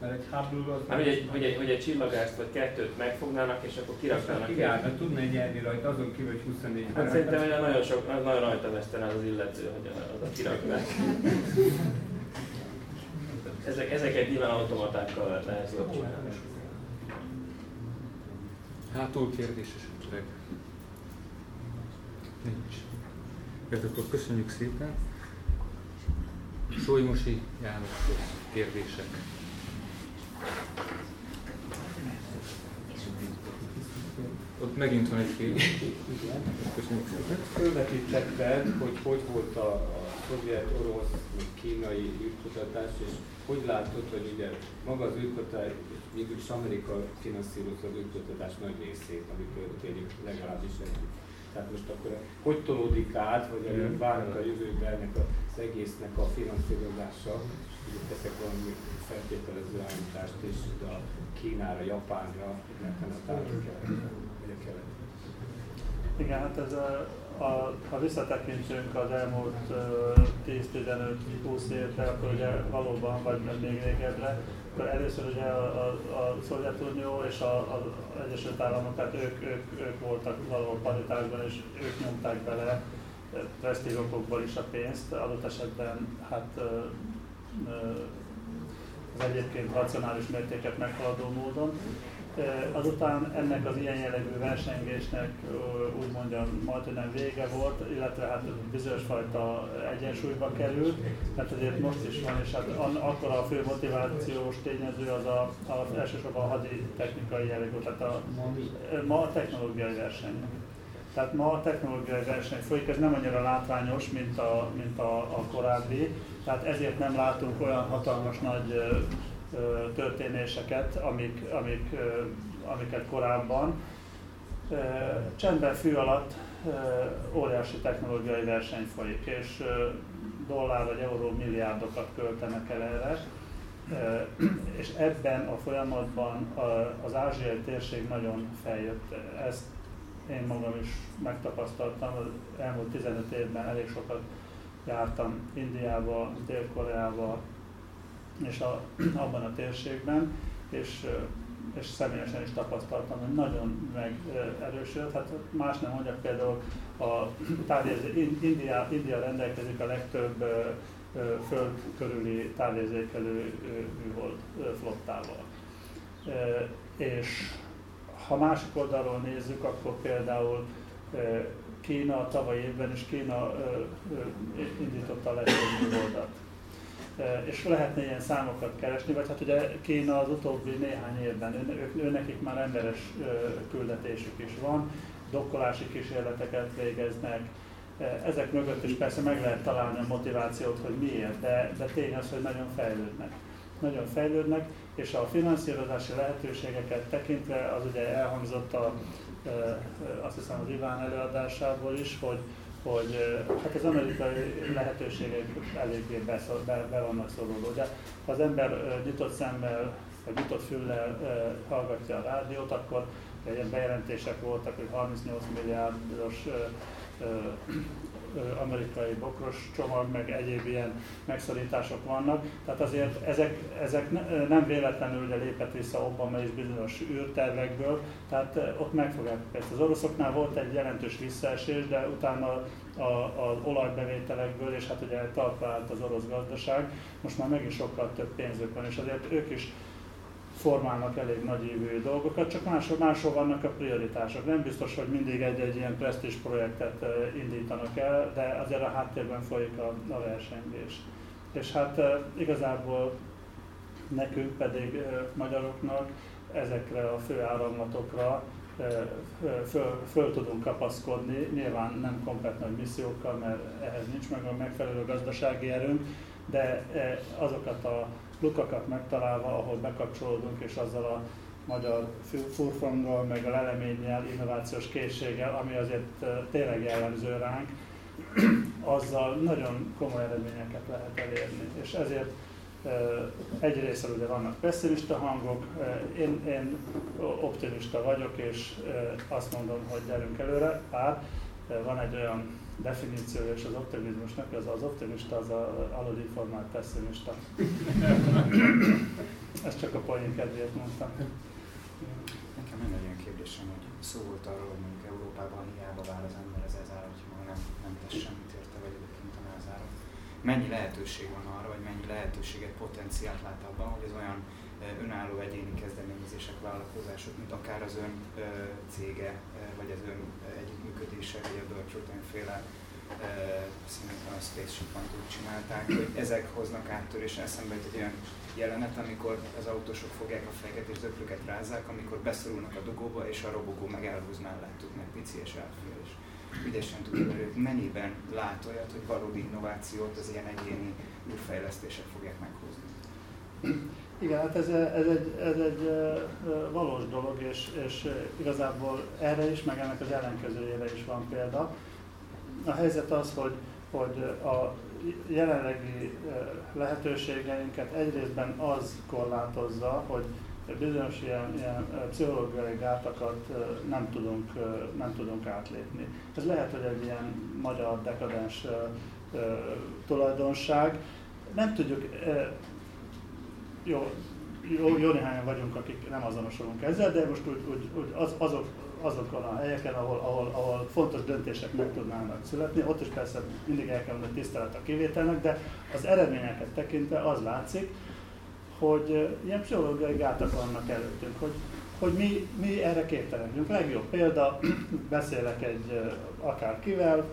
mert egy Hubble az... Hát, hogy egy, hogy, egy, hogy egy csillagászt vagy kettőt megfognának, és akkor kiraknának. Mert tudna nyerni rajta, azon kívül, hogy 24 Hát szerintem hogy nagyon, sok, nagyon rajta vesztene az, az illető, hogy az a kiraknák. Ezek, ezeket nyilván automatákkal lehet, lehet csinálni. Hátul kérdés esetleg? Nincs. Hát akkor köszönjük szépen. Solymosi János kérdések. Ott megint van egy kérdés. Köszönjük szépen. Fölvetítetted, hogy hogy volt a, a szovjet, orosz, kínai űrkutatás, és hogy látod, hogy ugye maga az űrkutatás, mégis Amerika finanszírozza az űrkutatás nagy részét, ami történik legalábbis egy. Tehát most akkor hogy tolódik át, vagy várnak a jövőben ennek az egésznek a finanszírozása, teszek valami feltételező állítást, és a Kínára, Japánra, illetve a vagy a kelet. Igen, hát ez a, a, ha visszatekintünk az elmúlt 10-15-20 évre, akkor ugye valóban, vagy még régebbre, akkor először ugye a, a, a Szovjetunió és az Egyesült Államok, tehát ők, ők, ők voltak valahol paritásban, és ők nyomták bele presztízsokokból is a pénzt, adott esetben hát az egyébként racionális mértéket meghaladó módon. Azután ennek az ilyen jellegű versengésnek úgy mondjam, majd nem vége volt, illetve hát bizonyos fajta egyensúlyba került, mert azért most is van, és hát akkor a fő motivációs tényező az a, a elsősorban a hadi technikai jellegű, tehát a, ma a technológiai verseny. Tehát ma a technológiai verseny folyik, ez nem annyira látványos, mint a, mint a, a korábbi, tehát ezért nem látunk olyan hatalmas nagy történéseket, amik, amik, amiket korábban. Csendben fű alatt óriási technológiai verseny folyik, és dollár vagy euró milliárdokat költenek el erre. És ebben a folyamatban az ázsiai térség nagyon feljött. Ezt én magam is megtapasztaltam, az elmúlt 15 évben elég sokat jártam Indiába, Dél-Koreába és a, abban a térségben, és, és személyesen is tapasztaltam, hogy nagyon megerősödött. Hát más nem mondjak, például a India, India rendelkezik a legtöbb föld körüli távérzékelő műhold flottával. És ha másik oldalról nézzük, akkor például Kína tavaly évben is Kína indította a legtöbb műholdat. És lehetne ilyen számokat keresni, vagy hát ugye Kína az utóbbi néhány évben, ő, nekik már emberes küldetésük is van, dokkolási kísérleteket végeznek, ezek mögött is persze meg lehet találni a motivációt, hogy miért, de, de tény az, hogy nagyon fejlődnek. Nagyon fejlődnek, és a finanszírozási lehetőségeket tekintve, az ugye elhangzott a, azt hiszem az Iván előadásából is, hogy, hogy hát az amerikai lehetőségek eléggé be, be, be vannak szoruló. De ha az ember nyitott szemmel, vagy nyitott füllel hallgatja a rádiót, akkor ilyen bejelentések voltak, hogy 38 milliárdos amerikai bokros csomag, meg egyéb ilyen megszorítások vannak. Tehát azért ezek, ezek nem véletlenül ugye lépett vissza Obama és bizonyos űrtervekből, tehát ott megfogják ezt. Az oroszoknál volt egy jelentős visszaesés, de utána a, az olajbevételekből, és hát ugye talpra állt az orosz gazdaság, most már megint sokkal több pénzük van, és azért ők is formálnak elég nagy évű dolgokat, csak máshol, máshol vannak a prioritások. Nem biztos, hogy mindig egy-egy ilyen presztis projektet indítanak el, de azért a háttérben folyik a, a versengés. És hát igazából nekünk pedig magyaroknak ezekre a fő áramlatokra föl, föl tudunk kapaszkodni, nyilván nem komplet nagy missziókkal, mert ehhez nincs meg a megfelelő gazdasági erőnk, de azokat a lukakat megtalálva, ahol bekapcsolódunk, és azzal a magyar furfanggal, meg a leleménnyel, innovációs készséggel, ami azért tényleg jellemző ránk, azzal nagyon komoly eredményeket lehet elérni. És ezért egyrészt ugye vannak pessimista hangok, én, én optimista vagyok, és azt mondom, hogy gyerünk előre, bár van egy olyan definíciója és az optimizmusnak, az az optimista, az a aludinformált pessimista. Ezt csak a poén kedvéért mondtam. Nekem nem egy olyan kérdésem, hogy szó volt arról, hogy mondjuk Európában hiába vár az ember ez ezára, hogy maga nem, nem tesz semmit érte, vagy egyébként a názára. Mennyi lehetőség van arra, vagy mennyi lehetőséget, potenciált lát abban, hogy az olyan önálló egyéni kezdeményezések, vállalkozások, mint akár az ön cége, vagy az ön együttműködése, vagy a Deutsche féle szerintem a Spaceship-on úgy csinálták, hogy ezek hoznak áttörés. Eszembe egy olyan jelenet, amikor az autósok fogják a fejeket és zöplöket rázzák, amikor beszorulnak a dugóba, és a robogó meg elhúz mellettük, meg pici és elfér. És ügyesen tudja, hogy ők mennyiben lát olyat, hogy valódi innovációt az ilyen egyéni újfejlesztések fogják meghozni. Igen, hát ez, ez, egy, ez egy valós dolog, és, és igazából erre is, meg ennek az ellenkezőjére is van példa. A helyzet az, hogy, hogy a jelenlegi lehetőségeinket egyrésztben az korlátozza, hogy bizonyos ilyen, ilyen pszichológiai gátakat nem tudunk, nem tudunk átlépni. Ez lehet, hogy egy ilyen magyar dekadens tulajdonság. Nem tudjuk, jó, jó, jó néhányan vagyunk, akik nem azonosulunk ezzel, de most úgy, úgy, úgy az, azok, azokon a helyeken, ahol, ahol, ahol fontos döntések meg tudnának születni, ott is persze mindig el kell mondani tisztelet a kivételnek, de az eredményeket tekintve az látszik, hogy ilyen pszichológiai gátak vannak előttünk, hogy, hogy mi, mi erre képtelenek. Legjobb példa, beszélek egy akárkivel,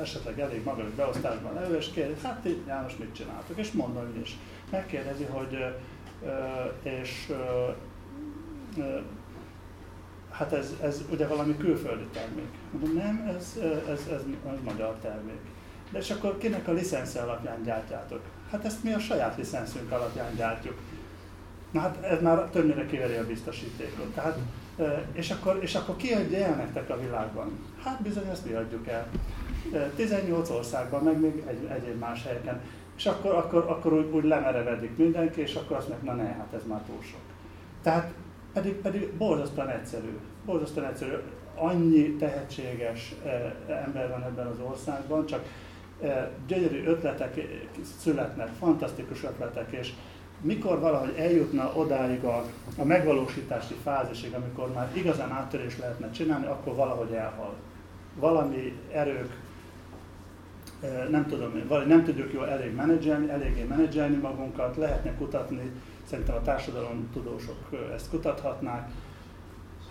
esetleg elég magas beosztásban levő, és kérdezi, hát János mit csináltok? És mondom is. Megkérdezi, hogy és hát ez, ez ugye valami külföldi termék. Mondom, nem, ez, ez, ez, ez magyar termék. De és akkor kinek a licensze alapján gyártjátok? Hát ezt mi a saját licenszünk alapján gyártjuk. Na hát ez már többnyire kiveri a biztosítékot. Tehát, és akkor, és akkor ki adja el nektek a világban? Hát bizony ezt mi adjuk el. 18 országban, meg még egy, egyéb más helyeken. És akkor, akkor, akkor úgy, úgy lemerevedik mindenki, és akkor azt mondja, na ne, hát ez már túl sok. Tehát pedig, pedig borzasztóan egyszerű. Borzasztóan egyszerű. Annyi tehetséges ember van ebben az országban, csak gyönyörű ötletek születnek, fantasztikus ötletek, és mikor valahogy eljutna odáig a, a megvalósítási fázisig, amikor már igazán áttörés lehetne csinálni, akkor valahogy elhal. Valami erők, nem tudom, vagy nem tudjuk jól elég menedzselni, eléggé menedzselni magunkat, lehetne kutatni, szerintem a társadalom tudósok ezt kutathatnák,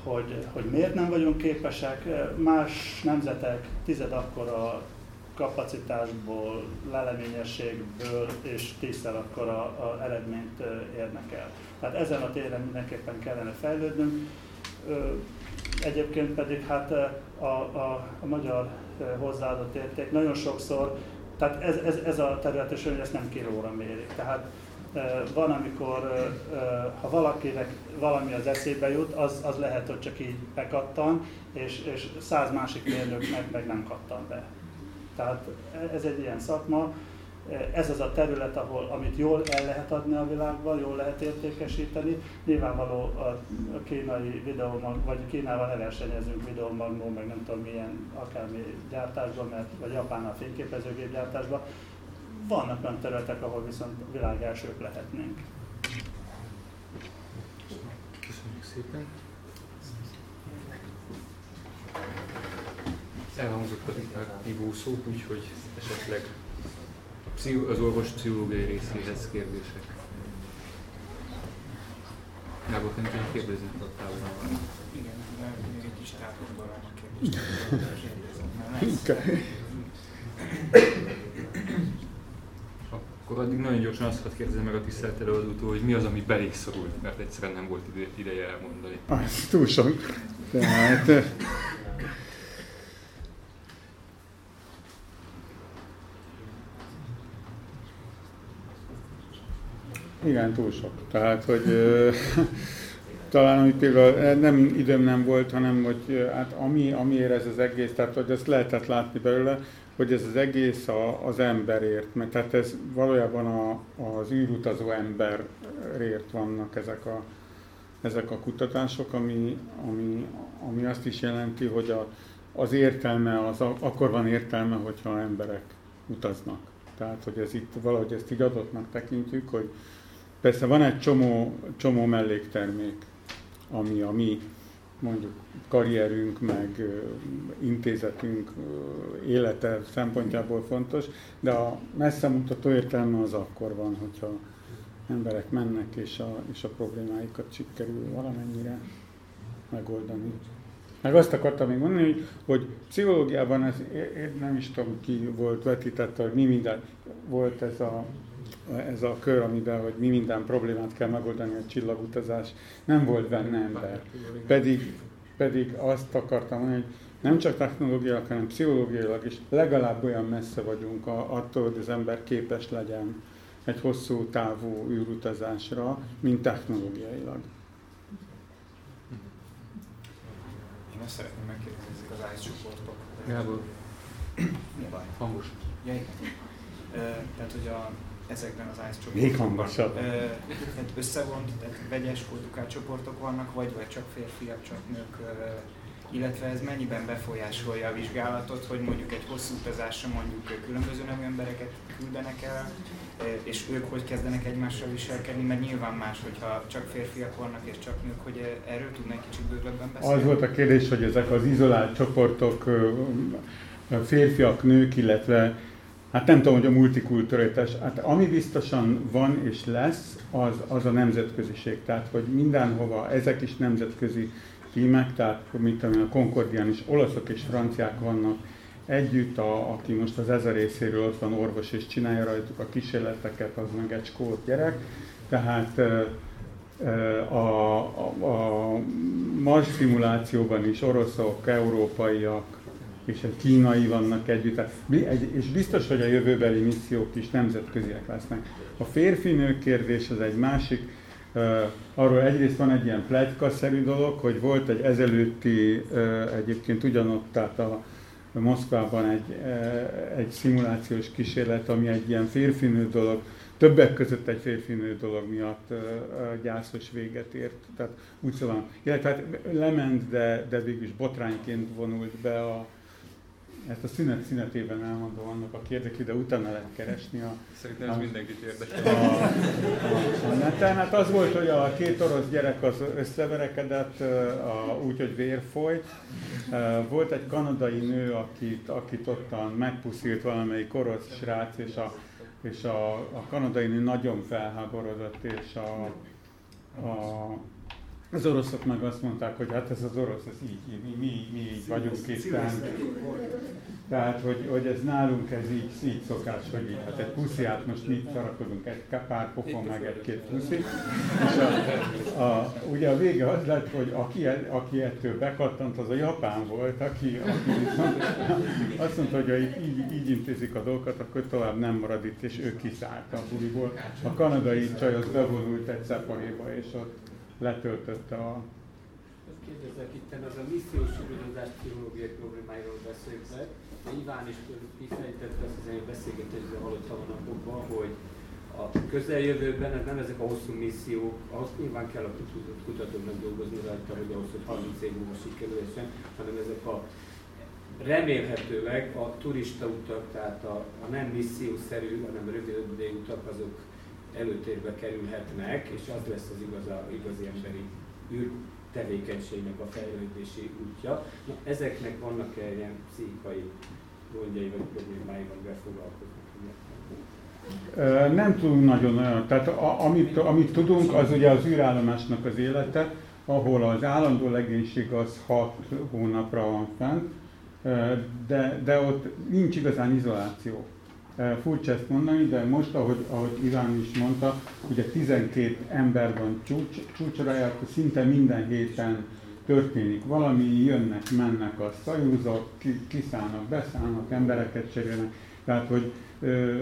hogy, hogy miért nem vagyunk képesek. Más nemzetek tized akkora kapacitásból, leleményességből és tízszer akkor a, a eredményt érnek el. Tehát ezen a téren mindenképpen kellene fejlődnünk. Egyébként pedig hát a, a, a magyar hozzáadott érték nagyon sokszor, tehát ez, ez, ez a terület, és ezt nem kilóra méri. Tehát van, amikor ha valakinek valami az eszébe jut, az, az lehet, hogy csak így bekattan, és, és száz másik mérnök meg, meg nem kattan be. Tehát ez egy ilyen szakma, ez az a terület, ahol, amit jól el lehet adni a világban, jól lehet értékesíteni. Nyilvánvaló a kínai videómag, vagy Kínával ne versenyezünk videomagnó, meg nem tudom milyen akármi gyártásban, mert, vagy Japánnal fényképezőgép gyártásban. Vannak olyan területek, ahol viszont világ elsők lehetnénk. Köszönjük szépen. elhangzott a hívó szó, úgyhogy esetleg az orvos pszichológiai részéhez kérdések. Gábor, te nekem kérdezni tudtál volna. Igen, még egy kis távolban kérdést. Akkor addig nagyon gyorsan azt hadd kérdezem meg a tisztelt előadótól, hogy mi az, ami belé szorult, mert egyszerűen nem volt ideje elmondani. Az túl sok. Tehát Igen, túl sok. Tehát, hogy talán, hogy például nem időm nem volt, hanem hogy hát ami, amiért ez az egész, tehát hogy ezt lehetett látni belőle, hogy ez az egész a, az emberért, mert tehát ez valójában a, az űrutazó emberért vannak ezek a, ezek a kutatások, ami, ami, ami azt is jelenti, hogy a, az értelme, az akkor van értelme, hogyha emberek utaznak. Tehát, hogy ez itt valahogy ezt így adottnak tekintjük, hogy, Persze van egy csomó, csomó melléktermék, ami a mi mondjuk karrierünk, meg intézetünk élete szempontjából fontos, de a messze mutató értelme az akkor van, hogyha emberek mennek, és a, és a problémáikat sikerül valamennyire megoldani. Meg azt akartam még mondani, hogy, hogy pszichológiában ez, én nem is tudom ki volt vetítette, hogy mi minden volt ez a ez a kör, amiben hogy mi minden problémát kell megoldani a csillagutazás, nem volt benne ember. Pedig, pedig azt akartam mondani, hogy nem csak technológiailag, hanem pszichológiailag is legalább olyan messze vagyunk a, attól, hogy az ember képes legyen egy hosszú távú űrutazásra, mint technológiailag. Én azt szeretném megkérdezni az ICE csoportok. Gábor, hangos. Ja, igen. tehát hogy a, ezekben az ICE Még csoportokban hangosabb. tehát összevont, tehát vegyes kultukált csoportok vannak, vagy, vagy csak férfiak, csak nők, illetve ez mennyiben befolyásolja a vizsgálatot, hogy mondjuk egy hosszú utazásra mondjuk különböző nemű embereket küldenek el, és ők hogy kezdenek egymással viselkedni, mert nyilván más, hogyha csak férfiak vannak és csak nők, hogy erről tudná egy kicsit bővebben beszélni? Az volt a kérdés, hogy ezek az izolált csoportok, férfiak, nők, illetve Hát nem tudom, hogy a multikulturalitás, hát ami biztosan van és lesz, az, az a nemzetköziség. Tehát, hogy mindenhova, ezek is nemzetközi tímek, tehát mint tudom, a Concordian is olaszok és franciák vannak együtt, a, aki most az ezer részéről ott van orvos és csinálja rajtuk a kísérleteket, az meg egy skót gyerek. Tehát a, a, a Mars szimulációban is oroszok, európaiak, és egy kínai vannak együtt, és biztos, hogy a jövőbeli missziók is nemzetköziek lesznek. A férfi-nő kérdés az egy másik, arról egyrészt van egy ilyen plegykaszerű dolog, hogy volt egy ezelőtti, egyébként ugyanott, tehát a Moszkvában egy, egy szimulációs kísérlet, ami egy ilyen férfinő dolog, többek között egy férfinő dolog miatt gyászos véget ért. Tehát úgy szóval, illetve hát lement, de, de végül botrányként vonult be a, ezt a szünet szünetében elmondom annak, a érdekli, de utána lehet keresni a... Szerintem ez a, mindenkit érdekel. A, a, a neten. Hát az volt, hogy a két orosz gyerek az összeverekedett, a, úgy, hogy vér folyt. Volt egy kanadai nő, akit, akit ottan megpuszilt valamelyik orosz srác, és a, és a, a kanadai nő nagyon felháborodott, és a, a az oroszok meg azt mondták, hogy hát ez az orosz, ez így, mi, mi, mi így vagyunk itt. Tehát, hogy, hogy, ez nálunk ez így, így szokás, hogy így, hát egy pusziát most mit szarakodunk, egy pár pofon meg egy-két puszi. És a, a, ugye a vége az lett, hogy aki, aki ettől bekattant, az a japán volt, aki, aki viszont azt mondta, hogy ha így, így intézik a dolgokat, akkor tovább nem marad itt, és ő kiszállt a buliból. A kanadai csaj az bevonult egy szeparéba, és ott letöltötte a... Azt kérdezek itt, az a missziós sugározás pszichológiai problémáiról beszéltek. Iván is kifejtette azt az beszélgetésben halott hónapokban, hogy a közeljövőben ez nem ezek a hosszú missziók, ahhoz nyilván kell a kutatóknak dolgozni rajta, hogy ahhoz, hogy 30 év múlva sikerülhessen, hanem ezek a remélhetőleg a turista utak, tehát a, a nem missziószerű, hanem rövid utak, azok előtérbe kerülhetnek, és az lesz az igaza, igazi emberi űr tevékenységnek a fejlődési útja. Na, ezeknek vannak-e ilyen pszichikai gondjai vagy problémái, amivel foglalkoznak? Nem tudunk nagyon olyan. Tehát a, amit, amit tudunk, az ugye az űrállomásnak az élete, ahol az állandó legénység az 6 hónapra van fent, de, de ott nincs igazán izoláció. Furcsa ezt mondani, de most, ahogy, ahogy Iván is mondta, ugye 12 ember van csúcs, csúcsra járt, szinte minden héten történik valami, jönnek, mennek a szajúzok, kiszállnak, beszállnak, embereket cserélnek, tehát hogy ö,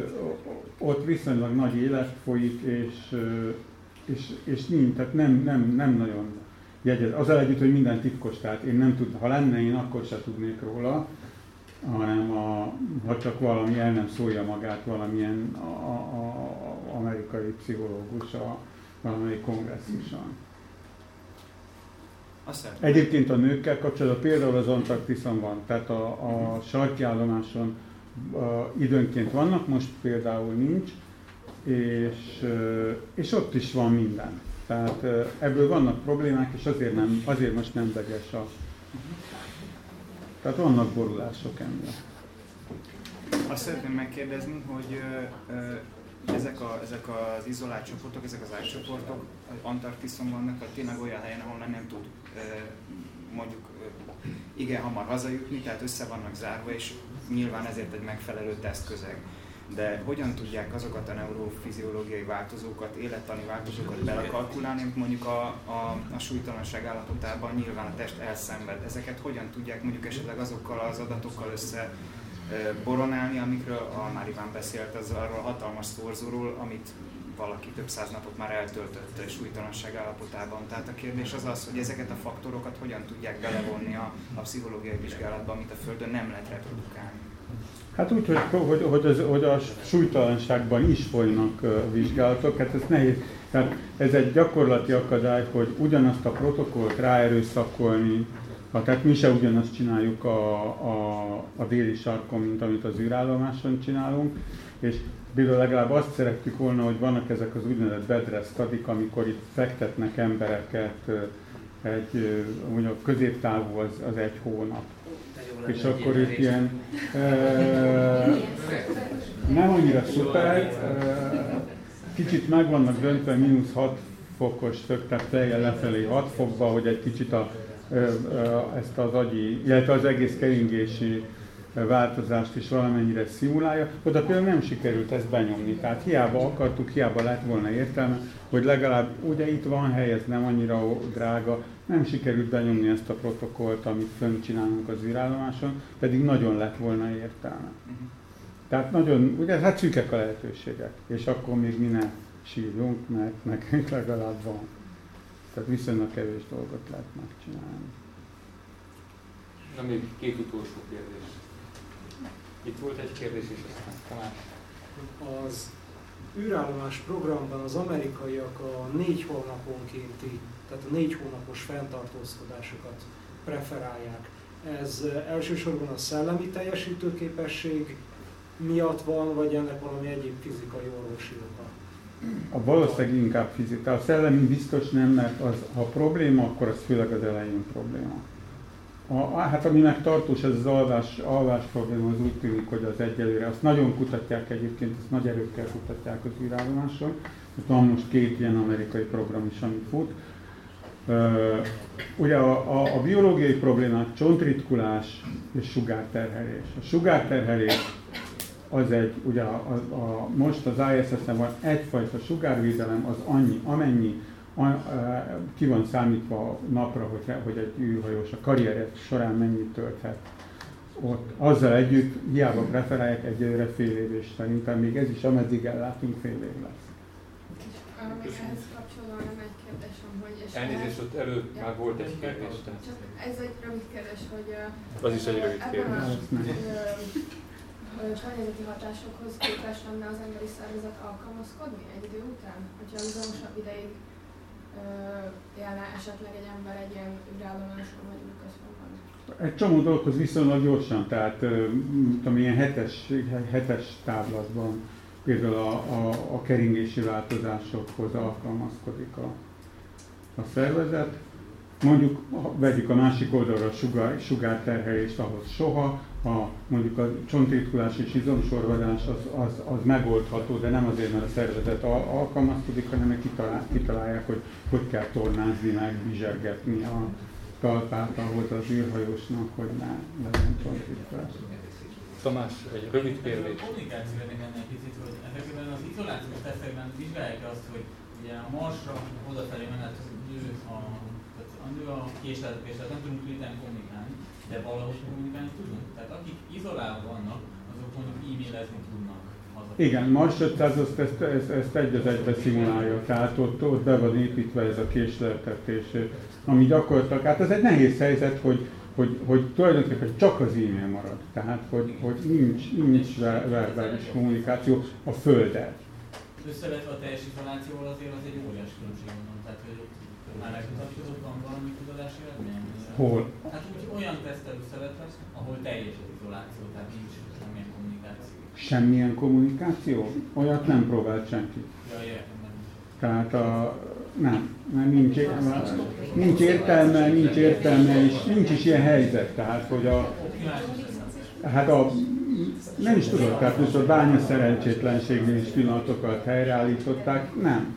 ott viszonylag nagy élet folyik, és, ö, és, és nincs, tehát nem, nem, nem nagyon jegyez. Az együtt, hogy minden titkos, tehát én nem tud, ha lenne, én akkor se tudnék róla, hanem a, ha csak valami el nem szólja magát valamilyen a, a, amerikai pszichológus a valamelyik kongresszuson. Egyébként a nőkkel kapcsolatban például az Antarktiszon van, tehát a, a sarki állomáson a, időnként vannak, most például nincs, és, és ott is van minden. Tehát ebből vannak problémák, és azért, nem, azért most nem deges a, tehát vannak borulások emiatt. Azt szeretném megkérdezni, hogy ezek, a, ezek az izolált csoportok, ezek az átcsoportok Antarktiszon vannak, vagy tényleg olyan helyen, ahol nem tud mondjuk igen hamar hazajutni, tehát össze vannak zárva, és nyilván ezért egy megfelelő tesztközeg de hogyan tudják azokat a neurofiziológiai változókat, élettani változókat belekalkulálni, amit mondjuk a, a, a súlytalanság állapotában nyilván a test elszenved. Ezeket hogyan tudják mondjuk esetleg azokkal az adatokkal össze boronálni, amikről a már Iván beszélt, az arról a hatalmas szorzóról, amit valaki több száz napot már eltöltött súlytalanság állapotában. Tehát a kérdés az az, hogy ezeket a faktorokat hogyan tudják belevonni a, a pszichológiai vizsgálatba, amit a Földön nem lehet reprodukálni. Hát úgy, hogy, hogy, hogy, az, hogy a súlytalanságban is folynak vizsgálatok, hát ez nehéz. Tehát ez egy gyakorlati akadály, hogy ugyanazt a protokollt ráerőszakolni, ha, tehát mi se ugyanazt csináljuk a, a, a déli sarkon, mint amit az űrállomáson csinálunk, és például legalább azt szerettük volna, hogy vannak ezek az úgynevezett bedress studik, amikor itt fektetnek embereket, egy, mondjuk középtávú az, az egy hónap és akkor itt ilyen e, nem annyira szuper, e, kicsit meg vannak döntve mínusz 6 fokos tök, tehát fejjel lefelé 6 fokba, hogy egy kicsit a, e, e, ezt az agyi, illetve az egész keringési változást is valamennyire szimulálja. Oda például nem sikerült ezt benyomni, tehát hiába akartuk, hiába lett volna értelme, hogy legalább ugye itt van hely, ez nem annyira drága, nem sikerült benyomni ezt a protokollt, amit fönn csinálunk az űrállomáson, pedig nagyon lett volna értelme. Tehát nagyon, ugye hát szűkek a lehetőségek, és akkor még mi ne sírjunk, mert nekünk legalább van. Tehát viszonylag kevés dolgot lehet megcsinálni. Na még két utolsó kérdés. Itt volt egy kérdés, és aztán Tamás. Az űrállomás programban az amerikaiak a négy hónaponkénti, tehát a négy hónapos fenntartózkodásokat preferálják. Ez elsősorban a szellemi teljesítőképesség miatt van, vagy ennek valami egyéb fizikai orvosi oka? A valószínűleg inkább fizika. A szellemi biztos nem, mert az, ha probléma, akkor az főleg az elején probléma. A, hát ami meg tartós, ez az alvás, alvás probléma, az úgy tűnik, hogy az egyelőre. Azt nagyon kutatják egyébként, ezt nagy erőkkel kutatják az űrállomáson. Van most két ilyen amerikai program is, ami fut. Uh, ugye a, a, a biológiai problémák csontritkulás és sugárterhelés. A sugárterhelés az egy, ugye a, a, a, most az ISS-en van egyfajta sugárvédelem, az annyi, amennyi ki van számítva napra, hogy, hogy egy űrhajós a karrier során mennyit tölthet ott. Azzal együtt hiába preferálják egyelőre fél év, és szerintem még ez is, ameddig ellátunk, fél év lesz. Ehhez kapcsolódóan egy kérdésem, hogy... Elnézést, ott előtt ja. már volt egy kérdés. Csak ez egy rövid kérdés, hogy... Az is egy rövid kérdés. környezeti hatásokhoz képes lenne az emberi szervezet alkalmazkodni egy idő után? Hogyha uzamosabb ideig élne esetleg egy ember egy ilyen űrállomáson vagy űrközpontban? Egy csomó dolgokhoz viszonylag gyorsan, tehát tudom, ilyen hetes, hetes távlatban például a, a, a keringési változásokhoz alkalmazkodik a, a szervezet. Mondjuk vegyük a másik oldalra a sugár, sugárterhelést, ahhoz soha, a, mondjuk a csontritkulás és izomsorvadás az, az, az megoldható, de nem azért, mert a szervezet alkalmazkodik, hanem kitalál, kitalálják, hogy hogy kell tornázni meg, bizsergetni a talpát ahhoz az űrhajósnak, hogy ne legyen csontritkulás. Tamás, egy rövid kérdés. A kommunikáció ennek egy picit, hogy ezekben az izolációs tesztekben vizsgálják azt, hogy ugye a Marsra odafelé menet a, a nő a késletetés, tehát nem tudunk léten kommunikálni, de valahogy kommunikálni tudunk. Tehát akik izolálva vannak, azok mondjuk e-mailezni tudnak. Igen, Mars 500 ezt, ezt, ezt, ezt egy az egybe szimulálja, tehát ott, ott be van építve ez a késleltetés, ami gyakorlatilag, hát ez egy nehéz helyzet, hogy, hogy, hogy tulajdonképpen csak az e-mail marad, tehát hogy, hogy nincs, nincs verbális kommunikáció a Földdel. Összevetve a teljes izolációval azért az egy óriási különbség van, tehát hogy már megmutatkozott van valami kutatási eredmény? Hol? Hát úgy olyan tesztel összevetve, ahol teljes az izoláció, tehát nincs semmilyen kommunikáció. Semmilyen kommunikáció? Olyat nem próbált senki. Ja, értem. Tehát a, nem, nem nincs, nincs értelme, nincs értelme, és nincs is ilyen helyzet. Tehát, hogy a, hát a, nem is tudod, tehát most a bánya szerencsétlenségnél is pillanatokat helyreállították, nem.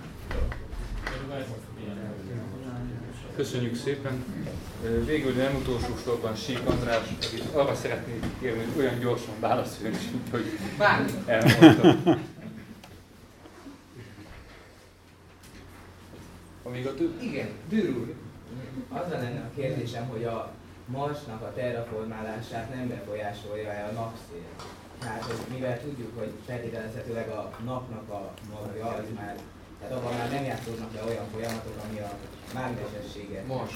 Köszönjük szépen. Végül, de nem utolsó sorban Sík András, akit arra szeretnék kérni, hogy olyan gyorsan válaszoljon, hogy elmondta. Amíg a több... Igen, Dűr úr. Az lenne a kérdésem, hogy a Marsnak a terraformálását nem befolyásolja-e a napszél? Tehát, hogy mivel tudjuk, hogy feltételezhetőleg a napnak a magja az már, tehát abban már nem játszódnak le olyan folyamatok, ami a mágnesességet. Mars.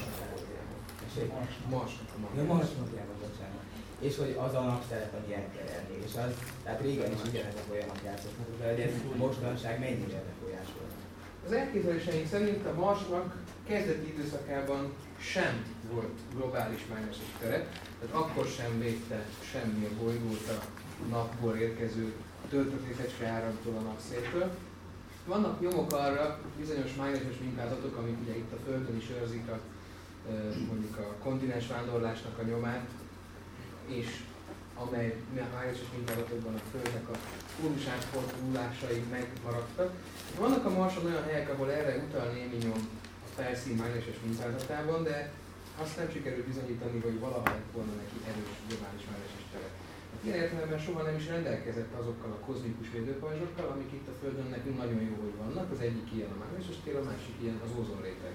Mars. Mars. Ja, Mars bocsánat. és hogy az a napszeret, ami el kell. És az, tehát régen is ugyanez a folyamat játszott, de hogy ez mostanság mennyire befolyásol. Az elképzeléseink szerint a Marsnak kezdeti időszakában sem volt globális mágneses tere, tehát akkor sem védte semmi a bolygót a napból érkező töltött részecske áramtól a napszéltől. Vannak nyomok arra, bizonyos mágneses mintázatok, amik ugye itt a Földön is őrzik a, mondjuk a kontinens vándorlásnak a nyomát, és amely mágneses mintázatokban a Földnek a fordulásai megmaradtak. Vannak a Marson olyan helyek, ahol erre utal némi nyom a felszín mágneses mintázatában, de azt nem sikerült bizonyítani, hogy valaha lett volna neki erős globális mágneses ilyen értelemben soha nem is rendelkezett azokkal a kozmikus védőpajzsokkal, amik itt a Földön nekünk nagyon jó, hogy vannak. Az egyik ilyen a mágneses tér, a másik ilyen az ózonréteg.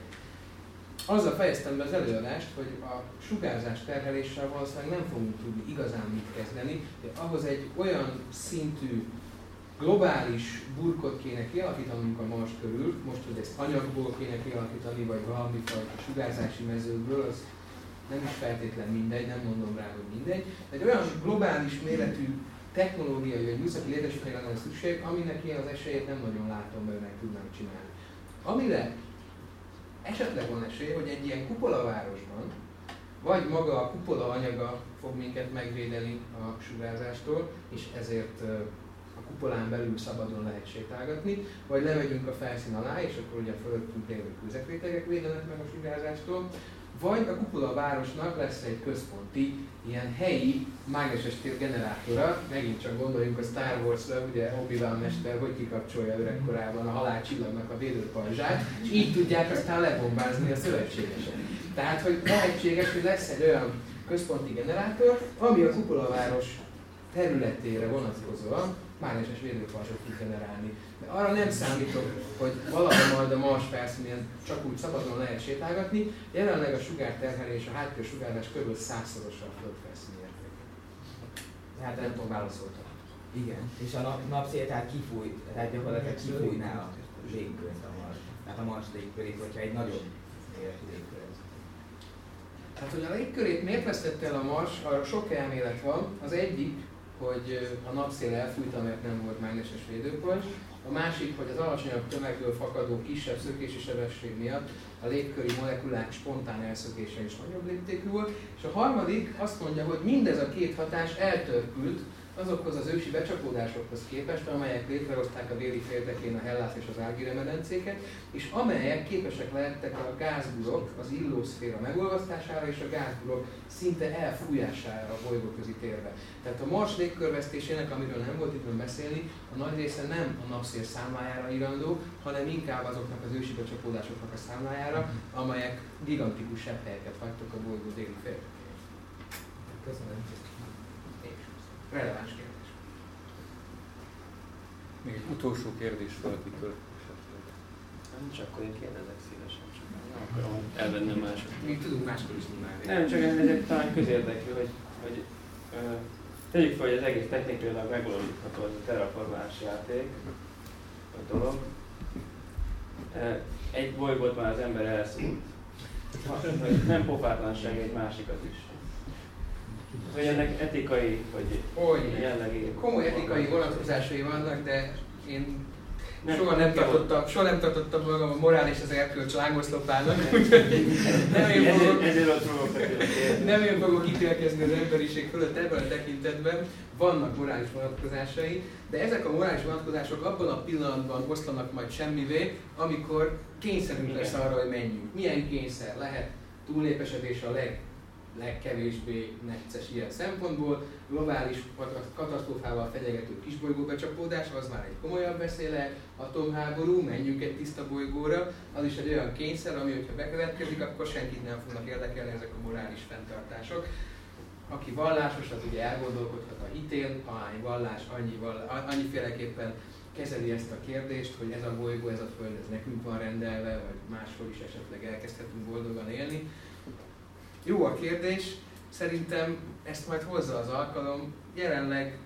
Azzal fejeztem be az előadást, hogy a sugárzás terheléssel valószínűleg nem fogunk tudni igazán mit kezdeni, de ahhoz egy olyan szintű globális burkot kéne kialakítanunk a Mars körül, most, hogy ezt anyagból kéne kialakítani, vagy valami fajta sugárzási mezőből, az nem is feltétlen mindegy, nem mondom rá, hogy mindegy, de egy olyan globális méretű technológiai vagy műszaki létesítményre lenne szükség, aminek én az esélyét nem nagyon látom, mert meg tudnám csinálni. Amire esetleg van esély, hogy egy ilyen kupolavárosban, vagy maga a kupola anyaga fog minket megvédeni a sugárzástól, és ezért a kupolán belül szabadon lehet sétálgatni, vagy lemegyünk a felszín alá, és akkor ugye a fölöttünk lévő kőzekrétegek védenek meg a sugárzástól, vagy a kupola városnak lesz egy központi, ilyen helyi mágneses tér generátora, megint csak gondoljunk a Star Wars-ra, ugye Obi-Wan mester hogy kikapcsolja öregkorában a halálcsillagnak a védőpajzsát, és így tudják aztán lebombázni a szövetségesek. Tehát, hogy lehetséges, hogy lesz egy olyan központi generátor, ami a kupolaváros területére vonatkozóan mágneses védőpajzsot tud generálni. Arra nem számítok, hogy valahol majd a Mars felszínén csak úgy szabadon lehet sétálgatni. Jelenleg a sugárterhelés, a háttér sugárzás kb. százszorosa a föld felszíni Hát nem tudom, válaszoltam. Igen, és a nap, napszél tehát kifúj, tehát gyakorlatilag kifújná a légkört a Mars. Tehát a Mars légkörét, hogyha egy nagyobb légkör Hát, hogy a légkörét miért vesztette el a Mars, arra sok elmélet van. Az egyik, hogy a napszél elfújta, mert nem volt mágneses védőpajzs. A másik, hogy az alacsonyabb tömegből fakadó kisebb szökési sebesség miatt a légköri molekulák spontán elszökése is nagyobb léptékű volt. És a harmadik azt mondja, hogy mindez a két hatás eltörpült azokhoz az ősi becsapódásokhoz képest, amelyek létrehozták a déli féltekén a Hellász és az Ágire medencéket, és amelyek képesek lehettek a gázburok, az illószféra megolvasztására és a gázburok szinte elfújására a bolygóközi térbe. Tehát a Mars légkörvesztésének, amiről nem volt itt beszélni, a nagy része nem a napszél számlájára irandó, hanem inkább azoknak az ősi becsapódásoknak a számlájára, amelyek gigantikus helyeket hagytak a bolygó déli féltekén. Köszönöm releváns kérdés. Még egy utolsó kérdés valakitől Nem csak akkor én kérdezek szívesen, csak nem akarom elvenni mások. Mi tudunk máskor is tudnálni. Nem, csak ez egy talán közérdekű, hogy, hogy uh, tegyük fel, hogy az egész technikailag megvalósítható az a terraformás játék, a dolog. Egy bolygót már az ember elszúrt. Nem pofátlanság egy másikat is hogy ennek etikai, vagy hogy jellegi... Komoly etikai vonatkozásai vannak, de én nem, soha nem, tartottam, soha nem tartottam magam a morális az erkölcs lángоszlopának. nem én fogok, nem én fogok ítélkezni az emberiség fölött ebben a tekintetben. Vannak morális vonatkozásai, de ezek a morális vonatkozások abban a pillanatban oszlanak majd semmivé, amikor kényszerünk lesz arra, hogy menjünk. Milyen kényszer lehet túlnépesedés a leg legkevésbé necces ilyen szempontból. Globális katasztrófával fenyegető kisbolygóbecsapódás, az már egy komolyabb veszélye, atomháború, menjünk egy tiszta bolygóra, az is egy olyan kényszer, ami, hogyha bekövetkezik, akkor senkit nem fognak érdekelni ezek a morális fenntartások. Aki vallásos, az ugye elgondolkodhat a hitén, ahány vallás, annyi, vallás, annyiféleképpen kezeli ezt a kérdést, hogy ez a bolygó, ez a Föld, ez nekünk van rendelve, vagy máshol is esetleg elkezdhetünk boldogan élni jó a kérdés, szerintem ezt majd hozza az alkalom, jelenleg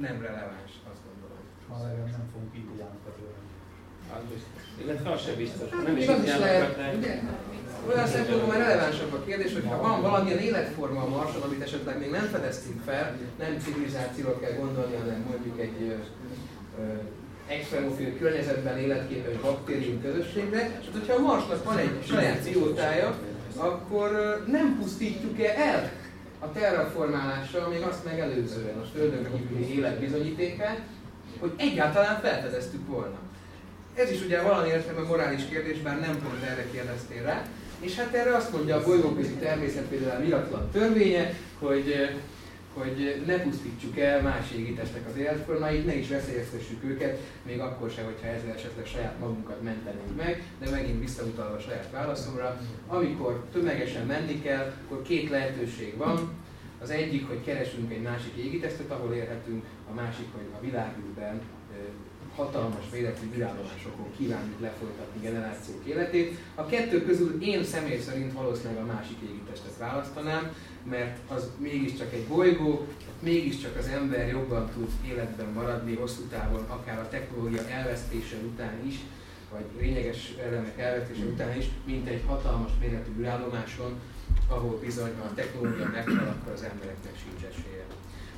nem releváns, azt gondolom. Ha legalább nem fogunk indiánokat ölni. Illetve az sem biztos. Nem is indiánokat, de... olyan szempontból már relevánsabb a kérdés, hogy ha van valamilyen életforma a Marson, amit esetleg még nem fedeztünk fel, nem civilizációra kell gondolni, hanem mondjuk egy extremofil környezetben életképes baktérium közösségre, és hát, hogyha a Marsnak van egy saját biótája, akkor nem pusztítjuk-e el a terraformálással még azt megelőzően a Földön kívüli élet bizonyítékát, hogy egyáltalán felfedeztük volna. Ez is ugye valami értelme morális kérdés, bár nem pont erre kérdeztél rá. És hát erre azt mondja a bolygóközi természetvédelem miratlan törvénye, hogy, hogy ne pusztítsuk el más égitestek az életformáit, ne is veszélyeztessük őket, még akkor sem, hogyha ezzel esetleg saját magunkat mentenénk meg, de megint visszautalva a saját válaszomra, amikor tömegesen menni kell, akkor két lehetőség van, az egyik, hogy keresünk egy másik égitestet, ahol érhetünk, a másik, hogy a világűrben hatalmas méretű világosokon kívánjuk lefolytatni generációk életét. A kettő közül én személy szerint valószínűleg a másik égitestet választanám, mert az mégiscsak egy bolygó, mégiscsak az ember jobban tud életben maradni hosszú távon, akár a technológia elvesztése után is, vagy lényeges elemek elvesztése után is, mint egy hatalmas méretű űrállomáson, ahol bizony a technológia meghal, akkor az embereknek sincs esélye.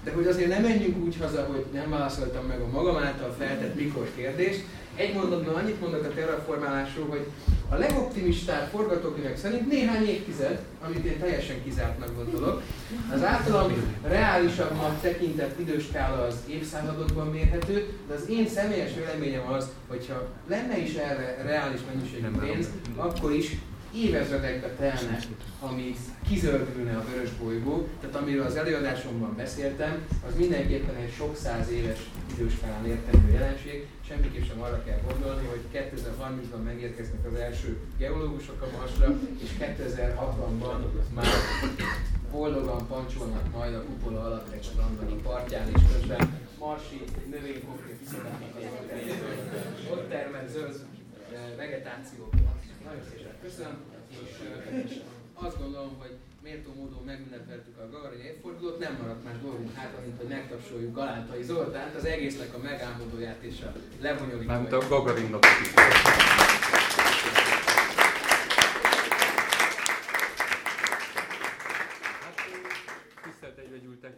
De hogy azért nem menjünk úgy haza, hogy nem válaszoltam meg a magam által feltett mikor kérdést. Egy mondatban annyit mondok a terraformálásról, hogy a legoptimistább forgatókönyvek szerint néhány évtized, amit én teljesen kizártnak gondolok, az általam reálisabbnak tekintett időskála az évszázadokban mérhető, de az én személyes véleményem az, hogyha lenne is erre reális mennyiségű pénz, akkor is évezredekbe telne, ami kizöldülne a vörös bolygó, tehát amiről az előadásomban beszéltem, az mindenképpen egy sok száz éves időskálán értendő jelenség, semmiképp sem arra kell gondolni, hogy 2030-ban megérkeznek az első geológusok a Marsra, és 2060-ban már boldogan pancsolnak majd a kupola alatt egy strandon a partján, és közben. Marsi növénykokrét ott termett zöld eh, vegetáció. Nagyon szépen köszönöm, és azt gondolom, hogy méltó módon megünnepeltük a Gagarin évfordulót, nem maradt más dolgunk hátra, mint hogy megtapsoljuk Galántai Zoltánt, az egésznek a megálmodóját és a lebonyolító. Nem, a Gagarin napot is.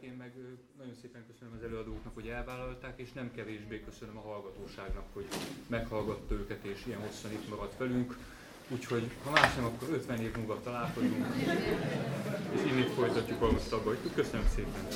én meg nagyon szépen köszönöm az előadóknak, hogy elvállalták, és nem kevésbé köszönöm a hallgatóságnak, hogy meghallgatta őket, és ilyen hosszan itt maradt velünk. Úgyhogy ha más nem, akkor 50 év múlva találkozunk, és innét folytatjuk, ahol most abba Köszönöm szépen!